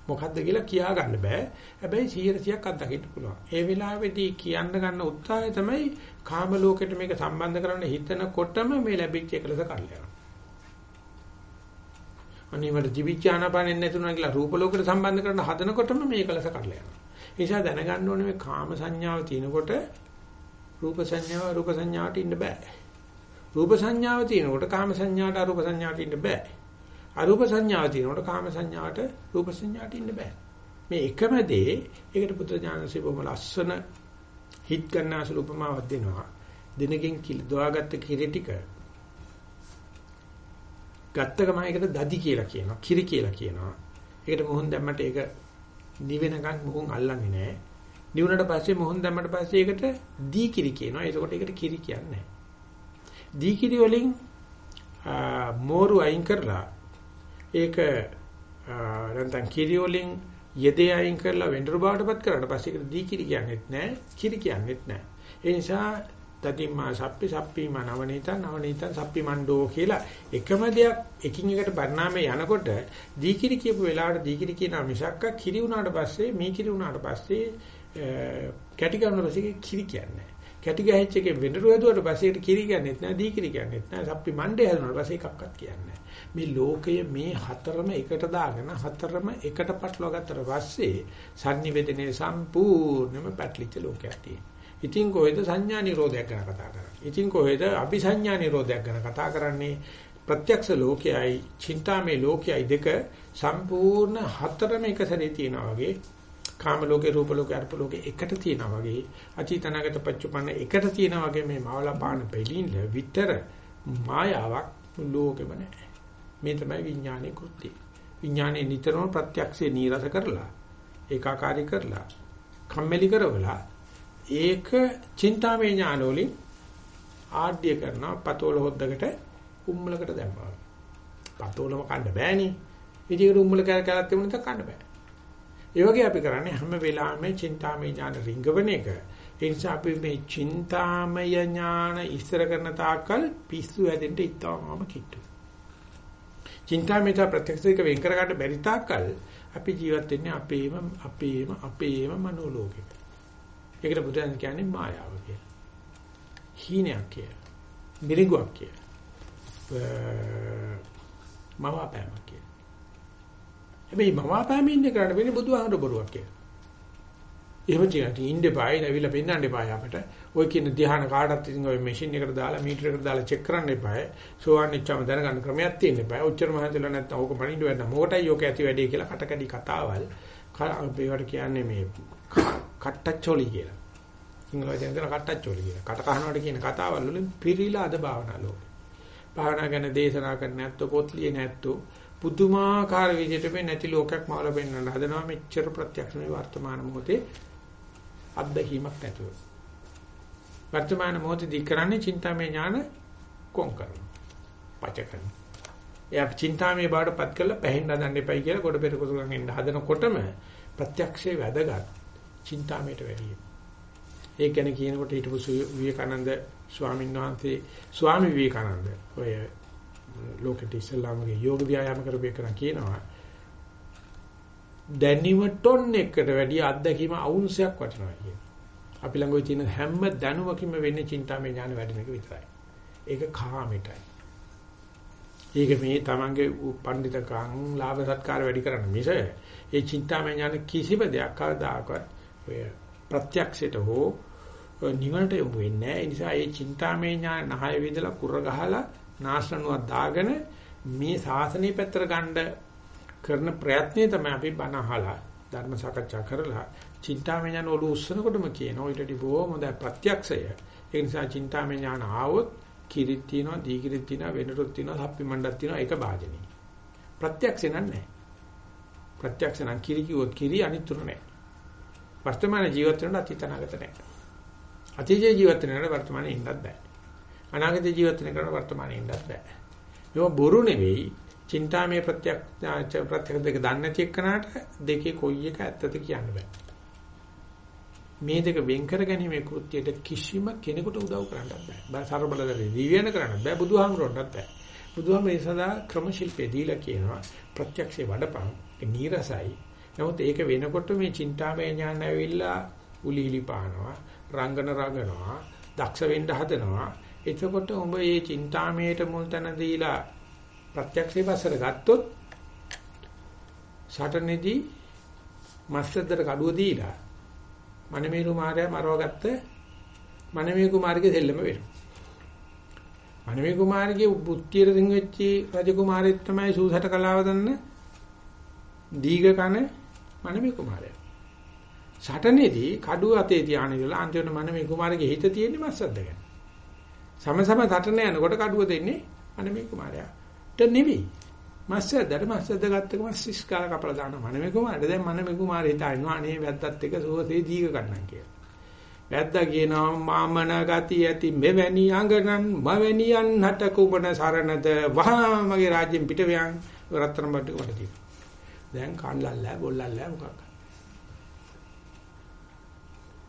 මොකද්ද කියලා කියා ගන්න බෑ හැබැයි 100%ක් අත්දකින්න පුළුවන් ඒ වෙලාවේදී කියන්න ගන්න උත්සාහය තමයි කාම ලෝකෙට මේක සම්බන්ධ කරන්න හිතනකොටම මේ ලැබිච්ච එකලස කල්යනවා අනිවාර්ය දිවිඥානපණෙන් නැතුණා කියලා රූප ලෝකෙට සම්බන්ධ කරන හදනකොටම මේ කලස කඩලා යනවා. ඒ නිසා දැනගන්න ඕනේ මේ කාම සංඥාව තියෙනකොට රූප සංඥාව රූප සංඥාවට ඉන්න බෑ. රූප සංඥාව තියෙනකොට කාම සංඥාවට අරූප සංඥාවට ඉන්න බෑ. අරූප සංඥාව තියෙනකොට කාම සංඥාවට රූප සංඥාවට ඉන්න බෑ. මේ එකම දේ ඒකට පුත්‍ර ඥානසේ බොහොම ලස්සන හිට ගන්න අසල උපමාවක් දෙනවා. දිනකින් කිල දොවාගත්ත කිරි ටික ගත්ත ගමන් ඒකට දදි කියලා කියනවා. කිරි කියලා කියනවා. ඒකට මොහොන් දැම්මට ඒක නිවෙනකන් මොහොන් අල්ලන්නේ නැහැ. නිවුනට පස්සේ මොහොන් දැම්මට පස්සේ ඒකට දී කිරි කියනවා. ඒකට ඒකට කිරි කියන්නේ නැහැ. දී කිරි වලින් මෝරු අයින් කරලා ඒක නැත්නම් කිරි වලින් යෙදේ අයින් කරලා වෙඬරු බවටපත් කරාට පස්සේ ඒකට දී කිරි කියන්නේත් නැහැ. කිරි කියන්නේත් නැහැ. ඒ නිසා තතිම්මා සප්පි සප්පීමා නවනීතං නවනීතං සප්පි මණ්ඩෝ කියලා එකම දෙයක් එකින් එකට පරිණාමය යනකොට දීකිරි කියපු වෙලාවට දීකිරි කියන මිසක්ක කිරි වුණාට පස්සේ මේ කිරි වුණාට පස්සේ කැටි ගන්න පස්සේ කිරි කියන්නේ කැටි ගහච්ච එකේ වෙනරු හදුවට පස්සේ ඒකට කිරි කියන්නේත් නෑ දීකිරි කියන්නේත් නෑ සප්පි මණ්ඩේ හදුනාට පස්සේ එකක්වත් කියන්නේ මේ ලෝකය මේ හතරම එකට දාගෙන හතරම එකට පටලවා ගත්තට පස්සේ sannivedanaye සම්පූර්ණයෙන්ම පැටලිච්ච ලෝකයක් තියෙනවා ඉතින් කොහෙද සංඥා නිරෝධයක් ගැන කතා කරන්නේ? ඉතින් කොහෙද අபிසංඥා නිරෝධයක් ගැන කතා කරන්නේ? ප්‍රත්‍යක්ෂ ලෝකයයි, චින්තාමේ ලෝකයයි දෙක සම්පූර්ණ හතරම එක සැරේ තියෙනවා වගේ කාම ලෝකේ රූප ලෝකේ අර්ප ලෝකේ එකට තියෙනවා වගේ අචීතනාගත පච්චුපන්න එකට තියෙනවා වගේ මේ මාවලා පාන බෙලින්ද විතර මායාවක් ලෝකෙම නැහැ. මේ තමයි විඥානයේ කෘත්‍යය. විඥානයේ නිතරම ප්‍රත්‍යක්ෂේ නීරස කරලා ඒකාකාරී කරලා කම්මැලි කරවලා ඒක චින්තාමය ඥාන වලින් ආඩ්‍ය කරනවා පතෝල හොද්දකට උම්මලකට දැම්මා. පතෝලම කන්න බෑනේ. ඉතින් උම්මල කැල කැලක් තිබුණ නිසා කන්න බෑ. ඒ වගේ අපි කරන්නේ හැම වෙලාවෙම චින්තාමය ඥාන රිංගවන එක. ඒ නිසා අපි මේ චින්තාමය ඥාන ඉස්සර කරන තාක්කල් පිස්සු හැදෙන්න ඉතාමම කිට්ටු. චින්තාමය ප්‍රත්‍යක්ෂයක වෙන් කර ගන්න බැරි තාක්කල් අපි ජීවත් වෙන්නේ අපේම අපේම අපේම මනෝලෝකෙක. ඒකට බුදුන් කියන්නේ මායාව කියලා. හීනයක් කියලා. මිරිඟුවක් කියලා. මවාපෑමක් කියලා. හැබැයි මවාපෑමේ ඉන්නේ කරන්න වෙන්නේ බුදුහාමුදුර බොරුවක් කියලා. එහෙම කියන්නේ ඉන්න බායි නැවිලා පෙන්නන්න එපා අපට. ඔය කියන ධ්‍යාන කාටත් ඉතින් ඔය මැෂින් එකට දාලා මීටර එකට දාලා චෙක් කරන්න එපා. සෝවන් ඉච්චම දැනගන්න ක්‍රමයක් තියෙන්න එපා. ඔච්චර මහන්සිලා නැත්නම් ඕක පණින්න වෙන්න මොකටයි ඕක ඇති වැඩේ කියලා කටකඩි කතාවල්. ඒවට කියන්නේ මේ කට්ටච්චෝලි කියලා. සිංහල වචන දෙන කට්ටච්චෝලි කියලා. කට කහනවට කියන කතාවල් වලින් පිරීලා අද භාවනා ලෝකේ. භාවනා ගැන දේශනා කරන්න නැත්තෝ පොත් ලියන්නේ නැත්තෝ පුදුමාකාර විදිහට මේ නැති ලෝකයක් මාවල පෙන්වන්න හදනවා මෙච්චර ප්‍රත්‍යක්ෂ මේ වර්තමාන මොහොතේ අත්දැකීමක් නැතුව. වර්තමාන මොහොතේදී කරන්නේ චින්තාමය ඥාන කොම් කරනවා. පච කරනවා. එයා චින්තාමය බාඩපත් කරලා පැහෙන්න හදන්න එපයි කියලා කොට පෙර කුසලෙන් එන්න හදනකොටම ප්‍රත්‍යක්ෂේ වැදගත්. චින්තාමයට වැඩි. ඒ ගැන කියනකොට හිටපු විවේකානන්ද ස්වාමීන් වහන්සේ ස්වාමි විවේකානන්ද ඔය ලෝකෙට ඉස්ලාමගේ යෝග ව්‍යායාම කරපේ කරන් කියනවා දැනීම ටොන් එකකට වැඩි අත්දැකීම අවුන්සයක් වටිනවා කියන. අපි ළඟ තියෙන හැම දැනුමකින්ම වෙන්නේ චින්තාමය ඥාන වැඩෙන එක විතරයි. ඒක කාමයටයි. ඒක මේ තමන්ගේ පඬිතකම් ලාභ සත්කාර වැඩි කරන්න මිස ඒ චින්තාමය ඥාන කිසිම දෙයක් කවදාකවත් ඔය ප්‍රත්‍යක්ෂයට හෝ නිවනට යොමු වෙන්නේ නැහැ. ඒ නිසා මේ චින්තාමය ඥාන නහය විදලා කුර ගහලා නාශනුවක් දාගෙන මේ සාසනීය පැත්තට ගන්න කරන ප්‍රයත්නය තමයි අපි බණ අහලා ධර්ම සාකච්ඡා කරලා චින්තාමය ඥාන වල උස්සනකොටම කියන ඔයිටදී බොහොම හොඳ ප්‍රත්‍යක්ෂය. ඒ නිසා චින්තාමය ඥාන ආවොත් කිරිත් තියෙනවා, දීකිරිත් තියෙනවා, වෙනරුත් තියෙනවා, හප්පි මණ්ඩක් තියෙනවා ඒක භාජනයි. ප්‍රත්‍යක්ෂ නෑ. ප්‍රත්‍යක්ෂ නම් කිරි කිව්වොත් කිරි අනිත් නෑ. වර්තමාන ජීවිත වෙනට අතීත අනාගත නැහැ. අතීත ජීවිත වෙනට වර්තමානයේ ඉන්නත් බෑ. අනාගත ජීවිත වෙනට වර්තමානයේ ඉන්නත් බෑ. ඒක බොරු නෙවෙයි. චින්තාමේ ප්‍රත්‍යක්ෂ ප්‍රත්‍යක්ෂ දෙක දන්නේ නැති එක්කනට දෙකේ කොයි එක ඇත්තද කියන්න බෑ. මේ දෙක වෙන් කර ගැනීමේ කෘත්‍යයට කිසිම කෙනෙකුට උදව් කරන්නත් බෑ. බෑ ਸਰබලදරේ දිව්‍යන කරන්නත් බෑ බුදුහාමුදුරන්ටත් බෑ. බුදුහාම ඒ සදා ක්‍රම ශිල්පේ දීලා කියනවා ප්‍රත්‍යක්ෂේ වඩපන් ඒ නීරසයි. නමුත් ඒක වෙනකොට මේ චින්තාමය ඥාන ඇවිල්ලා උලිලි පානවා, රංගන රඟනවා, දක්ෂ වෙන්න හදනවා. එතකොට උඹ මේ චින්තාමයට මුල් තැන දීලා ප්‍රත්‍යක්ෂේ පස්සට ගත්තොත් සටනේදී මස්සද්දට කඩුව දීලා මනමේ කුමාරයා මරවගත්ත මනමේ කුමාරගේ දෙල්ලම වෙනවා. මනමේ කුමාරගේ බුද්ධියට දින් වෙච්චි රජ කුමාරයෙක් තමයි සූසට කලාව දන්න දීග කන මනමේ කුමාරයා. සටනේදී කඩුව අතේ තියාගෙන ඉඳලා අන්තිමට මනමේ කුමාරගේ හිත තියෙන්නේ මස්සද්ද ගැන. සම සම සටන යනකොට කඩුව දෙන්නේ මනමේ කුමාරයා. ට නෙවෙයි. මස්සද්දට මස්සද්ද ගත්තකම සිස් කාල කපලා දාන මනමේ කුමාරට දැන් මනමේ කුමාරය හිතනවා අනේ වැද්දත් එක සුවසේ දීග ගන්නම් කියලා. වැද්දා කියනවා මාමන ගති ඇති මෙවැනි අඟනන් මවැනියන් හට කුමන සරණද වහා මගේ රාජ්‍යෙන් පිට වයන් රත්තරන් බඩ කොට තියෙනවා. දැන් කන්ලල්ලා බොල්ලල්ලා මොකක්ද?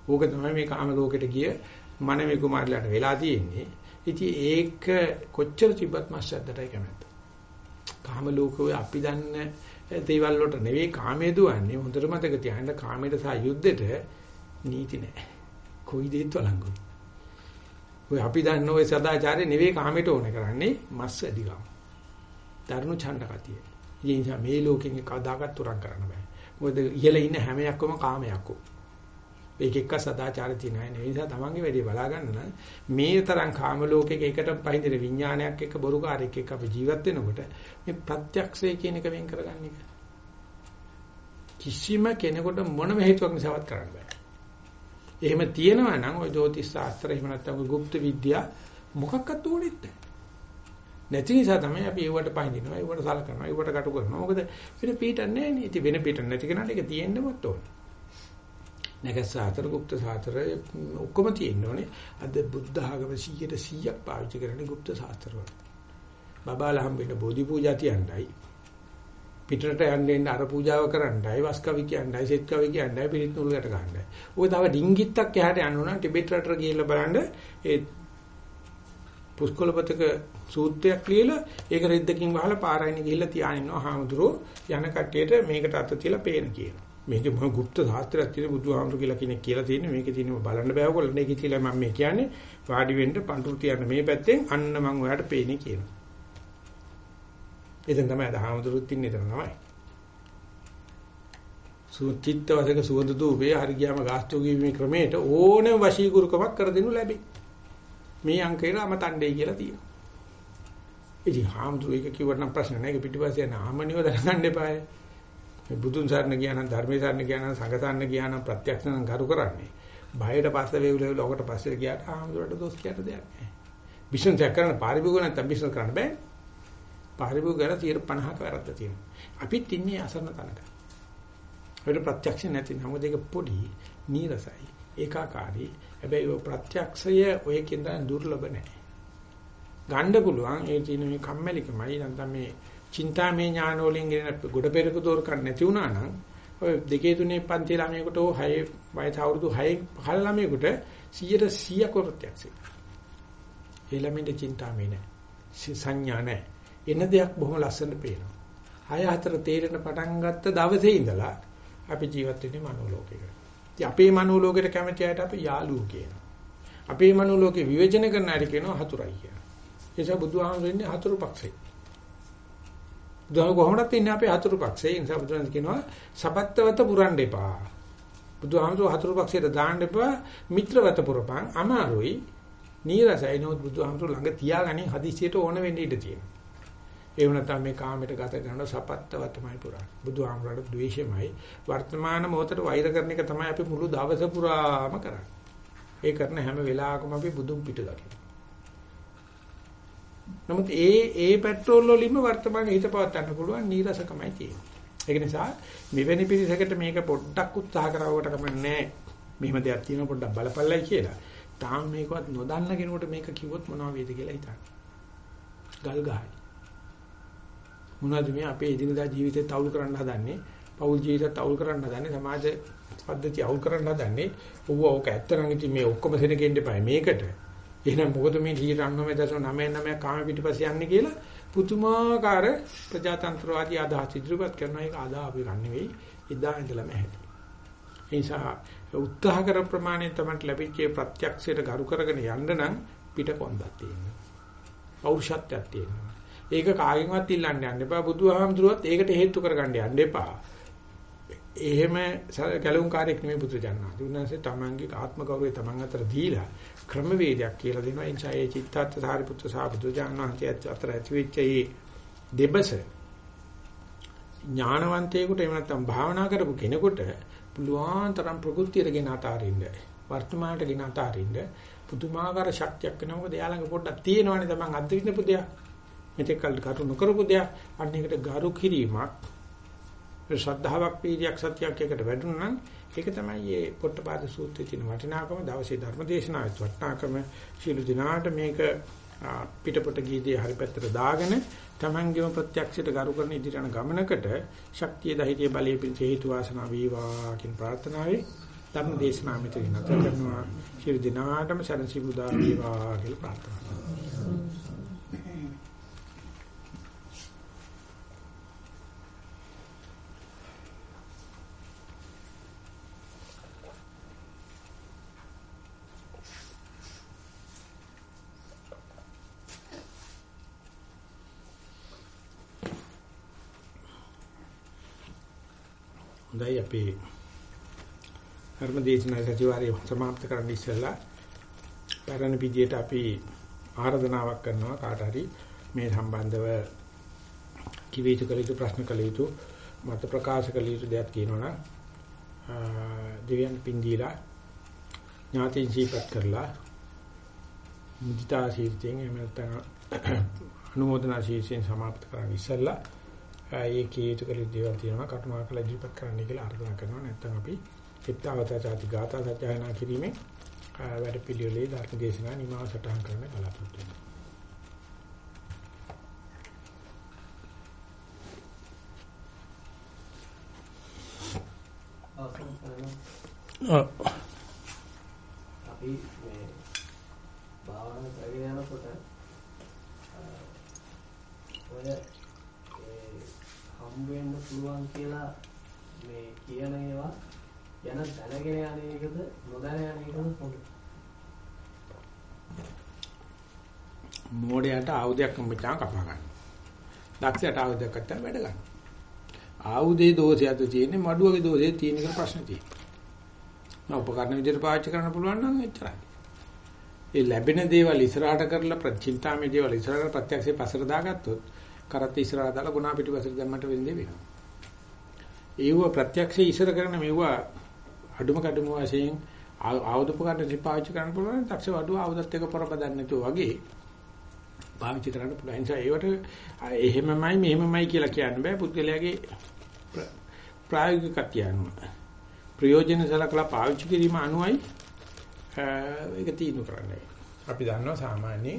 ඕක තමයි මේ කාම ලෝකෙට ගිය මනමේ කුමාරලාට වෙලා තියෙන්නේ. ඉතින් ඒක කොච්චර තිබ්බත් මස්සද්දටයි කැමති. කාම ලෝකයේ අපි දන්න දේවල් වලට නෙවෙයි කාමයේ දුවන්නේ. හොඳට මතක තියාගන්න කාමයට සහ යුද්ධෙට නීති නැහැ. කොයි දෙයක් වළංගු. ඔය අපි දන්න ඔය සදාචාරය නෙවෙයි කාමයට ඕන කරන්නේ මස් අධිකම. දරුණු ඡණ්ඩ කතිය. ඒ නිසා මේ ලෝකෙන් කවදාකවත් තුරන් කරන්න බෑ. මොකද ඉහළ ඉන්න හැම යක්කම කාමයක් උ. ඒක එක්ක සදාචාර තියෙන අය නෙවෙයි. නිසා තමන්ගේ වැඩේ බලා ගන්න නම් මේ තරම් කාම ලෝකයක එකට පහින්දින විඥානයක් එක්ක බොරුකාරයෙක් එක්ක අපි ජීවත් වෙනකොට මේ ප්‍රත්‍යක්ෂය කියන එක වෙන් කරගන්න එක. කිසිම කෙනෙකුට මොනම හේතුවක් නිසාවත් කරන්න බෑ. එහෙම තියෙනවා නම් ওই ජෝතිෂ ශාස්ත්‍ර එහෙම නැත්නම් ওই গুপ্ত විද්‍යා මොකක්වත් ඕනෙත් නැහැ. නැති නිසා තමයි අපි ඒවට පහින්දිනවා, ඒවට සලකනවා, ඒවට කටු කරනවා. මොකද වෙන පිටක් නැහැ නේ. ඉතින් වෙන පිටක් නැති කෙනාට ඒක තියෙන්නමත් ඕනේ. නැගස් සාතර গুপ্ত සාතර ඔක්කොම තියෙනෝනේ. අද බුද්ධ ආගම 100ට 100ක් පාවිච්චි කරන්නේ গুপ্ত සාතර වල. බබාලා හම්බෙන්න බෝධි පූජා තියන්නයි. පිටරට යන්නේ අර පූජාව කරන්නයි, වස්කවි කියන්නයි, සෙත්කවි කියන්නයි, පිරිත් නූල් ගැට ගන්නයි. ඔය තව ඩිංගිත්තක් එහාට යන්න ඕන ටිබෙට් රටට ගිහිල්ලා බලන්න ඒ පුස්කොළපතක සූත්‍රයක් ලියලා ඒක රෙද්දකින් වහලා පාරයින් ගිහිල්ලා තියාගෙන ඉන්නවා හාමුදුරුවෝ යන කට්ටියට මේකට අත තියලා පේන කියලා. මේකේ මම গুপ্ত ශාස්ත්‍රයක් තියෙන බුදුහාමුදුරු කියලා කෙනෙක් කියලා තියෙන්නේ මේකේ තියෙනවා බලන්න බෑ ඔයගොල්ලෝ මේකේ කියලා මම මේ කියන්නේ වාඩි වෙන්න පඳුරු තියන්න මේ පැත්තෙන් අන්න මම ඔයාලට පේන්නේ කියනවා. එතෙන් තමයි අදහාමුදුරුත් ඉන්නේ එතන තමයි. සුචිත්ත වශයෙන් සුවඳ දූපේ හරි ගියාම ගාස්තු ගීමේ ක්‍රමයට ඕනම වශීකුරුකමක් කර දෙනු ලැබේ. මේ අංකේට අමතණ්ඩේ කියලා තියෙනවා. ඉතින් හාමුදුරු එක කිව්වට නම් ප්‍රශ්න නැහැ. ඒක පිටිපස්සේ යන ආමනියව දැනගන්න එපායි. මේ බුදුන් සරණ ගියා නම් ධර්මයේ සරණ ගියා නම් සංඝ සරණ ගියා නම් ප්‍රත්‍යක්ෂ නම් කරු කරන්නේ. බයයට පස්සේ වේවිල ලෝකට පස්සේ ගියාට ආම්දුරට දොස් කියන්න දෙයක් නැහැ. බිස්නස් එක කරන්න පාරිභෝග නැත්නම් බිස්නස් කරන්න බෑ. පාරිභෝග කරලා 50ක වැරද්ද තියෙනවා. අපිත් ඉන්නේ අසරණ තැනක. ඒකට ප්‍රත්‍යක්ෂ නැති නමුත් ඒක පොඩි නීරසයි ඒකාකාරී. හැබැයි ඔය ප්‍රත්‍යක්ෂය ඔය කියන දුර්ලභ නැහැ. ගන්න පුළුවන් ඒ තියෙන මේ කම්මැලිකමයි නැත්නම් මේ චින්තාමය ඥාන වලින් ගෙන ගොඩ පෙරක දෝරකක් නැති වුණා නම් ඔය දෙකේ තුනේ පන්ති ළමයෙකුට හෝ 6 වයස අවුරුදු 6 පහළ ළමයෙකුට 100ට 100 කරත්‍යක්ෂයි. ඒ ළමෙන්ට චින්තාමය නැහැ. සංඥා නැහැ. එන දෙයක් බොහොම ලස්සනට පේනවා. 6 4 තේරෙන පටන් ගත්ත දවසේ ඉඳලා අපි ජීවත් වෙන්නේ මනෝලෝකයක. ඉතින් අපේ මනෝලෝකයට කැමති අයට අපි යාළුවෝ කියනවා. අපේ මනෝලෝකේ විවේචන කරන අය කියනවා හතුරයි කියනවා. ඒ නිසා බුදුහාමුදුරනේ ඉන්නේ හතුරු පක්ෂේ. බුදුහාම කොහොමදත් ඉන්නේ අපේ හතුරු පක්ෂේ. ඒ නිසා බුදුන් කියනවා සපත්තවත පුරන්න එපා. බුදුහාමතුරු හතුරු පක්ෂයට දාන්න එපා. මිත්‍රවත පුරපන්. අමාරුයි. නීරසයි නෝත් බුදුහාමතුරු ළඟ තියාගනින් හදිසියට ඕන වෙන්න ඉඩ තියෙනවා. ඒ වුණාට මේ කාමයට ගත කරන සපත්තවතමයි පුරන්නේ. බුදුහාමරට ද්වේෂමයි. වර්තමාන මොහොතට වෛර කරන එක තමයි අපි මුළු දවස පුරාම කරන්නේ. ඒ කරන හැම වෙලාවකම අපි බුදුන් පිට දකිනවා. නමුත් ඒ ඒ පෙට්‍රෝල් වලින්ම වර්තමාන හිත පවත්වන්න පුළුවන් නීරසකමයි තියෙන්නේ. ඒක නිසා මෙවැනි පිරිසකට මේක පොඩ්ඩක් උත්සාහ කරවුවට කමන්නේ මෙහෙම දෙයක් තියෙනවා පොඩ්ඩක් බලපල්ලයි කියලා. තාම මේකවත් නොදන්න කෙනෙකුට මේක කිව්වොත් මොනව වේද කියලා හිතන්න. ගල් ගහයි. මොනවද මේ අපේ එදිනදා ජීවිතේ තවුල් කරන්න හදන්නේ? පෞල් ජීවිතය තවුල් කරන්න හදන්නේ සමාජ පද්ධතිය අවුල් කරන්න හදන්නේ. ඌව ඕක ඇත්තනම් ඉතින් මේ ඔක්කොම සෙනගෙන්න එපා මේකට. එහෙනම් මොකද මේ 99.99 කාම පිටිපස්ස යන්නේ කියලා පුදුමාකාර ප්‍රජාතන්ත්‍රවාදී අදහස් ඉදිරිපත් කරන එක ආදා අපි ගන්න නෙවෙයි එදා ඉඳලම ඇති. ඒ නිසා උත්සාහ කර ප්‍රමාණය තමයි ලැබිච්ච ප්‍රත්‍යක්ෂයට ගරු කරගෙන යන්න නම් පිට කොන්දක් තියෙනවා. පෞරුෂත්වයක් තියෙනවා. ඒක කාගෙන්වත් ඉල්ලන්න යන්න එපා. බුදුහාමුදුරුවත් ඒකට හේතු කරගන්න යන්න එපා. එහෙම ගැලුම් කාර්යයක් නෙමෙයි බුදුජානනාථ. උන්වහන්සේ තමන්ගේ ආත්ම ගෞරවය තමන් අතර දීලා ක්‍රමවේදයක් කියලා දෙනවා. ඒ නිසා ඒ චිත්තාර්ථ සාරිපුත්‍ර සාබුදුජානනාථ අතර ඇතිවෙච්ච මේ දෙබස ඥානවන්තයෙකුට එහෙම නැත්නම් භාවනා කරපු කෙනෙකුට පුළුවන් තරම් ප්‍රകൃතියට ගෙන අතාරින්න වර්තමානට ගෙන අතාරින්න පුදුමාකාර ශක්තියක් වෙනවා. මොකද එයා ළඟ පොඩ්ඩක් තියෙනවනේ තමන් අත්විඳපු දෙයක්. මෙතෙක් කල් කරු නොකරපු දෙයක්. අන්න ඒකට ගරු කිරීමක්. ශ්‍රද්ධාවක් පීඩියක් සත්‍යයක් එකට වැඩුණා නම් ඒක තමයි මේ පොට්ටපාද සූත්‍රයේ තියෙන වටිනාකම දවසේ ධර්මදේශනාවේ වටිනාකම. ශීල දිනාට මේක පිටපොට ගීදී හරි පැත්තට දාගෙන තමන්ගේම ප්‍රත්‍යක්ෂයට ගරු කරන ඉදිරියන ගමනකට ශක්තිය ධෛර්ය බලය පිණිස හේතු වාසනා වේවා කියන ප්‍රාර්ථනාවේ ධර්ම දේශනාව මෙතන නැත කරනවා. ශීල දිනාටම සරණ සිබුදා වේවා කියලා ප්‍රාර්ථනා අපේ ධර්මදේශනා සතිವಾರයේ සමාප්ත කරන්න ඉස්සෙල්ලා පරණ විදියට අපි ආරාධනාවක් කරනවා කාට හරි මේ සම්බන්ධව කිව යුතු කළ යුතු ප්‍රශ්න කළ යුතු මත ප්‍රකාශ කළ යුතු දෙයක් කියනවනම් දෙවියන් පින්දීලා ඥාතින් ජීපත් කරලා මුදිතා ශීර්ෂයෙන් එහෙම නැත්නම් අනුමೋದනා ශීර්ෂයෙන් සමාප්ත කරන්න ඉස්සෙල්ලා ඒකේ යුතුකල දේවල් තියෙනවා කටුනාකල ඉදිරිපත් කරන්න කියලා ආරාධනා කරනවා නැත්නම් අපි චිත්තාවතාචාති ගාථා සත්‍යයනා කිරීමෙන් වැඩ පිළිවෙලේ ධර්ම දේශනා නිමාව සටහන් කරන්න බලාපොරොත්තු වෙනවා. අපි මේ භාවනා කරගෙන යනකොට ඔය හම්බ වෙන්න පුළුවන් කියලා මේ කියන ඒවා යන දැනගෙන යන එකද නොදැන යන එකද පොඩි මෝඩයට ආයුධයක් හම්බෙච්චාම කපා ගන්න. දක්ෂයට ආයුධයක් ගත්තා වැඩ ගන්න. ආයුධයේ දෝෂයක්ද තියෙන්නේ මඩුවගේ දෝෂයේ තියෙන එක ප්‍රශ්න තියෙනවා. මම උපකරණ විදිහට පාවිච්චි කරන්න පුළුවන් නම් එච්චරයි. ඒ ලැබෙන දේවල් ඉස්සරහට කරලා ප්‍රචින්තාමේ දේවල් ඉස්සරහට ප්‍රත්‍යක්ෂේ පසර දාගත්තොත් කරත් ඉස්සරහට දාලා ගුණා පිටිපස්සට දැම්මට වෙන්නේ වෙනවා. ඒව ප්‍රත්‍යක්ෂ ඉස්සර කරන මෙව අඩුම කඩුම වශයෙන් ආයුධ උපකරණ පාවිච්චි කරන්න පුළුවන් තක්ෂ වඩුව ආයුධත් එක්ක පොරපදන්න නැතුව වගේ පාවිච්චි කරන්න පුළුවන්. නිසා ඒවට එහෙමමයි මෙහෙමමයි කියලා කියන්න බෑ. පුද්ගලයාගේ ප්‍රායෝගික කතියනුව. ප්‍රයෝජන සලකලා පාවිච්චි කිරීම අනුවයි ඒක තීන්දුව කරන්නේ. අපි දන්නවා සාමාන්‍ය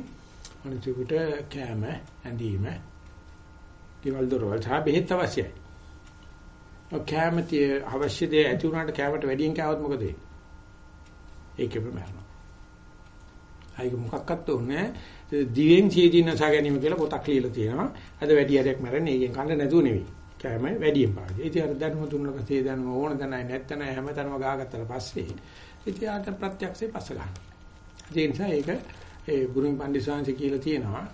අනිතිකට කැම ඇඳීම ගෙවල් දොරවල් සහ බෙහෙත් අවශ්‍යයි. ඔය කැමති අවශ්‍ය දේ ඇති වුණාට කැමට වැඩියෙන් කෑවොත් මොකද වෙන්නේ? ඒකෙම මරනවා. අයික මොකක්වත් උන්නේ දිවෙන් සීදී නසා ගැනීම කියලා පොතක් ලියලා තියෙනවා. අද වැඩි හරියක් මරන්නේ ඒකෙන් කන්න නැතුව නෙවෙයි. කෑම වැඩියෙන් පාවිච්චි. ඉතින් අර දැනුම දුන්නා පස්සේ දැනුම ඕන දැනයි නැත්තන හැමතැනම ගාගත්තට පස්සේ ඉතින් ආට ප්‍රත්‍යක්ෂේ පස්ස ගන්න. ඒ නිසා ඒක ඒ බුරුම පන්දිසාංශ කියලා තියෙනවා.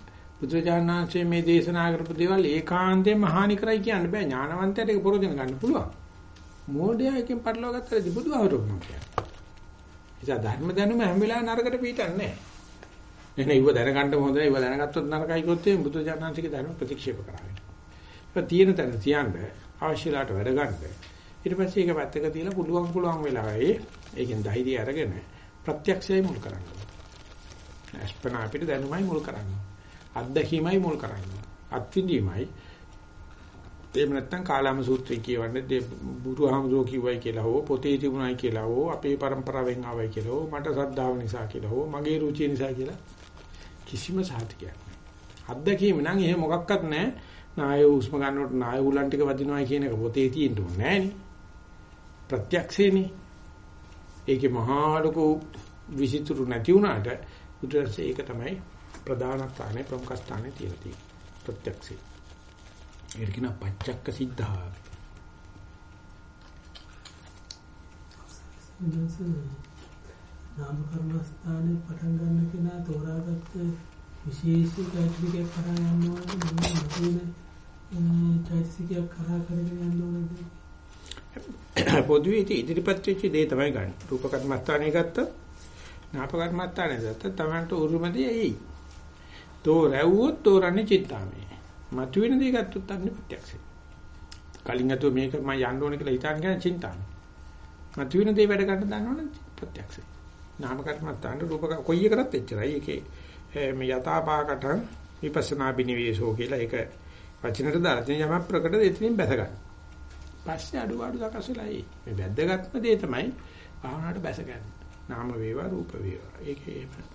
බුදුරජාණන්සේ මේ දේශනා කරපු දේවල් ඒකාන්තයෙන්ම හානි කරයි කියන්න බෑ. ඥානවන්තයට ඒක පොරොදින ගන්න පුළුවන්. මෝඩයා එකෙන් පටලවා ගත්තට බුදුහාමුදුරුවෝ කියනවා. ඉතින් ධර්ම දැනුම හැම වෙලාවෙම නරකට පිටින්නේ නැහැ. එනේ ඉව දැනගන්න හොඳ නැහැ. ඉව දැනගත්තොත් නරකයි කිව්වොත් එම් බුදුරජාණන්සේගේ ධර්ම ප්‍රතික්ෂේප කරන්නේ. ඒක තියෙන තැන තියන්න අවශ්‍යලාට වැඩ ගන්න. ඊට පස්සේ ඒක පැත්තක තියලා පුළුවන් පුළුවන් වෙලාවෙයි ඒකෙන් ධෛර්යය අරගෙන ප්‍රත්‍යක්ෂයයි මුල් කරන්න. අස්පනා අපිට දැනුමයි මුල් කරන්නේ. අත්දැකීමයි මුල් කරන්නේ. අත්විඳීමයි. එහෙම නැත්නම් කාලාම සූත්‍රය කියවන්නේ බුදුහාමුදුරුවෝ කිව්වයි කියලා හෝ පොතේ තිබුණයි කියලා හෝ අපේ પરම්පරාවෙන් ආවයි කියලා හෝ මට ශ්‍රද්ධාව නිසා කියලා හෝ මගේ රුචිය නිසා කියලා කිසිම සාධකයක් නැහැ. අත්දැකීම නම් එහෙම මොකක්වත් නැහැ. නාය උස්ම ගන්නකොට නාය උලන් ටික වදිනවා කියන එක පොතේ තියෙන්න ඕනේ නෑනේ. ප්‍රත්‍යක්ෂේනේ. ඒකේ මහා ලොකු විසිතුරු නැති වුණාට බුදුරසේ ඒක තමයි ප්‍රධාන ස්ථානේ ප්‍රමුඛ ස්ථානේ තියලා තියෙන්නේ. ප්‍රත්‍යක්ෂේ. ඒක කියන පච්චක්ක සිද්ධා. නාම කර්මස්ථානේ පටන් ගන්න කෙනා තෝරාගත්ත විශේෂ චෛතසිකයක් කරා යන්න ඕනද මම මතුවෙන චෛතසිකයක් කරා කරගෙන යන්න ඕනද පොදුවේ ඉදිරිපත් වෙච්ච දේ තමයි ගන්න. රූප කර්මස්ථානේ ගත්තත් නාම කර්මස්ථානේ ගත්තත් Tamanට උරුමදී එයි. තෝ රැව්වොත් තෝරන්නේ චිත්තාමේ. මතුවෙන දේ ගත්තොත් අන්නේ ප්‍රත්‍යක්ෂයි. කලින් අතෝ මේක මම යන්න ඕනේ කියලා හිතාන කියන චින්තාමේ. මතුවෙන දේ වැඩ ගන්න දන්නවනේ ප්‍රත්‍යක්ෂයි. නාම කර්මස්ථාන රූප කොයි එකකටත් එච්චරයි. ඒකේ මේ යථාපාකට විපස්සනා බිනිවේෂෝ කියලා ඒක වචනට දාලා තියෙන යම ප්‍රකට එතනින් බැස ගන්න. පස්සේ අඩු අඩු සකස් වෙලා ඒ මේ වැද්දගත්ම දේ තමයි භාවනාවට බැස ගන්න. නාම වේවා රූප වේවා. ඒකේ එහෙම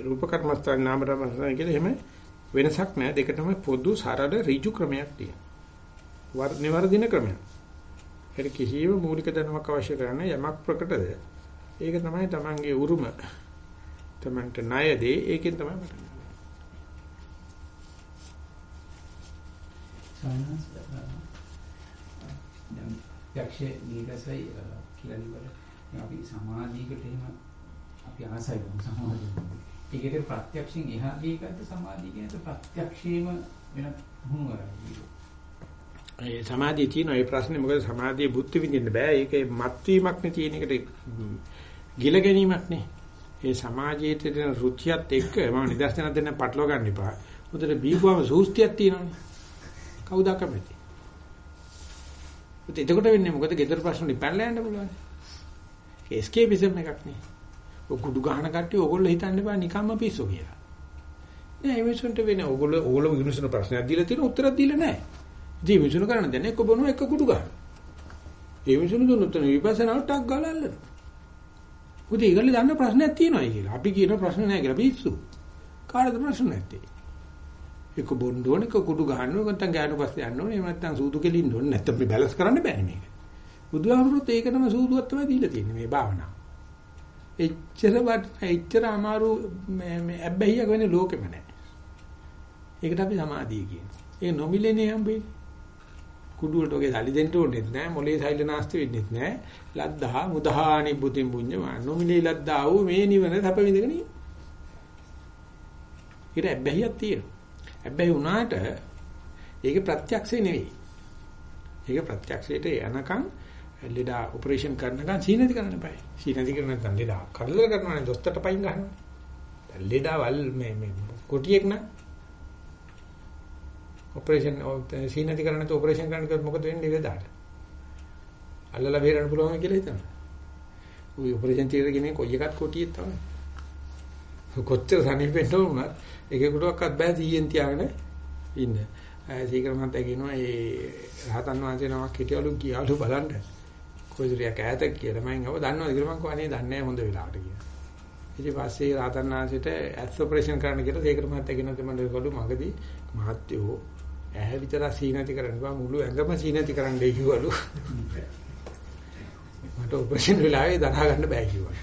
රූප කර්මස්ථාන නාම කර්මස්ථාන කියලා එහෙම වෙනසක් නැහැ. දෙකටම පොදු සරල ඍජු ක්‍රමයක් තියෙනවා. නිවර්දින ක්‍රමයක්. ඒක කිසියම් මූලික දැනුමක් අවශ්‍ය කරන්නේ යමක් ප්‍රකටද. ඒක තමයි Tamange උරුම. Tamanට ණයදී ඒකෙන් තමයි පටන් ගන්නේ. සායනස් දැන් යක්ෂේ නීගසයි කියලා නිවල අපි සමාධියකට එහෙම අපි ආසයි වුණ සමාධිය. ඒකේ ප්‍රත්‍යක්ෂයෙන් එහා ගියකට සමාධිය කියන්නේ ප්‍රත්‍යක්ෂේම වෙන හුඟරයි. ඒ සමාධිය තියෙන ඒ ප්‍රශ්නේ මොකද සමාධිය බුද්ධ විඳින්න බෑ. ඒකේ මත්වීමක් නේ තියෙන එකට ගිල ගැනීමක් නේ. ඒ සමාජයේ තියෙන රුචියත් එක්ක මම නිදර්ශන දෙන්න පටලවා ගන්න එපා. උදේට බීගුවම සූස්තියක් තියෙනවනේ. කවුද කැමති? එතකොට වෙන්නේ මොකද? ගෙදර ප්‍රශ්න ඉපැනලා යන්න පුළුවන්. එස්කේපිසම් එකක් නේ. ඔය කුඩු ගහන කට්ටිය ඕගොල්ලෝ හිතන්න එපා නිකම්ම පිස්සු කියලා. නෑ මේ මිනිසුන්ට වෙන ඕගොල්ලෝ ඕගොල්ලෝ විනුසන ප්‍රශ්නයක් දීලා තියෙන උත්තරයක් දීලා නෑ. ඉතින් මිනිසුන් කරන්නේ දැන් එක්ක බොනවා එක්ක කුඩු ගන්න. ඒ මිනිසුන් දුන්නොත් විපස්සනාවට ටක් ගාලා අල්ලන. උදේ ඒගොල්ලෝ දන්න ප්‍රශ්නයක් තියෙනවායි කියලා. අපි කියන ප්‍රශ්න නෑ කියලා පිස්සු. කාටද ප්‍රශ්න නැත්තේ? එක බොන්න ඕන එක කුඩු ගන්න ඕන නැත්නම් ගෑනු පස්සේ යන්න ඕනේ එහෙම නැත්නම් සූදු කෙලින්න ඕනේ නැත්නම් මේ බැලන්ස් කරන්න බෑනේ මේක. බුදුහාමුදුරුවෝ ඒකටම සූදුවක් තමයි දීලා තියෙන්නේ මේ භාවනාව. එච්චර වට එච්චර අමාරු මේ මේ අබ්බැහියක් වෙන්නේ ලෝකෙම නැහැ. ඒකට අපි සමාධිය කියනවා. ඒ නොමිලේනේ හම්බෙන්නේ. කුඩු වලට ඔගේ සල්ලි දෙන්න ඕනෙත් නැහැ. මොලේ සෛල නාස්ති වෙන්නෙත් නැහැ. ලද්දා මුදහානි බුතින් පුඤ්ඤ නොමිලේ ලද්දා වූ මේ නිවන තප විඳගෙන ඉන්නේ. ඊට අබ්බැහියක් තියෙනවා. හැබැයි උනාට ඒක ප්‍රත්‍යක්ෂේ නෙවෙයි. ඒක ප්‍රත්‍යක්ෂයට යනකම් ලෙඩා ඔපරේෂන් කරනකම් සීනති කරන්න බෑ. සීනති කරන නැත්නම් ලෙඩා කරදර කරනවා නේ දොස්තරට පයින් ගන්නවා. දැන් ලෙඩා වල් මේ මේ කොටියෙක් න ะ ඔපරේෂන් සීනති කරන නැත්නම් ඔපරේෂන් කරන්න කිව්වොත් මොකද වෙන්නේ ලෙඩාට? අල්ලලා බේරන්න පුළුවන් කියලා හිතනවා. ওই ඔපරේෂන් තියලා ගෙනේ කොයි එකත් කොටියෙක් තමයි. කොච්චර සනීපෙන්න උනත් එකෙකුටවත් බෑ 100න් තියාගෙන ඉන්න. සීකර මහත්තයා කියනවා ඒ රහතන් වහන්සේ නමක් හිටියලු ගියාලු බලන්න. කොයිදරියක් ඈත කියලා මම අව දන්නවද කියලා මම කවනේ දන්නේ නැහැ හොඳ වෙලාවට කියලා. ඉතින් පස්සේ රහතන් වහන්සේට ඇස් ඔපරේෂන් කරන්න කියලා සීකර මහත්තයා කියනවා තමයි ඒගොල්ලෝ මගදී මහත්යෝ ඇහැ විතර සීනති කරන්න බෑ මුළු ඇඟම සීනති කරන්න කිව්වලු. මට ඔපරේෂන් වෙලාවේ දරා ගන්න බෑ කිව්වා.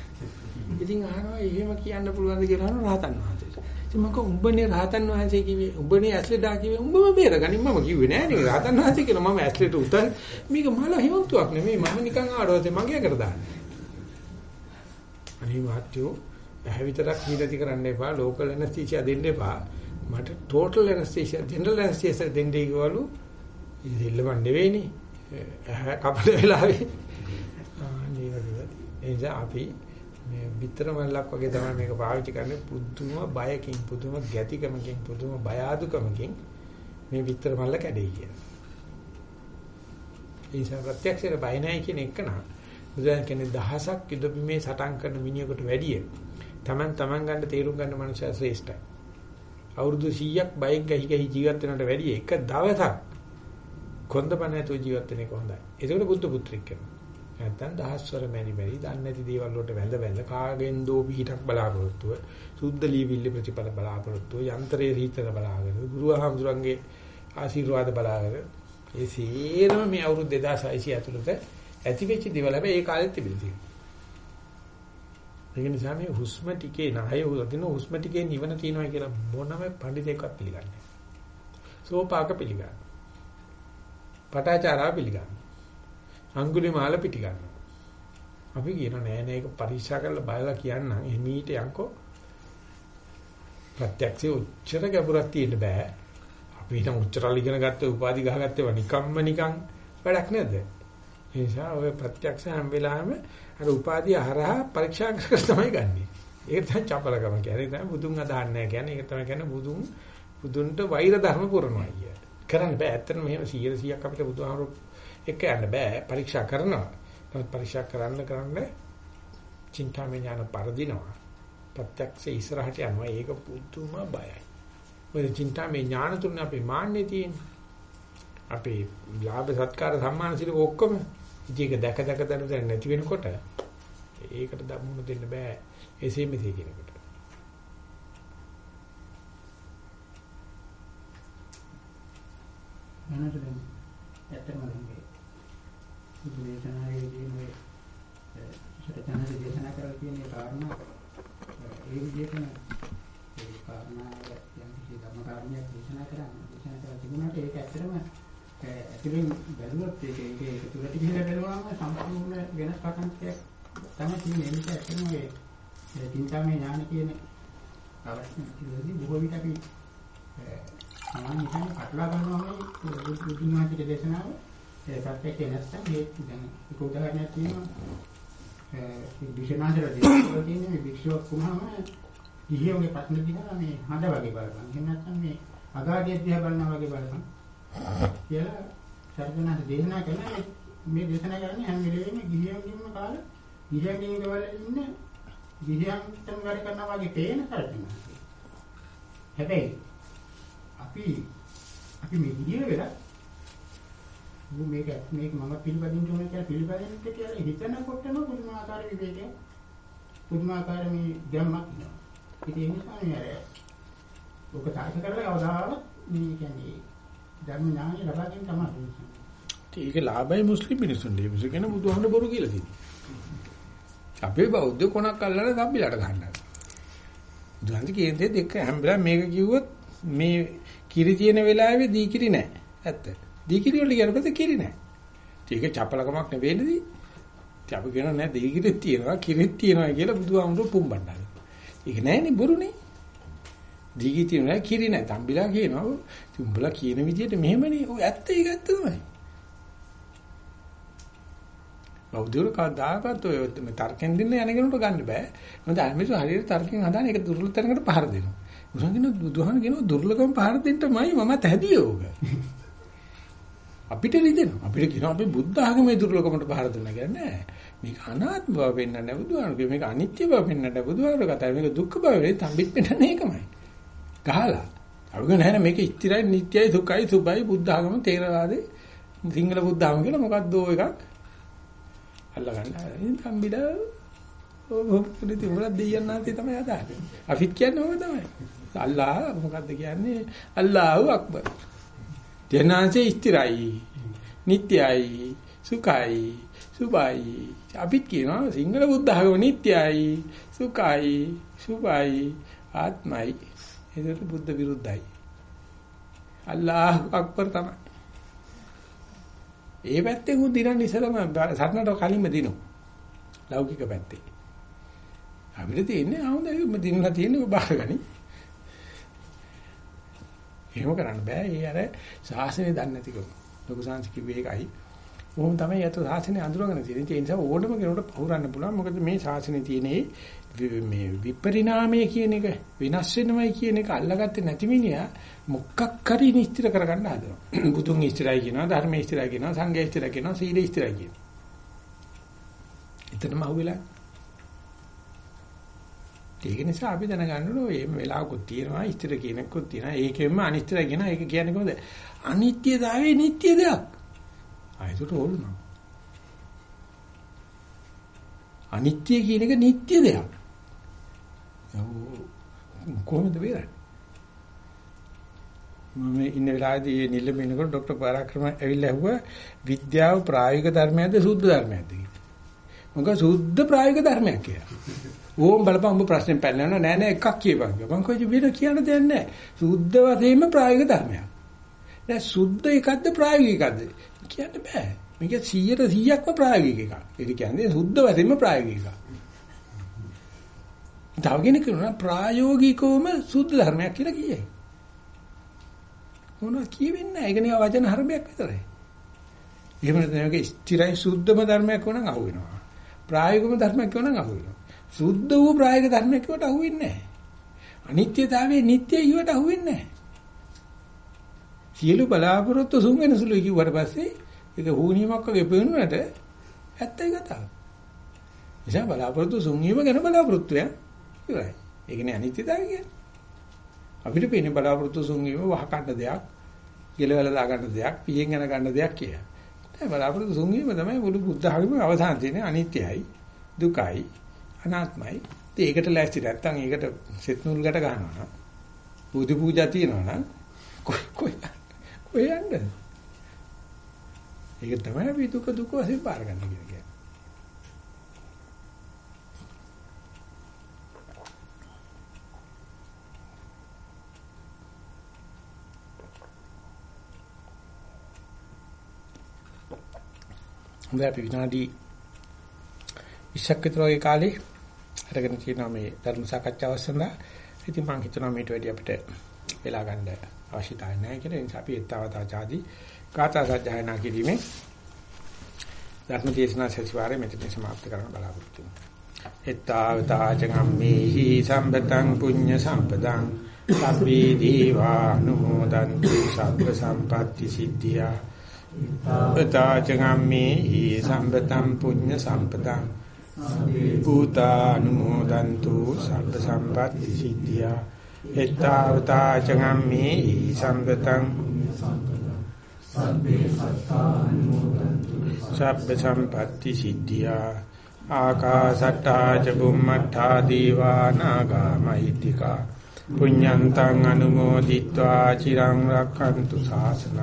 ඉතින් අහනවා එහෙම කියන්න පුළුවන්ද කියලා අහනවා රහතන් වහන්සේට. ඉතින් මම උඹනේ රහතන් වහන්සේ කිව්වේ උඹනේ ඇස්ලෙටා කිව්වේ උඹම බේරගනින් මම කිව්වේ නෑ නේ රහතන් වහන්සේ කියලා මම ඇස්ලෙට උතන් මේක මල හිමතුවක් නෙමෙයි මම නිකන් ආඩවතේ මගේ අකට දාන්නේ. අනේ වාත්‍යෝ ඇහැ විතරක් හීනති කරන්න එපා ලෝකල් ඇනස්තීසියා දෙන්න එපා. මට ටෝටල් ඇනස්තීසියා ජෙනරල් ඇනස්තීසියා දෙන්නේ කිව්වලු. ඉතිල්ලම නෙවෙයිනේ. ඇහැ කපල වෙලාවේ. ආ නේද ඒ අපි මේ විතර මල්ලක් වගේ තමයි මේක පාවිච්චි කරන්නේ පුදුම බයකින් පුදුම ගැතිකමකින් පුදුම බය අදුකමකින් මේ විතර මල්ල කැඩෙයි කියන. ඒ නිසා ප්‍රත්‍යක්ෂයට බය නැහැ කියන එක නා. බුදුන් කියන්නේ දහසක් යුදපිමේ සටන් කරන මිනිහෙකුට වැඩිය Taman Taman ගන්න තේරුම් ගන්න මනුස්සයා ශ්‍රේෂ්ඨයි. අවුරුදු 100ක් බයෙන් ගහි ගහි ජීවත් වෙනට වැඩිය එක දවසක් කොන්දපණ නැතුව ජීවත් වෙන එක හොඳයි. ඒකට බුද්ධ පුත්‍රෙක් කියනවා. නැත්තම් දහස්වර මෙරි මෙරි දන්නේ නැති දේවල් වලට වැඳ වැඳ කාගෙන් දෝ පිටක් බලාපොරොත්තුව සුද්ධ ලීවිල්ල ප්‍රතිඵල බලාපොරොත්තුව යන්ත්‍රයේ රීතන බලාගෙන ගුරුහාමුදුරන්ගේ ආශිර්වාද බලාගෙන ඒ සීරම මේ අවුරුදු 2600 ඇතුළත ඇති වෙච්ච දේවල් හැබැයි ඒ කාලෙත් තිබිලා තියෙනවා. ඒක නිසා මේ හුස්ම ටිකේ නාය උදින හුස්ම ටිකේ නිවන තියෙනවා කියලා මොනම පඬිතෙක්වත් පිළිගන්නේ නැහැ. සෝපාක පිළිගන්න. පටාචාරා පිළිගන්න. අඟුලිමාල පිටි ගන්නවා. අපි කියන නෑ නෑ ඒක පරීක්ෂා කරලා බලලා කියන්නම් එමීට යන්කෝ ප්‍රත්‍යක්ෂයේ උච්චර ගැඹුරක් තියෙන්න බෑ. අපි හිතමු උච්චරල් ඉගෙන ගත්ත උපාධි ගහගත්තේවා නිකම්ම නිකන් වැඩක් නේද? ඒ නිසා ඔය ප්‍රත්‍යක්ෂ හැම වෙලාවෙම අර උපාධිය හරහා පරීක්ෂා කර තමයි ගන්නෙ. ඒක තමයි චපලකම කියන්නේ. ඒක තමයි බුදුන් අදහන්නේ නැහැ කියන්නේ. ඒක තමයි කියන්නේ බුදුන් බුදුන්ට වෛර ධර්ම පුරනවා කිය. කරන්න බෑ. ඇත්තටම මෙහෙම 100 100ක් අපිට බුදුහාමුදුරු එක්ක යන්න බෑ. පරීක්ෂා කරනවා. නමුත් පරීක්ෂා කරන්න කරන්න චින්තාමය ඥාන පරදිනවා. ප්‍රත්‍යක්ෂ ඉස්සරහට යනවා. ඒක පුදුම බයයි. ඔය චින්තාමය ඥාන තුනේ අපේ මාන්නේ තියෙන්නේ. අපේ ලාභ සත්කාර සම්මාන සිලක ඔක්කොම ඉතින් ඒක දැක දැක දැන දැන නැති වෙනකොට ඒකට දමුණු දෙන්න බෑ එසේ මෙසේ කෙනෙකුට. මනස දැන් ඇත්තම දැන් බුදු දේශනාවේදී මේ සත්‍යඥාන දේශනා කරලා තියෙන කාරණා ඒ විදිහටම ඒ කාරණාව යම් කිසි ධර්ම කාරණයක් දේශනා කරන්නේ දේශනා කරලා තිබුණාට ඒක ඇත්තටම ඇතුලෙන් බැලුවොත් ඒක ඒක ඒක තුලට ගිහිලා බලුවාම සම්පූර්ණ වෙනස් පටන්කයක් තමයි තියෙන්නේ ඒක ඇත්තටම ඒ චින්තාමය ඥාන කියන අවශ්‍යයි බොහෝ විට අපි සමාන නිකන් කටලා ගන්නවා මේ බුදුන් වහන්සේගේ දේශනාව ඒ පැත්තට නැත්නම් මේ දැන් ඒක උදාහරණයක් තියෙනවා ඒ විශේෂාන්තර දේශනාවල තියෙන මේ වික්ෂෝක් වුණාම ගිහියෝගේ ප්‍රශ්න දිහා මේ හඳ වගේ බලපන් එහෙම නැත්නම් මේ අගාධිය දිහා බලනවා වගේ බලපන් කියලා සර්වනාද දේශනා කරනවා මේ දේශනා කරන්නේ හැම වෙලෙම ගිහියන්ගින්ම කාලේ ගිහියන්ගින් ගවල ඉන්න ගිහියන්ටම වැඩ කරනවා වගේ පේන සර්වනාද හැබැයි අපි අපි මේ ගිහිය වෙලා මේක මේක මම පිළිපදින්න ඕනේ කියලා පිළිපදින්න කියලා හිතනකොටම පුදුමාකාර විවේකයක් පුදුමාකාර මේ ගැම්මක් එනවා. ඉතින් ඒ නිසා මේ අර ඔක තාක්ෂ කරලා අවදාවත් මේ කියන්නේ ධර්ම ඥානය ලබා ගැනීම තමයි. ඒක ලාභයි මුස්ලිම් මිනිස්සුන්ට. ඒ මිනිස්සු කියන බුදුහාමුදුර බොරු කියලා තියෙනවා. අපේ බෞද්ධ කොනක් අල්ලලා සම්බිලට ගන්නවා. බුදුහන්සේ කියන්නේ දෙක හැම වෙලාවෙම මේක කිව්වොත් මේ කිරි තියෙන වෙලාවේ දීකිරි නැහැ. ඇත්ත. දීකිරි වල කියනකොට කිරි නැහැ. ඒක චපලකමක් නෙවෙයිනේ. ඉතින් අපි කියනවා නෑ දීකිරිත් තියෙනවා කිරිත් තියෙනවා කියලා බුදුහාමුදුර පුම්බන්නා. ඒක නෑනේ බොරුනේ. දීගි තියෙනවා කිරි නැහැ. තම්බිලා කියනවා උඹලා කියන විදිහට මෙහෙමනේ. ඔය ඇත්ත ඒක ඇත්ත තමයි. බෞද්ධයෝ කවදාකවත් ඔය තර්කෙන් දෙන්න යන කෙනෙකුට ගන්න බෑ. මොකද අනිත් හරියට තර්කෙන් හදාන ඒක දුර්වල තැනකට පහර දෙනවා. බුදුහාම කියන බුදුහාම කියන දුර්ලභම පහර දෙන්නමයි මම තැදියේ ඕක. අපිට රිදෙනවා. අපිට කියනවා අපි බුද්ධ ආගමේ දුර්ලභමකට පහර දුන්නා කියන්නේ නෑ. මේක අනාත්ම බව පෙන්වන්න නෑ බුදුහාම. මේක අනිත්‍ය බව පෙන්වන්න නෑ බුදුහාම කතාව. මේක දුක්ඛ බව වෙයි තම්බිත් පෙන්වන්නේ ඒකමයි. ගහලා. අරුග නැහැ මේක ඉස්තිරයි නිට්ටයයි සුඛයි සුබයි බුද්ධ ආගම තේරවාදේ සිංහල බුද්ධ ආගම කියලා මොකක්ද ඕ එකක් අල්ලගන්න. ඉතින් තම්බිලා ඔබ ඉතින් උඹලා දෙයන්නාතේ තමයි අදාහන්නේ. අපිත් කියන්නේ ඕක තමයි. අල්ලාහ මොකද්ද කියන්නේ? අල්ලාහු අක්බර්. දෙනාංශේ ඉස්තිරයි නිට්ටයයි සුඛයි සුබයි අපිත් කියනවා සිංහල බුද්ධ ආගම නිට්ටයයි සුඛයි සුබයි ආත්මයි ඒකට බුද්ධ විරුද්ධයි. අල්ලාහ් අක්බර් තමයි. ඒ පැත්තෙන් උන් දිනන්න ඉස්සලම සරණට කලින්ම දිනු. ලෞකික පැත්තේ. අපිට තියෙන්නේ ආවුද දිනලා තියෙන්නේ ඔබ බාරගනි. එහෙම කරන්න බෑ. ඒ අර ශාසනය දන්නේ නැතිකම. ලොකු සංස්කෘතික කිව්වේ ඒකයි. ඕම තමයි යත ශාසනය අඳුරගෙන තියෙන්නේ. ඒ නිසා ඕනම කෙනෙකුට පහුරන්න පුළුවන්. මොකද මේ ශාසනය තියෙන්නේ මේ විපරිණාමය කියන එක වෙනස් වෙනවයි කියන එක අල්ලගත්තේ නැති මිනිහා මොකක් හරි නිස්තිර කරගන්න හදනවා. බුදුන් ඉස්තිරයි කියනවා, ධර්මයේ ඉස්තිරයි කියනවා, සංඝයේ ඉස්තිරයි කියනවා, සීලයේ ඉස්තිරයි කියනවා. එතනම අහුවෙලා. ඒක නිසා අපි දැනගන්න ඕනේ මේ වෙලාවකුත් තියෙනවා, ඉස්තිර කියනකුත් තියෙනවා. ඒකෙන්ම අනිත්‍යයි කියනවා. ඒක කියන්නේ කොහොමද? අනිත්‍යතාවයේ නිට්ටය දෙයක්. ආයතට ඕල්නවා. අනිත්‍ය කියන එක නිට්ටය දෙයක්. කොහොමද වෙරන්නේ? මම ඉන්න වෙලාවේදී මේ නිල්ලමිනකොට ડોક્ટર පරාක්‍රම ඇවිල්ලා ඇහුවා විද්‍යාව ප්‍රායෝගික ධර්මයක්ද සුද්ධ ධර්මයක්ද කියලා. මම සුද්ධ ප්‍රායෝගික ධර්මයක් කියලා. ඕම් බලපන් උඹ ප්‍රශ්නේ පැනනවා නෑ නෑ එකක් කියපන්. මම කොයි වෙන කියන්න දෙයක් නෑ. සුද්ධ වශයෙන්ම ප්‍රායෝගික ධර්මයක්. නෑ සුද්ධ එකක්ද ප්‍රායෝගික එකක්ද කියන්න බෑ. මේක 100ට 100ක්ම ප්‍රායෝගික එකක්. ඒ කියන්නේ සුද්ධ වශයෙන්ම ප්‍රායෝගික එකක්. තව කෙනෙක් කියනවා ප්‍රායෝගිකවම සුද්ධ ධර්මයක් කියලා කියයි. මොනවා කියවෙන්නේ නැහැ. ඒක නිකන් වචන හරබයක් විතරයි. එහෙම නැත්නම් මේක ස්ථිරයි සුද්ධම ධර්මයක් වුණනම් අහු වෙනවා. ප්‍රායෝගිකම ධර්මයක් වුණනම් අහු වෙනවා. සුද්ධ වූ ප්‍රායෝගික ධර්මයක් වට අහු වෙන්නේ නැහැ. අනිත්‍යතාවයේ නිට්ටය ඊවට අහු වෙන්නේ නැහැ. සියලු බලාපොරොත්තු සුන් වෙන සුළුයි කිව්වට පස්සේ ඒක හුනියමක් වගේ පේනුනට ඇත්තයි කතාව. එසා බලාපොරොත්තු සුන් වීම ගැන බලාපොරොත්තු ය. ඉවරයි. ඒකනේ අනිත්‍යතාවය කියන්නේ. අපිට පේන්නේ බලාපොරොත්තු සුන් වීම වහ කන්න දෙයක්, ගෙලවල දා ගන්න දෙයක්, පියෙන් යන ගන්න දෙයක් කියලා. දැන් බලාපොරොත්තු සුන් වීම තමයි මුළු බුද්ධ ධර්මයේ අවසාන තියෙන්නේ අනිත්‍යයි, දුකයි, අනාත්මයි. ඉතින් ඒකට ලෑස්ති නැත්තම් ඒකට සෙත් නූල් ගැට ගන්නවා නම් බුදු පූජා තියනවා නම් කොයි කොයි කොයි යන්නේ? ඒක තමයි අපි දුක දුක වශයෙන් බාර ගන්න කියන්නේ. හොඳයි අපි විනාඩි 20ක් විතර වගේ කාලේ අරගෙන තියෙනවා මේ ධර්ම සාකච්ඡාව සඳහා. ඉතින් මම හිතනවා මේට වැඩි අපිට වෙලා ගන්න අවශ්‍යතාවය නැහැ කියලා. ඒ නිසා අපි ඒතාවතා ආදී කාථා සජ්ජායනා කිරීමේ ධර්ම දේශනා සතිವಾರයේ මෙතන සමාප්ත කරන්න බලාපොරොත්තු වෙනවා. ඒතාවතා චගම්මේහි සම්පතං පුඤ්ඤ සම්පතං සබ්බේ දීවානුමෝදන්තු සබ්බ සම්පatti සිද්ධියා පතාචගම්මේ සම්පතම් පුඤ්ඤ සම්පතං භූතානුමෝදන්තු සබ්බ සම්පatti සිද්ධියා එත්තාවතාචගම්මේ සම්පතං සබ්බ සම්පatti සිද්ධියා ආකාසට්ටා ච බුම්මට්ටා දීවා නාග මහිත්‍තිකා පුඤ්ඤන්තං අනුමෝදිත්වා චිරං රක්ඛන්තු ශාසනං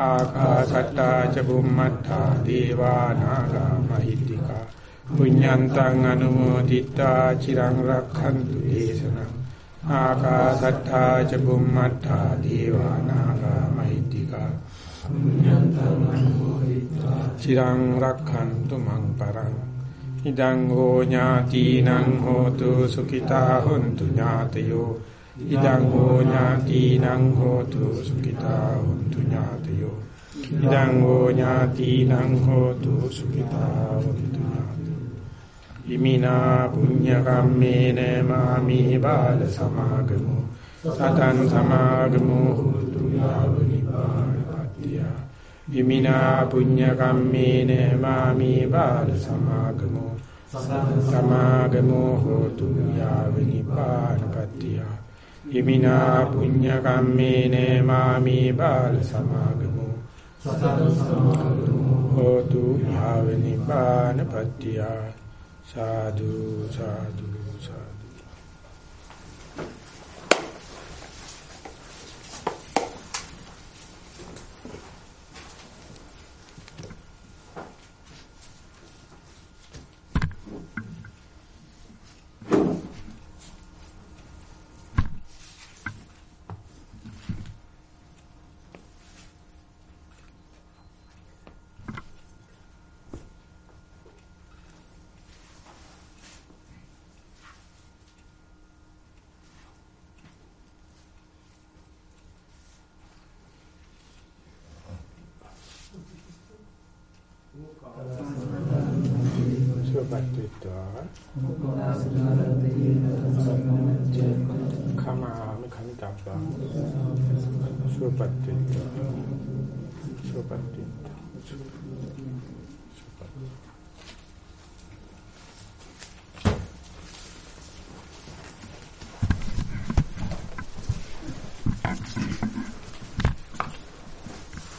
ආකාශට්ටා ච බුම්මට්ටා දේවා නාග මහිත්‍තිකා පුඤ්ඤන්තං අනුමෝදිත්වා චිරං රක්ඛන්තු දේශනං ආකාශට්ටා ච බුම්මට්ටා දේවා නාග මහිත්‍තිකා පුඤ්ඤන්තං අනුමෝදිත්වා චිරං රක්ඛන්තු මං පරං ඉදං හෝ ඥාතිනං හෝතු සුඛිතා හොන්තු ඥාතයෝ ඉදං හෝ ඥාතිනං හෝතු සුඛිතා හොන්තු ඥාතයෝ ඉදං හෝ ඥාතිනං හෝතු සුඛිතා හොන්තු ඉමිනා පුඤ්ඤ කම්මේන මාමි බාල සමාගමු සතං සමාගමු හෝතු යාව නිපාතය ඉමිනා පුඤ්ඤ කම්මේන මාමි බාල සමාගමු සමාගමෝ හෝතු යාව නිපාතපත්තිය ඉමිනා පුඤ්ඤ කම්මේන මාමි බාල සමාගමෝ හෝතු යාව නිපාතපත්තිය සාදු සාදු සාදු.